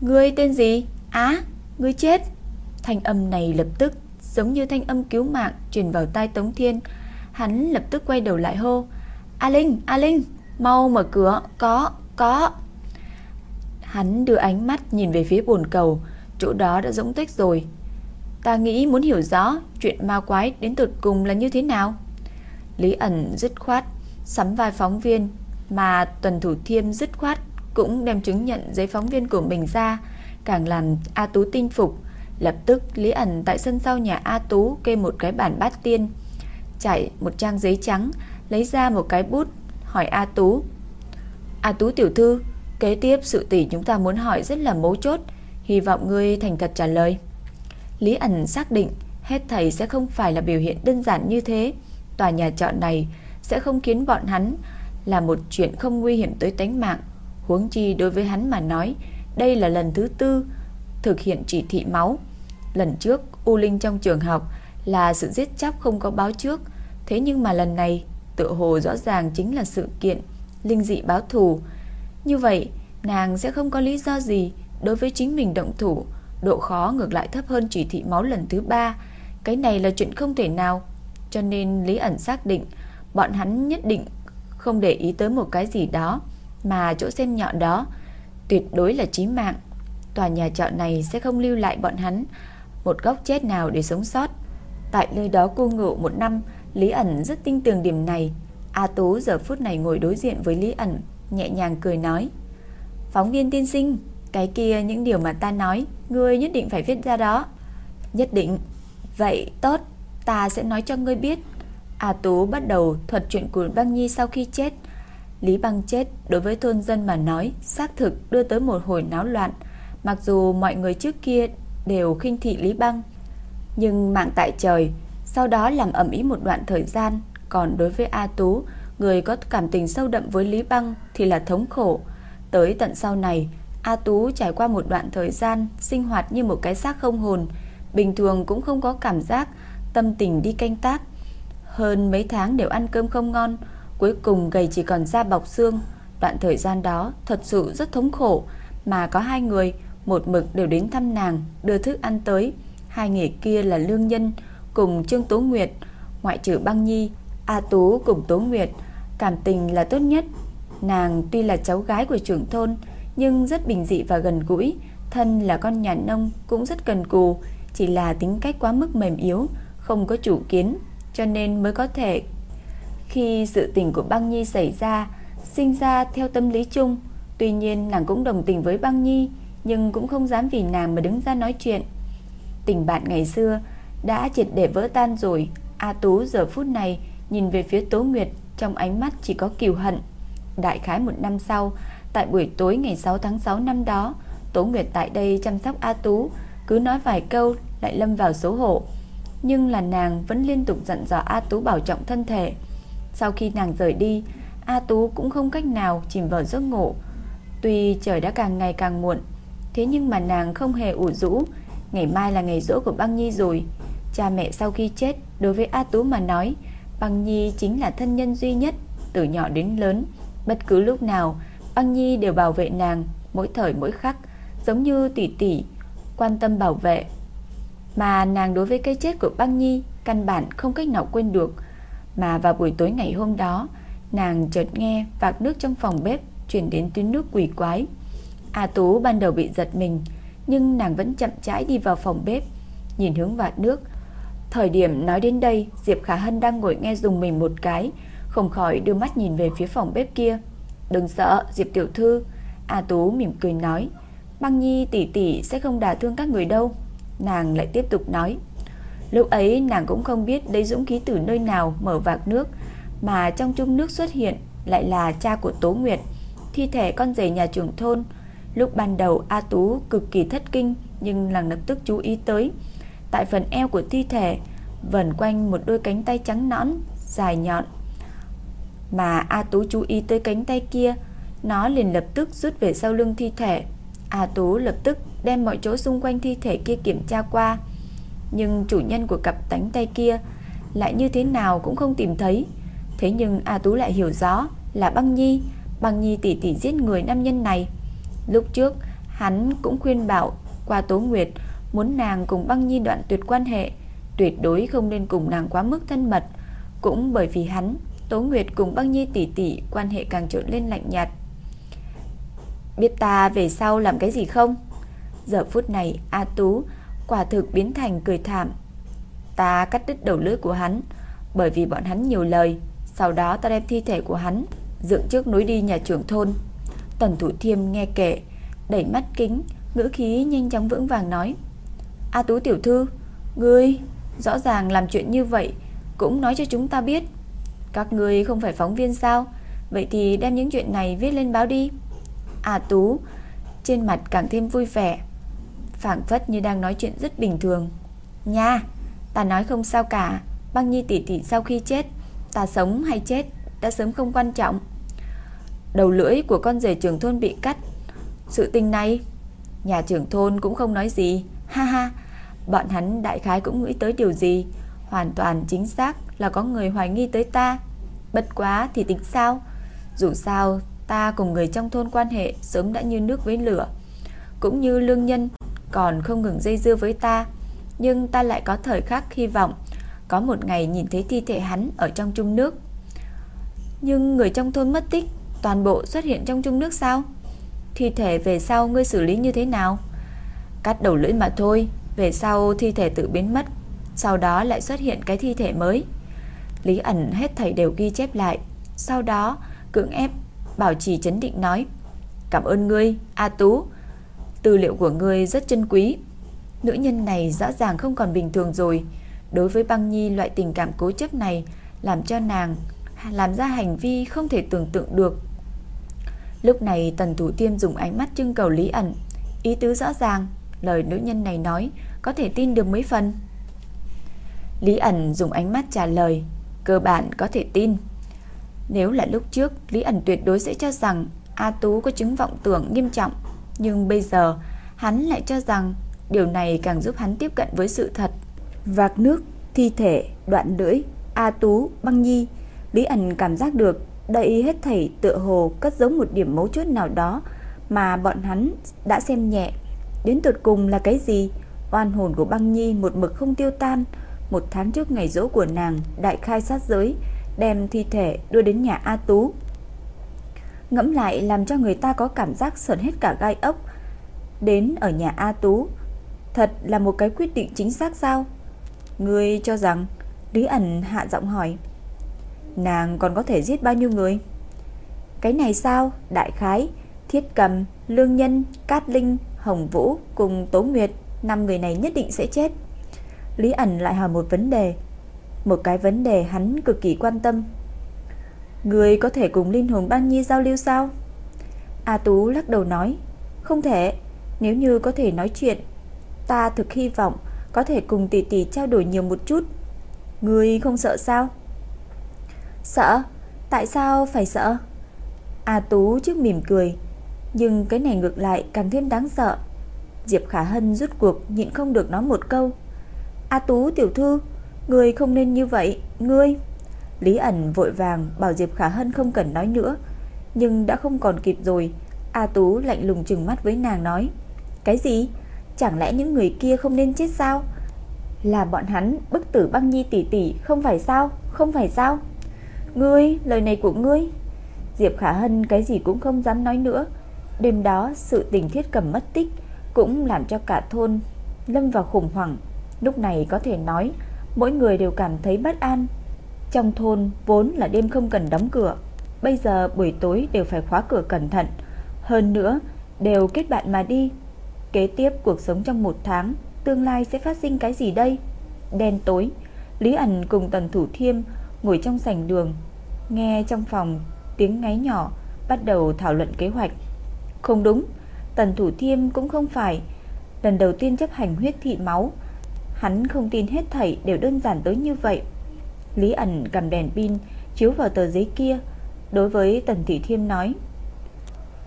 Ngươi tên gì? Á, ngươi chết. Thanh âm này lập tức giống như thanh âm cứu mạng truyền vào tai Tống Thiên. Hắn lập tức quay đầu lại hô. A Linh, A Linh, mau mở cửa, có, có. Hắn đưa ánh mắt nhìn về phía bồn cầu, chỗ đó đã rỗng tích rồi. Ta nghĩ muốn hiểu rõ chuyện ma quái đến tột cùng là như thế nào. Lý ẩn dứt khoát, sắm vai phóng viên, mà tuần thủ thiêm dứt khoát cũng đem chứng nhận giấy phóng viên của mình ra, càng làm A Tú tinh phục. Lập tức Lý ẩn tại sân sau nhà A Tú kê một cái bản bát tiên, chạy một trang giấy trắng, lấy ra một cái bút, hỏi A Tú. A Tú tiểu thư, kế tiếp sự tỷ chúng ta muốn hỏi rất là mấu chốt, hy vọng ngươi thành thật trả lời. Lý ẩn xác định hết thầy sẽ không phải là biểu hiện đơn giản như thế. Tòa nhà trọ này sẽ không khiến bọn hắn là một chuyện không nguy hiểm tới tính mạng. Huống chi đối với hắn mà nói, đây là lần thứ tư thực hiện chỉ thị máu. Lần trước, U Linh trong trường học là sự giết chóc không có báo trước, thế nhưng mà lần này, tự hồ rõ ràng chính là sự kiện linh dị báo thù. Như vậy, nàng sẽ không có lý do gì đối với chính mình động thủ, độ khó ngược lại thấp hơn chỉ thị máu lần thứ ba. Cái này là chuyện không thể nào, cho nên Lý ẩn xác định bọn hắn nhất định không để ý tới một cái gì đó, mà chỗ xem nhọn đó tuyệt đối là chí mạng. Tòa nhà trọ này sẽ không lưu lại bọn hắn một góc chết nào để sống sót. Tại nơi đó cô ngự một năm, Lý ẩn rất tin tưởng điểm này. A Tú giờ phút này ngồi đối diện với Lý ẩn, nhẹ nhàng cười nói. Phóng viên tiên sinh, cái kia những điều mà ta nói, ngươi nhất định phải viết ra đó. Nhất định. Vậy tốt, ta sẽ nói cho ngươi biết. A Tú bắt đầu thuật chuyện của Băng Nhi sau khi chết. Lý Băng chết đối với thôn dân mà nói xác thực đưa tới một hồi náo loạn. Mặc dù mọi người trước kia đều khinh thị Lý Băng, nhưng mạng tại trời, sau đó làm ẩm ý một đoạn thời gian. Còn đối với A Tú, người có cảm tình sâu đậm với Lý Băng thì là thống khổ. Tới tận sau này, A Tú trải qua một đoạn thời gian sinh hoạt như một cái xác không hồn, bình thường cũng không có cảm giác tâm tình đi canh tác. Hơn mấy tháng đều ăn cơm không ngon, cuối cùng gầy chỉ còn da bọc xương. Đoạn thời gian đó thật sự rất thống khổ, mà có hai người một mực đều đến thăm nàng, đưa thức ăn tới. Hai người kia là Lương Nhân cùng Trương Tố Nguyệt, ngoại trừ Băng Nhi, A Tú cùng Tố Nguyệt, cảm tình là tốt nhất. Nàng tuy là cháu gái của trưởng thôn, nhưng rất bình dị và gần gũi, thân là con nhà nông cũng rất cần cù, chỉ là tính cách quá mức mềm yếu, không có chủ kiến, cho nên mới có thể khi sự tình của Băng Nhi xảy ra, sinh ra theo tâm lý chung. Tuy nhiên nàng cũng đồng tình với Băng Nhi, nhưng cũng không dám vì nàng mà đứng ra nói chuyện. Tình bạn ngày xưa đã triệt để vỡ tan rồi. A Tú giờ phút này nhìn về phía Tố Nguyệt, trong ánh mắt chỉ có kiều hận. Đại khái một năm sau, tại buổi tối ngày 6 tháng 6 năm đó, Tố Nguyệt tại đây chăm sóc A Tú, cứ nói vài câu lại lâm vào xấu hổ. Nhưng là nàng vẫn liên tục dặn dò A Tú bảo trọng thân thể. Sau khi nàng rời đi, A Tú cũng không cách nào chìm vào giấc ngủ. Tuy trời đã càng ngày càng muộn, thế nhưng mà nàng không hề ủ rũ. Ngày mai là ngày rỗ của Băng Nhi rồi. Cha mẹ sau khi chết, đối với A Tú mà nói, Băng Nhi chính là thân nhân duy nhất, từ nhỏ đến lớn. Bất cứ lúc nào, Băng Nhi đều bảo vệ nàng, mỗi thời mỗi khắc, giống như tỷ tỷ, quan tâm bảo vệ. Mà nàng đối với cái chết của Băng Nhi, căn bản không cách nào quên được. Mà vào buổi tối ngày hôm đó, nàng chợt nghe vạc nước trong phòng bếp chuyển đến tiếng nước quỷ quái. A Tú ban đầu bị giật mình, nhưng nàng vẫn chậm rãi đi vào phòng bếp, nhìn hướng vạt nước. Thời điểm nói đến đây, Diệp Khả Hân đang ngồi nghe dùng mình một cái, không khỏi đưa mắt nhìn về phía phòng bếp kia. "Đừng sợ, Diệp tiểu thư." A Tú mỉm cười nói, "Băng Nhi tỷ tỷ sẽ không đả thương các người đâu." Nàng lại tiếp tục nói, Lúc ấy nàng cũng không biết lấy dũng khí từ nơi nào mở vạc nước, mà trong chung nước xuất hiện lại là cha của Tố Nguyệt, thi thể con rể nhà trưởng thôn. Lúc ban đầu A Tú cực kỳ thất kinh nhưng nàng lập tức chú ý tới, tại phần eo của thi thể vần quanh một đôi cánh tay trắng nõn, dài nhọn. Mà A Tú chú ý tới cánh tay kia, nó liền lập tức rút về sau lưng thi thể. A Tú lập tức đem mọi chỗ xung quanh thi thể kia kiểm tra qua. Nhưng chủ nhân của cặp cánh tay kia lại như thế nào cũng không tìm thấy. Thế nhưng A Tú lại hiểu rõ là Băng Nhi, Băng Nhi tỷ tỷ giết người nam nhân này. Lúc trước, hắn cũng khuyên bảo qua Tố Nguyệt muốn nàng cùng Băng Nhi đoạn tuyệt quan hệ, tuyệt đối không nên cùng nàng quá mức thân mật, cũng bởi vì hắn, Tố Nguyệt cùng Băng Nhi tỷ tỷ quan hệ càng trở lên lạnh nhạt. Biết ta về sau làm cái gì không? Giờ phút này A Tú quả thực biến thành cười thảm. Ta cắt đứt đầu lưỡi của hắn, bởi vì bọn hắn nhiều lời, sau đó ta đem thi thể của hắn dựng trước núi đi nhà trưởng thôn. Tần Thủ Thiêm nghe kể, đẩy mắt kính, ngữ khí nhanh chóng vững vàng nói: "A Tú tiểu thư, ngươi rõ ràng làm chuyện như vậy cũng nói cho chúng ta biết. Các ngươi không phải phóng viên sao? Vậy thì đem những chuyện này viết lên báo đi." A Tú trên mặt càng thêm vui vẻ, phảng phất như đang nói chuyện rất bình thường. "Nha, ta nói không sao cả, Băng Nhi tỷ tỷ sau khi chết, ta sống hay chết đã sớm không quan trọng." Đầu lưỡi của con rể trưởng thôn bị cắt. Sự tình này, nhà trưởng thôn cũng không nói gì. Ha ha, bọn hắn đại khái cũng nghĩ tới điều gì. Hoàn toàn chính xác là có người hoài nghi tới ta. Bất quá thì tính sao? Dù sao, ta cùng người trong thôn quan hệ sớm đã như nước với lửa. Cũng như lương nhân còn không ngừng dây dưa với ta. Nhưng ta lại có thời khắc hy vọng có một ngày nhìn thấy thi thể hắn ở trong trung nước. Nhưng người trong thôn mất tích toàn bộ xuất hiện trong chung nước sao? Thi thể về sau ngươi xử lý như thế nào? Cắt đầu lưỡi mà thôi, về sau thi thể tự biến mất, sau đó lại xuất hiện cái thi thể mới. Lý ẩn hết thảy đều ghi chép lại, sau đó cưỡng ép bảo trì chấn định nói: "Cảm ơn ngươi, A Tú, tư liệu của ngươi rất chân quý." Nữ nhân này rõ ràng không còn bình thường rồi, đối với Băng Nhi loại tình cảm cố chấp này làm cho nàng làm ra hành vi không thể tưởng tượng được. Lúc này Tần Thủ Tiêm dùng ánh mắt trưng cầu Lý ẩn, ý tứ rõ ràng, lời nữ nhân này nói có thể tin được mấy phần. Lý ẩn dùng ánh mắt trả lời, cơ bản có thể tin. Nếu là lúc trước, Lý ẩn tuyệt đối sẽ cho rằng A Tú có chứng vọng tưởng nghiêm trọng, nhưng bây giờ hắn lại cho rằng điều này càng giúp hắn tiếp cận với sự thật. Vạc nước, thi thể, đoạn lưỡi, A Tú, băng nhi, Lý ẩn cảm giác được đây hết thảy tựa hồ cất giấu một điểm mấu chốt nào đó mà bọn hắn đã xem nhẹ. Đến tụt cùng là cái gì? Oan hồn của băng nhi một mực không tiêu tan. Một tháng trước ngày dỗ của nàng, đại khai sát giới, đem thi thể đưa đến nhà A Tú. Ngẫm lại làm cho người ta có cảm giác sờn hết cả gai ốc. Đến ở nhà A Tú, thật là một cái quyết định chính xác sao? Ngươi cho rằng, Lý ẩn hạ giọng hỏi. Nàng còn có thể giết bao nhiêu người? Cái này sao? Đại khái, Thiết cầm, Lương Nhân, Cát Linh, Hồng Vũ Cùng Tố Nguyệt, năm người này nhất định sẽ chết. Lý ẩn lại hỏi một vấn đề. Một cái vấn đề hắn cực kỳ quan tâm. Người có thể cùng linh hồn Ban Nhi giao lưu sao? A Tú lắc đầu nói, Không thể. Nếu như có thể nói chuyện, Ta thực hy vọng Có thể cùng tỷ tỷ trao đổi nhiều một chút. Người không sợ sao? Sợ? Tại sao phải sợ? A Tú trước mỉm cười, nhưng cái này ngược lại càng thêm đáng sợ. Diệp Khả Hân rút cuộc nhịn không được nói một câu. A Tú tiểu thư, ngươi không nên như vậy, ngươi. Lý ẩn vội vàng bảo Diệp Khả Hân không cần nói nữa, nhưng đã không còn kịp rồi. A Tú lạnh lùng trừng mắt với nàng nói, cái gì? Chẳng lẽ những người kia không nên chết sao? Là bọn hắn bức tử băng nhi tỷ tỷ không phải sao? Không phải sao? Ngươi, lời này của ngươi. Diệp Khả Hân cái gì cũng không dám nói nữa. Đêm đó sự tình thiết cầm mất tích Cũng làm cho cả thôn Lâm vào khủng hoảng. Lúc này có thể nói Mỗi người đều cảm thấy bất an. Trong thôn vốn là đêm không cần đóng cửa Bây giờ buổi tối đều phải khóa cửa cẩn thận. Hơn nữa Đều kết bạn mà đi. Kế tiếp cuộc sống trong một tháng Tương lai sẽ phát sinh cái gì đây? Đen tối Lý ẩn cùng Tần Thủ Thiêm Ngồi trong sảnh đường Nghe trong phòng tiếng ngáy nhỏ, Bắt đầu thảo luận kế hoạch. Không đúng, Tần Thủ Thiêm cũng không phải. Lần đầu tiên chấp hành huyết thị máu, Hắn không tin hết thảy đều đơn giản tới như vậy. Lý ẩn cầm đèn pin, Chiếu vào tờ giấy kia, Đối với Tần Thị Thiêm nói,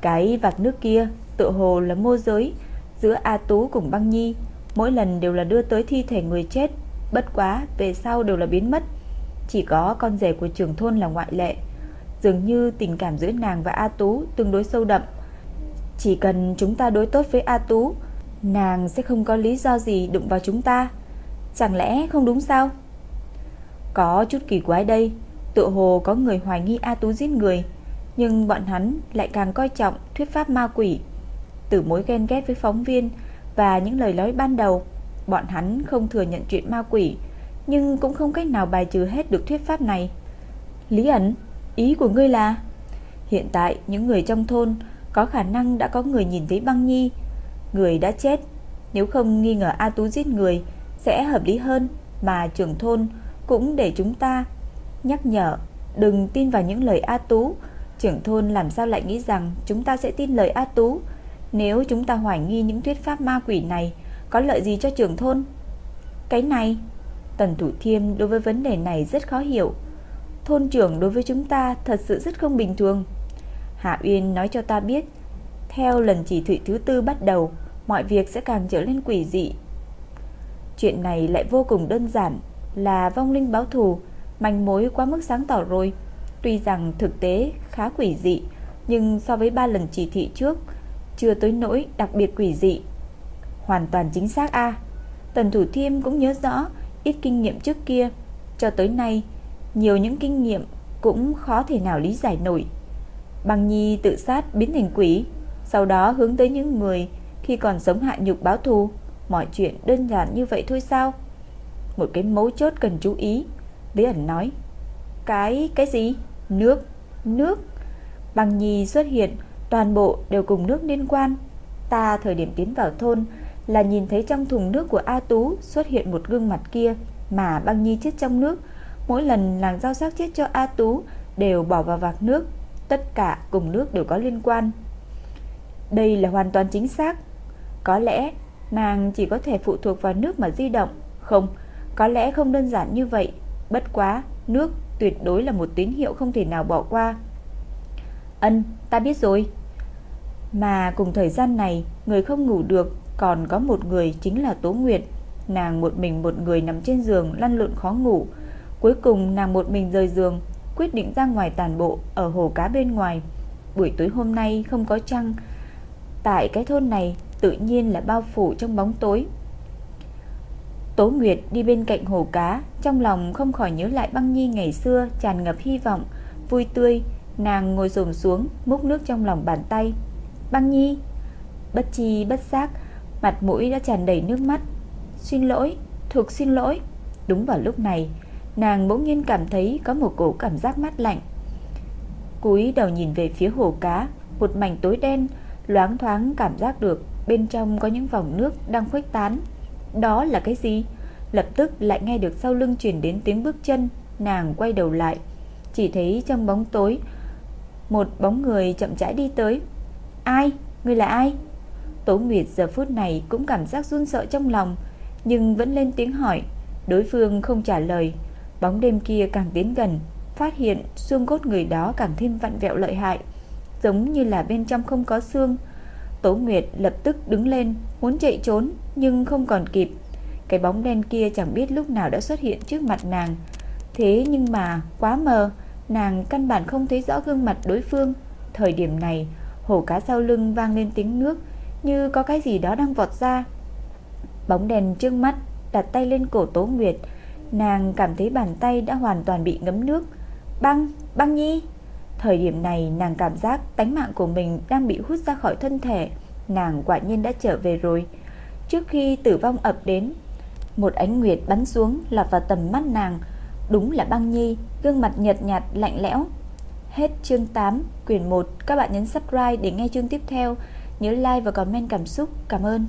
Cái vạc nước kia Tự hồ là mô giới Giữa A Tú cùng băng nhi. Mỗi lần đều là đưa tới thi thể người chết, Bất quá về sau đều là biến mất chỉ có con rể của trưởng thôn là ngoại lệ Dường như tình cảm giữa nàng và A Tú tương đối sâu đậm. Chỉ cần chúng ta đối tốt với A Tú, nàng sẽ không có lý do gì đụng vào chúng ta. Chẳng lẽ không đúng sao? Có chút kỳ quái đây, tự hồ có người hoài nghi A Tú giết người, nhưng bọn hắn lại càng coi trọng thuyết pháp ma quỷ. Từ mối ghen ghét với phóng viên và những lời nói ban đầu, bọn hắn không thừa nhận chuyện ma quỷ, nhưng cũng không cách nào bài trừ hết được thuyết pháp này. Lý ẩn, ý của ngươi là hiện tại những người trong thôn có khả năng đã có người nhìn thấy băng nhi, người đã chết, nếu không nghi ngờ A Tú giết người sẽ hợp lý hơn mà trưởng thôn cũng để chúng ta nhắc nhở đừng tin vào những lời A Tú. Trưởng thôn làm sao lại nghĩ rằng chúng ta sẽ tin lời A Tú? Nếu chúng ta hoài nghi những thuyết pháp ma quỷ này có lợi gì cho trưởng thôn? Cái này, Tần Thủ Thiêm đối với vấn đề này rất khó hiểu. Thôn trưởng đối với chúng ta thật sự rất không bình thường. Hạ Uyên nói cho ta biết, theo lần chỉ thị thứ tư bắt đầu, mọi việc sẽ càng trở lên quỷ dị. Chuyện này lại vô cùng đơn giản, là vong linh báo thù, manh mối quá mức sáng tỏ rồi. Tuy rằng thực tế khá quỷ dị, nhưng so với ba lần chỉ thị trước, chưa tới nỗi đặc biệt quỷ dị. Hoàn toàn chính xác a. Tần Thủ Thiêm cũng nhớ rõ ít kinh nghiệm trước kia, cho tới nay nhiều những kinh nghiệm cũng khó thể nào lý giải nổi. Bằng Nhi tự sát biến thành quỷ, sau đó hướng tới những người khi còn sống hạ nhục báo thù, mọi chuyện đơn giản như vậy thôi sao? Một cái mấu chốt cần chú ý, Lý ẩn nói. Cái cái gì? Nước, nước. Bằng Nhi xuất hiện, toàn bộ đều cùng nước liên quan. Ta thời điểm tiến vào thôn là nhìn thấy trong thùng nước của A Tú xuất hiện một gương mặt kia mà Băng Nhi chết trong nước. Mỗi lần làng giao xác chết cho A Tú đều bỏ vào vạc nước, tất cả cùng nước đều có liên quan. Đây là hoàn toàn chính xác. Có lẽ nàng chỉ có thể phụ thuộc vào nước mà di động, không, có lẽ không đơn giản như vậy, bất quá, nước tuyệt đối là một tín hiệu không thể nào bỏ qua. Ân, ta biết rồi. Mà cùng thời gian này, người không ngủ được còn có một người chính là Tố Nguyệt. Nàng một mình một người nằm trên giường lăn lộn khó ngủ. Cuối cùng nàng một mình rời giường, quyết định ra ngoài tàn bộ ở hồ cá bên ngoài. Buổi tối hôm nay không có trăng. Tại cái thôn này tự nhiên là bao phủ trong bóng tối. Tố Nguyệt đi bên cạnh hồ cá, trong lòng không khỏi nhớ lại băng nhi ngày xưa tràn ngập hy vọng, vui tươi. Nàng ngồi xổm xuống, múc nước trong lòng bàn tay. Băng nhi, bất chi bất giác, mặt mũi đã tràn đầy nước mắt. Xin lỗi, thực xin lỗi. Đúng vào lúc này, nàng bỗng nhiên cảm thấy có một cổ cảm giác mát lạnh. Cúi đầu nhìn về phía hồ cá, một mảnh tối đen, loáng thoáng cảm giác được bên trong có những vòng nước đang khuếch tán. Đó là cái gì? Lập tức lại nghe được sau lưng truyền đến tiếng bước chân, nàng quay đầu lại, chỉ thấy trong bóng tối một bóng người chậm rãi đi tới. "Ai? Người là ai?" Tố Nguyệt giờ phút này cũng cảm giác run sợ trong lòng, nhưng vẫn lên tiếng hỏi. Đối phương không trả lời, bóng đêm kia càng tiến gần, phát hiện xương cốt người đó càng thêm vặn vẹo lợi hại, giống như là bên trong không có xương. Tố Nguyệt lập tức đứng lên, muốn chạy trốn nhưng không còn kịp. Cái bóng đen kia chẳng biết lúc nào đã xuất hiện trước mặt nàng. Thế nhưng mà quá mờ, nàng căn bản không thấy rõ gương mặt đối phương. Thời điểm này, hồ cá sau lưng vang lên tiếng nước, như có cái gì đó đang vọt ra. Bóng đèn trước mắt đặt tay lên cổ Tố Nguyệt, nàng cảm thấy bàn tay đã hoàn toàn bị ngấm nước. "Băng, Băng Nhi!" Thời điểm này nàng cảm giác tánh mạng của mình đang bị hút ra khỏi thân thể, nàng quả nhiên đã trở về rồi. Trước khi tử vong ập đến, một ánh nguyệt bắn xuống lọt vào tầm mắt nàng, đúng là Băng Nhi, gương mặt nhợt nhạt lạnh lẽo. Hết chương 8, quyển 1, các bạn nhấn subscribe để nghe chương tiếp theo. Nhớ like và comment cảm xúc. Cảm ơn.